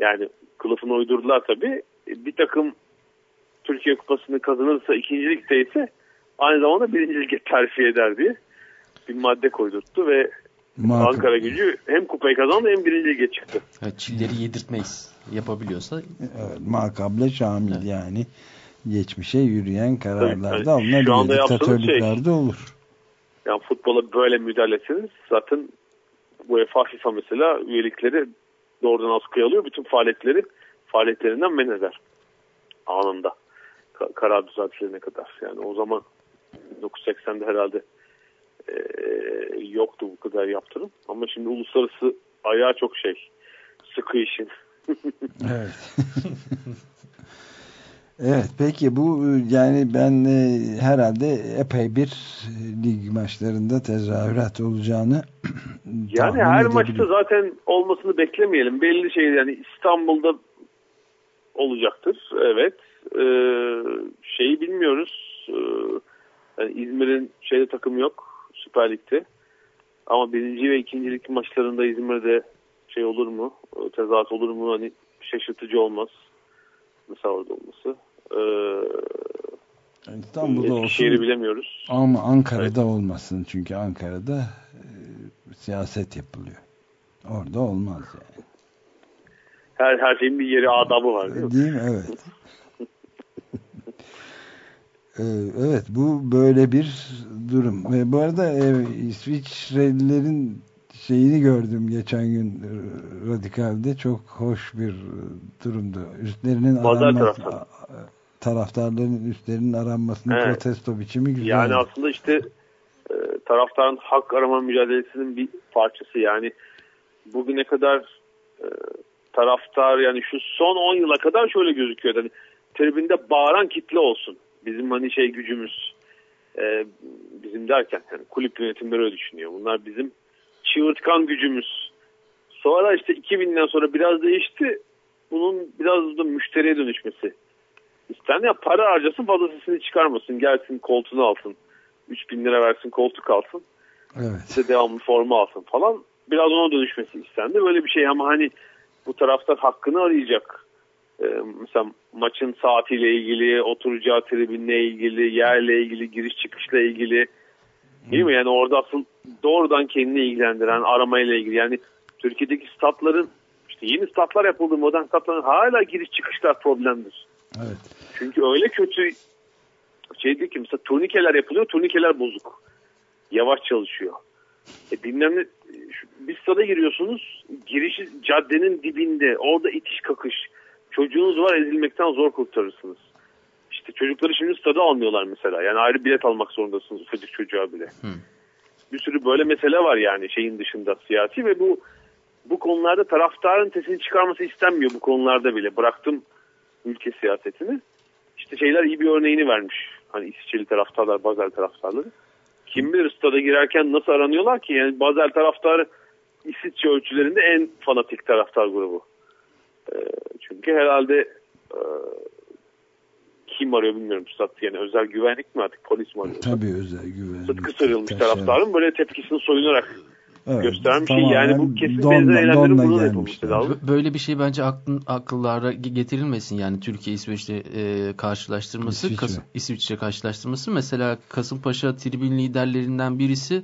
Yani kılıfını uydurdular tabii. Bir takım Türkiye Kupası'nı kazanırsa ikincilikte ise aynı zamanda birincilik terfi eder diye bir madde koydurttu ve Makul. Ankara gücü hem kupayı kazandı hem birinci lige çıktı. Evet, çilleri yedirtmeyiz. Yapabiliyorsa Evet, makable şamil Evet. yani geçmişe yürüyen kararlar da Tabii, yani şu anda alınabilir. yaptığınız Diktatörlükler şey- olur. Yani futbola böyle müdahale etseniz zaten UEFA FIFA mesela üyelikleri doğrudan askıya alıyor. Bütün faaliyetleri faaliyetlerinden men eder. Anında. Ka- karar düzeltilerine kadar. Yani o zaman 1980'de herhalde eee, yoktu bu kadar yaptırım. Ama şimdi uluslararası ayağı çok şey. Sıkı işin. (laughs) Evet. (laughs) evet peki bu yani ben e, herhalde epey bir e, lig maçlarında tezahürat olacağını (clears throat) Yani her maçta zaten olmasını beklemeyelim. Belli şey yani İstanbul'da olacaktır. Evet. Ee, şeyi bilmiyoruz. Ee, yani İzmir'in şeyde takım yok. Süper Lig'de. Ama birinci ve ikincilik maçlarında İzmir'de şey olur mu? Ee, Tezahürat olur mu? Hani şaşırtıcı olmaz. Mesela orada olması. Ee, İstanbul'da Eskişehir'i olsun bilemiyoruz. ama Ankara'da olmasın çünkü Ankara'da e, siyaset yapılıyor. Orada olmaz yani. Her her şeyin bir yeri adabı var değil? Değil mi? Evet. (laughs) Ee, Evet bu böyle bir durum. Ve bu arada e, İsviçrelilerin şeyini gördüm geçen gün Radikal'de çok hoş bir durumdu. Üstlerinin aranması, taraftarların üstlerinin aranmasını Evet. protesto biçimi güzel. Yani aslında işte e, taraftarın hak arama mücadelesinin bir parçası. Yani bugüne kadar e, taraftar yani şu son 10 yıla kadar şöyle gözüküyor. Hani tribünde bağıran kitle olsun. Bizim hani şey gücümüz e, bizim derken yani kulüp yönetimleri öyle düşünüyor. Bunlar bizim çığırtkan gücümüz. Sonra işte 2000'den sonra biraz değişti. Bunun biraz da müşteriye dönüşmesi istendi. Ya para harcasın fazla sesini çıkarmasın. Gelsin koltuğunu alsın. 3000 lira versin koltuk alsın. Evet. İşte devamlı forma alsın falan. Biraz ona dönüşmesi istendi. Böyle bir şey ama hani bu taraftar hakkını arayacak. Ee, mesela maçın saatiyle ilgili, oturacağı tribünle ilgili, yerle ilgili, giriş çıkışla ilgili. Değil mi? Yani orada asıl doğrudan kendini ilgilendiren aramayla ilgili. Yani Türkiye'deki statların işte yeni statlar yapıldı modern statların hala giriş çıkışlar problemdir. Evet. Çünkü öyle kötü şey değil ki mesela turnikeler yapılıyor turnikeler bozuk. Yavaş çalışıyor. E bilmem ne bir stada giriyorsunuz girişi caddenin dibinde orada itiş kakış. Çocuğunuz var ezilmekten zor kurtarırsınız. İşte çocukları şimdi stada almıyorlar mesela. Yani ayrı bilet almak zorundasınız ufacık çocuğa bile. Bir sürü böyle mesele var yani şeyin dışında siyasi ve bu bu konularda taraftarın sesini çıkarması istenmiyor bu konularda bile. Bıraktım ülke siyasetini. İşte şeyler iyi bir örneğini vermiş. Hani İsviçreli taraftarlar, Basel taraftarları. Kim bilir stada girerken nasıl aranıyorlar ki? Yani Basel taraftarı İsviçre ölçülerinde en fanatik taraftar grubu. Ee, çünkü herhalde e, kim arıyor bilmiyorum stat yani özel güvenlik mi artık polis mi arıyor? Tabii özel güvenlik. Sıtkı sarılmış taraftarın böyle tepkisini soyunarak Evet, gösteren bir şey. tamamen Yani bu kesin donla- benzer eylemlerin donla bunun. Bö- Böyle bir şey bence aklın, akıllara ge- getirilmesin yani Türkiye İsveç'te e, karşılaştırması, İsviçre. Kas- İsviçre karşılaştırması. Mesela Kasımpaşa tribün liderlerinden birisi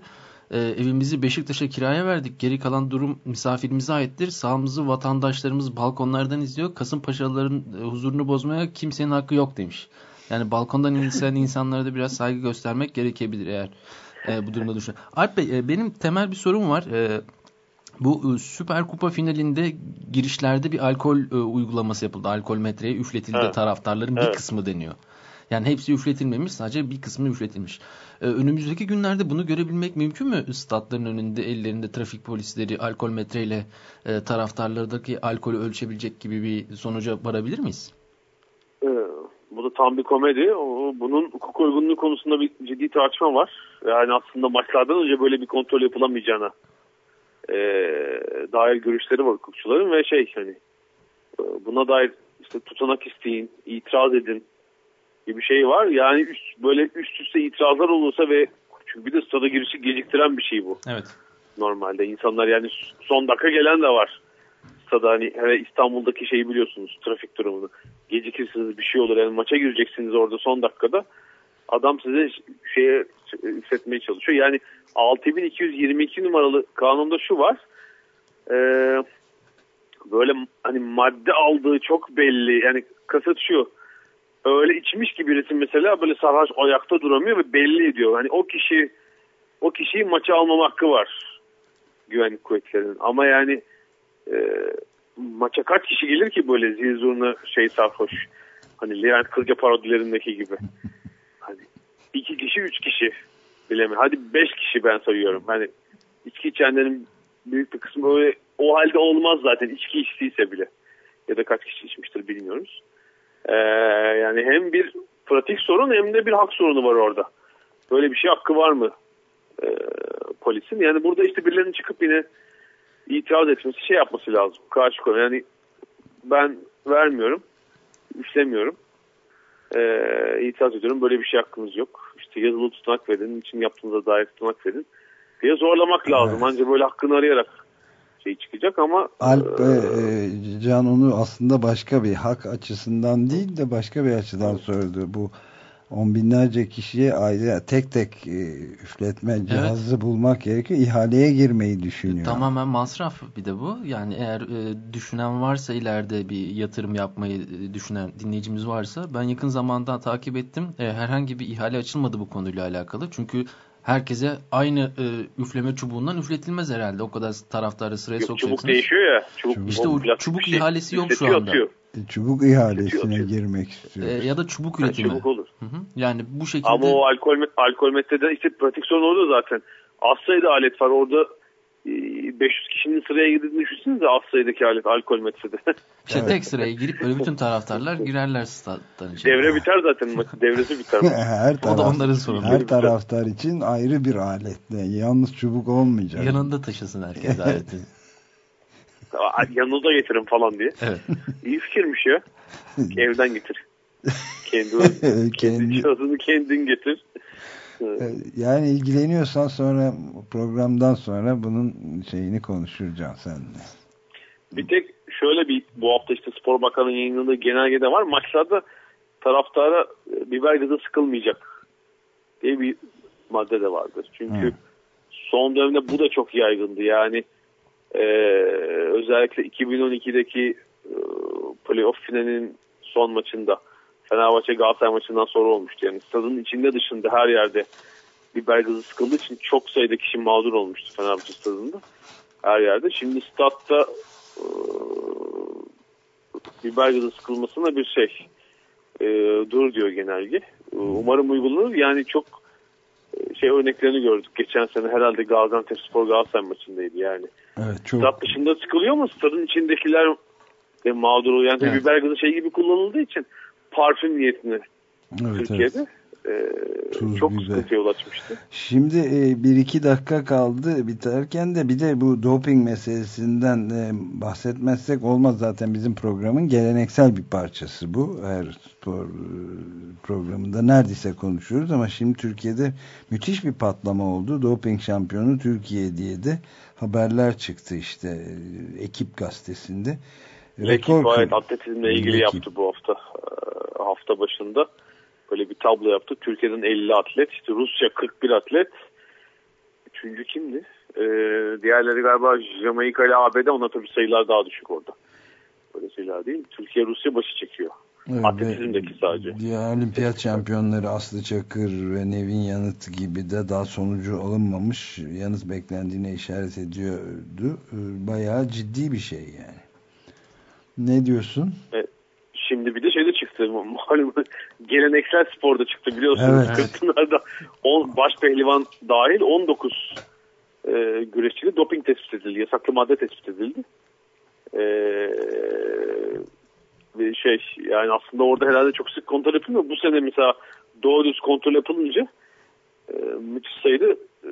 e, evimizi Beşiktaş'a kiraya verdik. Geri kalan durum misafirimize aittir. Sağımızı vatandaşlarımız balkonlardan izliyor. Kasımpaşalıların e, huzurunu bozmaya kimsenin hakkı yok demiş. Yani balkondan insan (laughs) insanlara da biraz saygı göstermek gerekebilir eğer e, bu durumda düşün. Alp Bey e, benim temel bir sorum var. E, bu e, Süper Kupa finalinde girişlerde bir alkol e, uygulaması yapıldı. Alkol metreye üfletildi Evet. taraftarların bir Evet. kısmı deniyor. Yani hepsi üfletilmemiş sadece bir kısmı üfletilmiş. E, önümüzdeki günlerde bunu görebilmek mümkün mü? Statların önünde ellerinde trafik polisleri alkol metreyle e, taraftarlardaki alkolü ölçebilecek gibi bir sonuca varabilir miyiz? Ee, bu da tam bir komedi. O- Bunun hukuk uygunluğu konusunda bir ciddi tartışma var. Yani aslında maçlardan önce böyle bir kontrol yapılamayacağına e, dair görüşleri var hukukçuların ve şey hani e, buna dair işte tutanak isteyin, itiraz edin gibi bir şey var. Yani üst, böyle üst üste itirazlar olursa ve çünkü bir de stada girişi geciktiren bir şey bu Evet. normalde. İnsanlar yani son dakika gelen de var da hani hele İstanbul'daki şeyi biliyorsunuz trafik durumunu. Gecikirsiniz bir şey olur yani maça gireceksiniz orada son dakikada. Adam size şeye hissetmeye çalışıyor. Yani 6222 numaralı kanunda şu var. Ee, böyle hani madde aldığı çok belli. Yani kasıt şu. Öyle içmiş gibi birisi mesela böyle sarhoş ayakta duramıyor ve belli ediyor. Hani o kişi o kişiyi maça almama hakkı var güvenlik kuvvetlerinin. Ama yani e, maça kaç kişi gelir ki böyle zil şey sarhoş. Hani Levent Kırca parodilerindeki gibi. Hani iki kişi üç kişi bilemiyorum. Hadi beş kişi ben sayıyorum. Hani içki içenlerin büyük bir kısmı öyle o halde olmaz zaten içki içtiyse bile. Ya da kaç kişi içmiştir bilmiyoruz. Ee, yani hem bir pratik sorun hem de bir hak sorunu var orada. Böyle bir şey hakkı var mı e, polisin? Yani burada işte birilerinin çıkıp yine itiraz etmesi şey yapması lazım. Karşı konu. Yani ben vermiyorum, üflemiyorum. Ee, itiraz ediyorum. Böyle bir şey hakkınız yok. İşte yazılı tutanak verin, için yaptığınıza dair tutanak verin diye zorlamak lazım. Evet. Ancak böyle hakkını arayarak şey çıkacak ama Alp e, e, Can onu aslında başka bir hak açısından değil de başka bir açıdan sordu. Bu on binlerce kişiye ayrı tek tek e, üfletme cihazı evet. bulmak gerekiyor. İhaleye girmeyi düşünüyor. Tamamen masraf bir de bu. Yani eğer e, düşünen varsa ileride bir yatırım yapmayı e, düşünen dinleyicimiz varsa ben yakın zamanda takip ettim. E, herhangi bir ihale açılmadı bu konuyla alakalı. Çünkü herkese aynı e, üfleme çubuğundan üfletilmez herhalde. O kadar taraftarı sıraya yok, sokacaksınız. Çubuk değişiyor ya. Çubuk, işte o çubuk şey, ihalesi yok şu anda. Atıyor. E, çubuk ihalesine girmek istiyor. E, ya da çubuk üretimi. Yani çubuk olur. Hı hı. Yani bu şekilde. Ama o alkol, alkol metrede işte pratik sorun orada zaten. Az sayıda alet var. Orada 500 ee, kişinin sıraya girdiğini düşünsenize az sayıdaki alet alkol metrede. (laughs) İşte evet. tek sıraya girip böyle bütün taraftarlar girerler stat'tan içeri. Devre biter zaten maçın devresi biter. (laughs) her taraf, o da onların sorunu. Her taraftar için ayrı bir aletle. Yalnız çubuk olmayacak. Yanında taşısın herkes (laughs) aleti. Yanınıza getirin falan diye. Evet. İyi fikirmiş ya. Evden getir. Kendi, kendi, kendi kendin getir. Ee, yani ilgileniyorsan sonra programdan sonra bunun şeyini konuşacağım seninle. Bir tek şöyle bir bu hafta işte Spor Bakanı'nın yayınladığı genelgede var. Maçlarda taraftara e, biber gazı sıkılmayacak diye bir madde de vardır. Çünkü Hı. son dönemde bu da çok yaygındı. Yani e, özellikle 2012'deki e, playoff finalinin son maçında Fenerbahçe Galatasaray maçından sonra olmuştu. Yani stadın içinde dışında her yerde biber gazı sıkıldığı için çok sayıda kişi mağdur olmuştu Fenerbahçe stadında. Her yerde. Şimdi statta e, biber gazı sıkılmasına bir şey e, dur diyor genelge. E, umarım uygulanır. Yani çok e, şey örneklerini gördük. Geçen sene herhalde Gaziantep Spor Galatasaray maçındaydı yani. Evet, çok... Stat dışında sıkılıyor mu? Stadın içindekiler e, mağdur oluyor. Yani evet. biber gazı şey gibi kullanıldığı için parfüm niyetine evet, Türkiye'de. Evet. Ee, çok güzel. sıkıntıya yol açmıştı. Şimdi e, bir iki dakika kaldı biterken de bir de bu doping meselesinden e, bahsetmezsek olmaz zaten bizim programın geleneksel bir parçası bu. Her spor e, programında neredeyse konuşuyoruz ama şimdi Türkiye'de müthiş bir patlama oldu. Doping şampiyonu Türkiye diye de haberler çıktı işte e, ekip gazetesinde. Rekor Ekip atletizmle ilgili ekip. yaptı bu hafta hafta başında böyle bir tablo yaptı. Türkiye'den 50 atlet, işte Rusya 41 atlet. Üçüncü kimdi? Ee, diğerleri galiba Jamaika ile ABD ona tabii sayılar daha düşük orada. Böyle şeyler değil. Türkiye Rusya başı çekiyor. Evet, Atletizmdeki sadece. Diğer olimpiyat şampiyonları Aslı Çakır ve Nevin Yanıt gibi de daha sonucu alınmamış. Yalnız beklendiğine işaret ediyordu. Ee, bayağı ciddi bir şey yani. Ne diyorsun? Evet. Şimdi bir de şeyde çıktı (laughs) malum geleneksel sporda çıktı biliyorsunuz. Evet. Kırkpınar'da baş pehlivan dahil 19 e, güreşçide doping tespit edildi. Yasaklı madde tespit edildi. E, şey yani aslında orada herhalde çok sık kontrol yapılmıyor. Bu sene mesela doğru düz kontrol yapılınca e, müthiş sayıda e,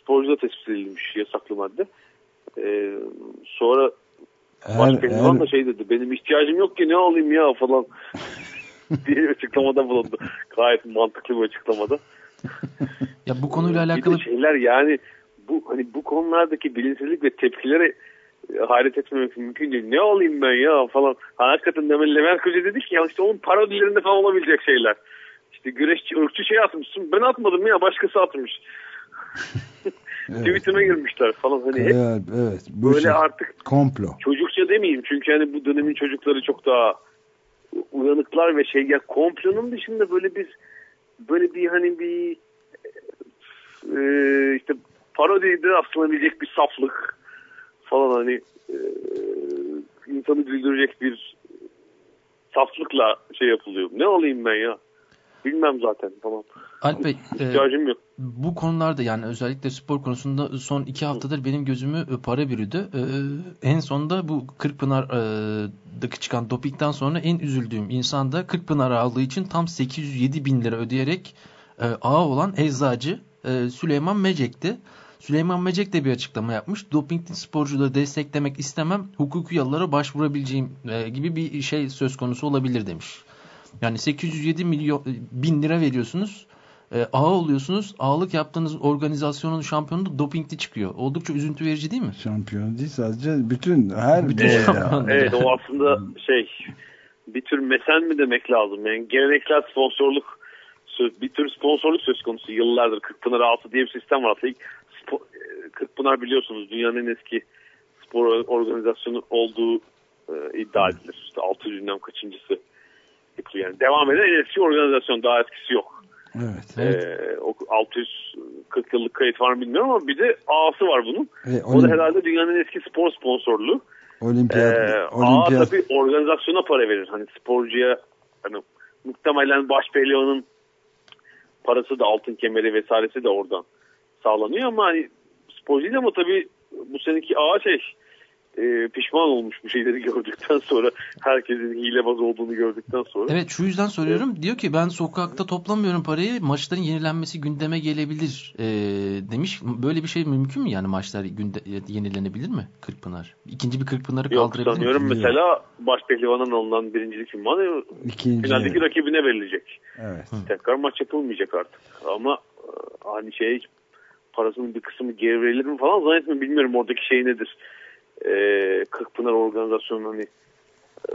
sporcuda tespit edilmiş yasaklı madde. E, Başpehlivan her... da şey dedi benim ihtiyacım yok ki ne alayım ya falan (laughs) diye bir açıklamada bulundu. Gayet mantıklı bir açıklamada. ya bu konuyla alakalı şeyler yani bu hani bu konulardaki bilinçsizlik ve tepkilere hayret etmemek mümkün değil. Ne olayım ben ya falan. Ha, hakikaten Demel Leverkusen dedi ki ya işte onun parodilerinde falan olabilecek şeyler. İşte güreşçi, ırkçı şey atmışsın. Ben atmadım ya başkası atmış. (laughs) Evet. Tweetime girmişler falan. Hani hep Evet, evet. Bu böyle şey, artık komplo. çocukça demeyeyim. Çünkü hani bu dönemin çocukları çok daha uyanıklar ve şey ya komplonun dışında böyle bir böyle bir hani bir e, işte parodide aslanabilecek bir saflık falan hani e, insanı güldürecek bir saflıkla şey yapılıyor. Ne olayım ben ya? Bilmem zaten tamam. Alp Bey, e, İhtiyacım yok. bu konularda yani özellikle spor konusunda son iki haftadır benim gözümü e, para bürüdü. E, en sonunda bu Kırkpınar'daki çıkan dopingden sonra en üzüldüğüm insan da Kırkpınar aldığı için tam 807 bin lira ödeyerek e, ağa olan eczacı e, Süleyman Mecek'ti. Süleyman Mecek de bir açıklama yapmış. Dopingli sporcuları desteklemek istemem, hukuki yollara başvurabileceğim e, gibi bir şey söz konusu olabilir demiş. Yani 807 milyon bin lira veriyorsunuz. E, ağa oluyorsunuz. Ağalık yaptığınız organizasyonun şampiyonu da dopingli çıkıyor. Oldukça üzüntü verici değil mi? Şampiyon değil sadece bütün her Bütün bir şampiyon. Evet o aslında şey bir tür mesen mi demek lazım? Yani geleneksel sponsorluk bir tür sponsorluk söz konusu yıllardır Kırkpınar altı diye bir sistem var. Aslında ilk spo- e, Kırkpınar biliyorsunuz dünyanın en eski spor organizasyonu olduğu e, iddia edilir. İşte 600 günden kaçıncısı yapılıyor. Yani devam eden en eski organizasyon daha etkisi yok. Evet. Evet. Ee, o 640 yıllık kayıt var mı bilmiyorum ama bir de A'sı var bunun. Ve O da herhalde dünyanın en eski spor sponsorluğu. olimpiyat, Ee, A tabii organizasyona para verir. Hani sporcuya hani muhtemelen baş pehlivanın parası da altın kemeri vesairesi de oradan sağlanıyor ama hani sporcu değil ama tabii bu seneki A şey e, pişman olmuş bu şeyleri (laughs) gördükten sonra herkesin hilebaz olduğunu gördükten sonra. Evet şu yüzden soruyorum. Diyor ki ben sokakta toplamıyorum parayı. Maçların yenilenmesi gündeme gelebilir e, demiş. Böyle bir şey mümkün mü yani maçlar günde, yenilenebilir mi Kırkpınar? İkinci bir Kırkpınar'ı Yok kaldırabilir mi? sanıyorum mesela baş pehlivanın alınan birincilik ünvanı ikinci. finaldeki rakibine verilecek. Evet. Tekrar maç yapılmayacak artık. Ama e, hani şey parasının bir kısmı geri verilir mi falan zannetmiyorum. Bilmiyorum oradaki şey nedir. E, Kırkpınar organizasyonu hani e,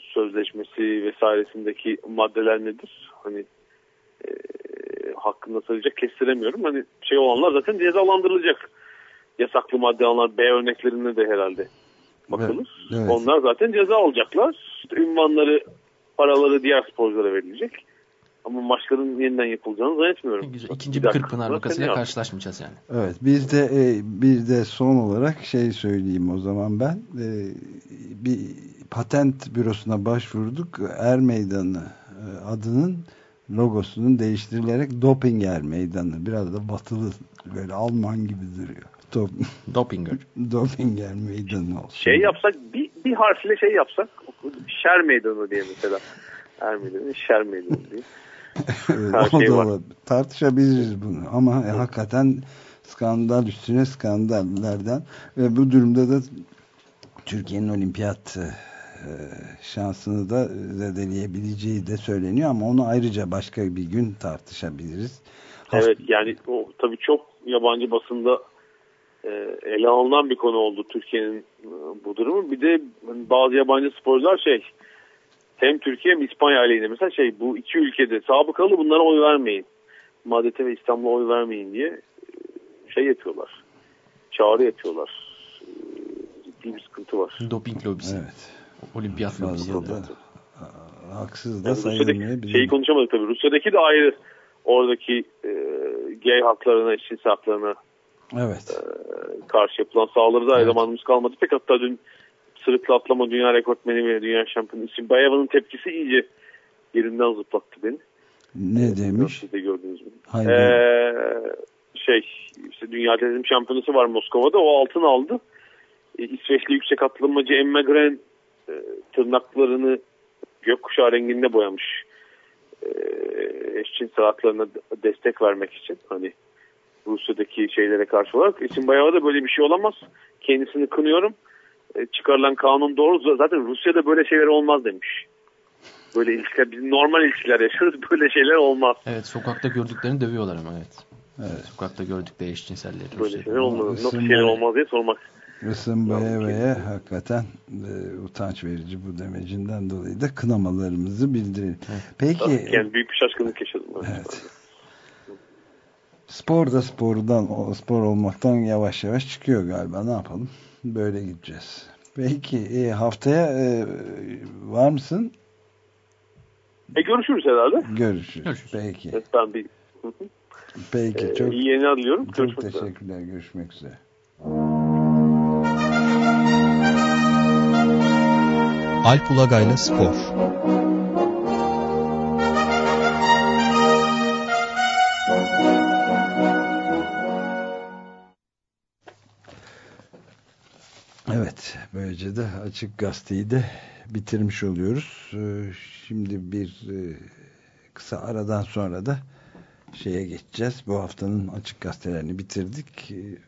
sözleşmesi vesairesindeki maddeler nedir? Hani e, hakkında söyleyecek kestiremiyorum. Hani şey olanlar zaten cezalandırılacak. Yasaklı madde alanlar B örneklerinde de herhalde bakılır. Evet, evet. Onlar zaten ceza alacaklar. İşte ünvanları, paraları diğer sporculara verilecek. Ama maçların yeniden yapılacağını zannetmiyorum. Güzel. İkinci Bir bir Kırkpınar vakasıyla ya. karşılaşmayacağız yani. Evet biz de e, bir de son olarak şey söyleyeyim o zaman ben E, bir patent bürosuna başvurduk Er Meydanı e, adının logosunun değiştirilerek Dopinger Meydanı biraz da batılı böyle Alman gibi duruyor. Top, Dopinger. (laughs) Dopinger Meydanı olsun. Şey yapsak bir, bir harfle şey yapsak şer meydanı diye mesela. Er meydanı şer meydanı diye. Evet, Her şey da var. olabilir. Tartışabiliriz bunu ama e, hakikaten skandal üstüne skandallerden ve bu durumda da Türkiye'nin olimpiyat e, şansını da zedeleyebileceği de söyleniyor ama onu ayrıca başka bir gün tartışabiliriz. Evet yani o tabii çok yabancı basında e, ele alınan bir konu oldu Türkiye'nin e, bu durumu. Bir de bazı yabancı sporcular şey hem Türkiye hem İspanya aleyhine mesela şey bu iki ülkede sabıkalı bunlara oy vermeyin. Madete ve İstanbul'a oy vermeyin diye e, şey yapıyorlar. Çağrı yapıyorlar. E, Ciddi bir sıkıntı var. Doping lobisi. Evet. Olimpiyat lobisi. Da. da haksız da Yani sayılmayabilir. şeyi konuşamadık tabii. Rusya'daki de ayrı. Oradaki e, gay haklarına, eşcinsel haklarına Evet. karşı yapılan saldırıda evet. Evet. zamanımız kalmadı. Pek hatta dün sırıkla atlama dünya rekortmeni ve dünya şampiyonu için Bayeva'nın tepkisi iyice yerinden zıplattı beni. Ne demiş? Siz de gördünüz mü? Hayır. Ee, şey işte dünya atletizm şampiyonası var Moskova'da o altın aldı. Ee, İsveçli yüksek atlamacı Emma Gren e, tırnaklarını gökkuşağı renginde boyamış. Ee, eşcinsel haklarına destek vermek için hani Rusya'daki şeylere karşı olarak. İsim bayağı da böyle bir şey olamaz. Kendisini kınıyorum. E, çıkarılan kanun doğru. Zaten Rusya'da böyle şeyler olmaz demiş. Böyle ilişkiler, biz normal ilişkiler yaşarız. (laughs) Böyle şeyler olmaz. Evet sokakta gördüklerini dövüyorlar ama evet. Evet. Sokakta gördükleri eşcinselleri. Böyle Rusya'da. şeyler olmaz. Nasıl şeyler olmaz diye sormak Isınbaya ve hakikaten e, utanç verici bu demecinden dolayı da kınamalarımızı bildirelim. Peki. Yani büyük bir şaşkınlık yaşadım. Evet. Spor da spordan, spor olmaktan yavaş yavaş çıkıyor galiba. Ne yapalım? Böyle gideceğiz. Peki e, haftaya e, var mısın? E görüşürüz herhalde. Görüşürüz. görüşürüz. Peki. Evet, ben bir... Peki ee, çok iyi yeni alıyorum. Çok Görüşmek teşekkürler. Üzere. Görüşmek üzere. Alp Ulagay'la Spor böylece de Açık Gazete'yi de bitirmiş oluyoruz. Ee, şimdi bir e, kısa aradan sonra da şeye geçeceğiz. Bu haftanın açık gazetelerini bitirdik. Ee,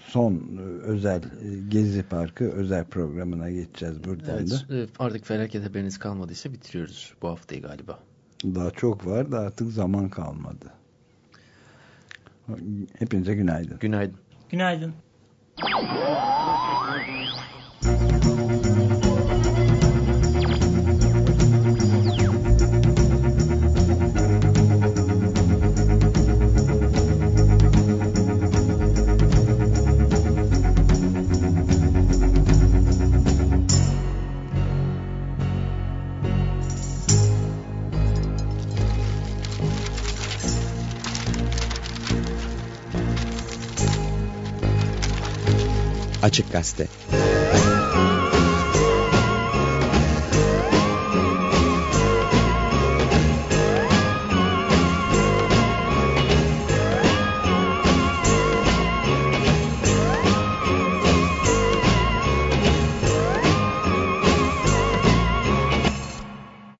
son e, özel e, Gezi Parkı özel programına geçeceğiz buradan evet, da. Artık felaket haberiniz kalmadıysa bitiriyoruz bu haftayı galiba. Daha çok var da artık zaman kalmadı. Hepinize günaydın. Günaydın. Günaydın. Açık Gazete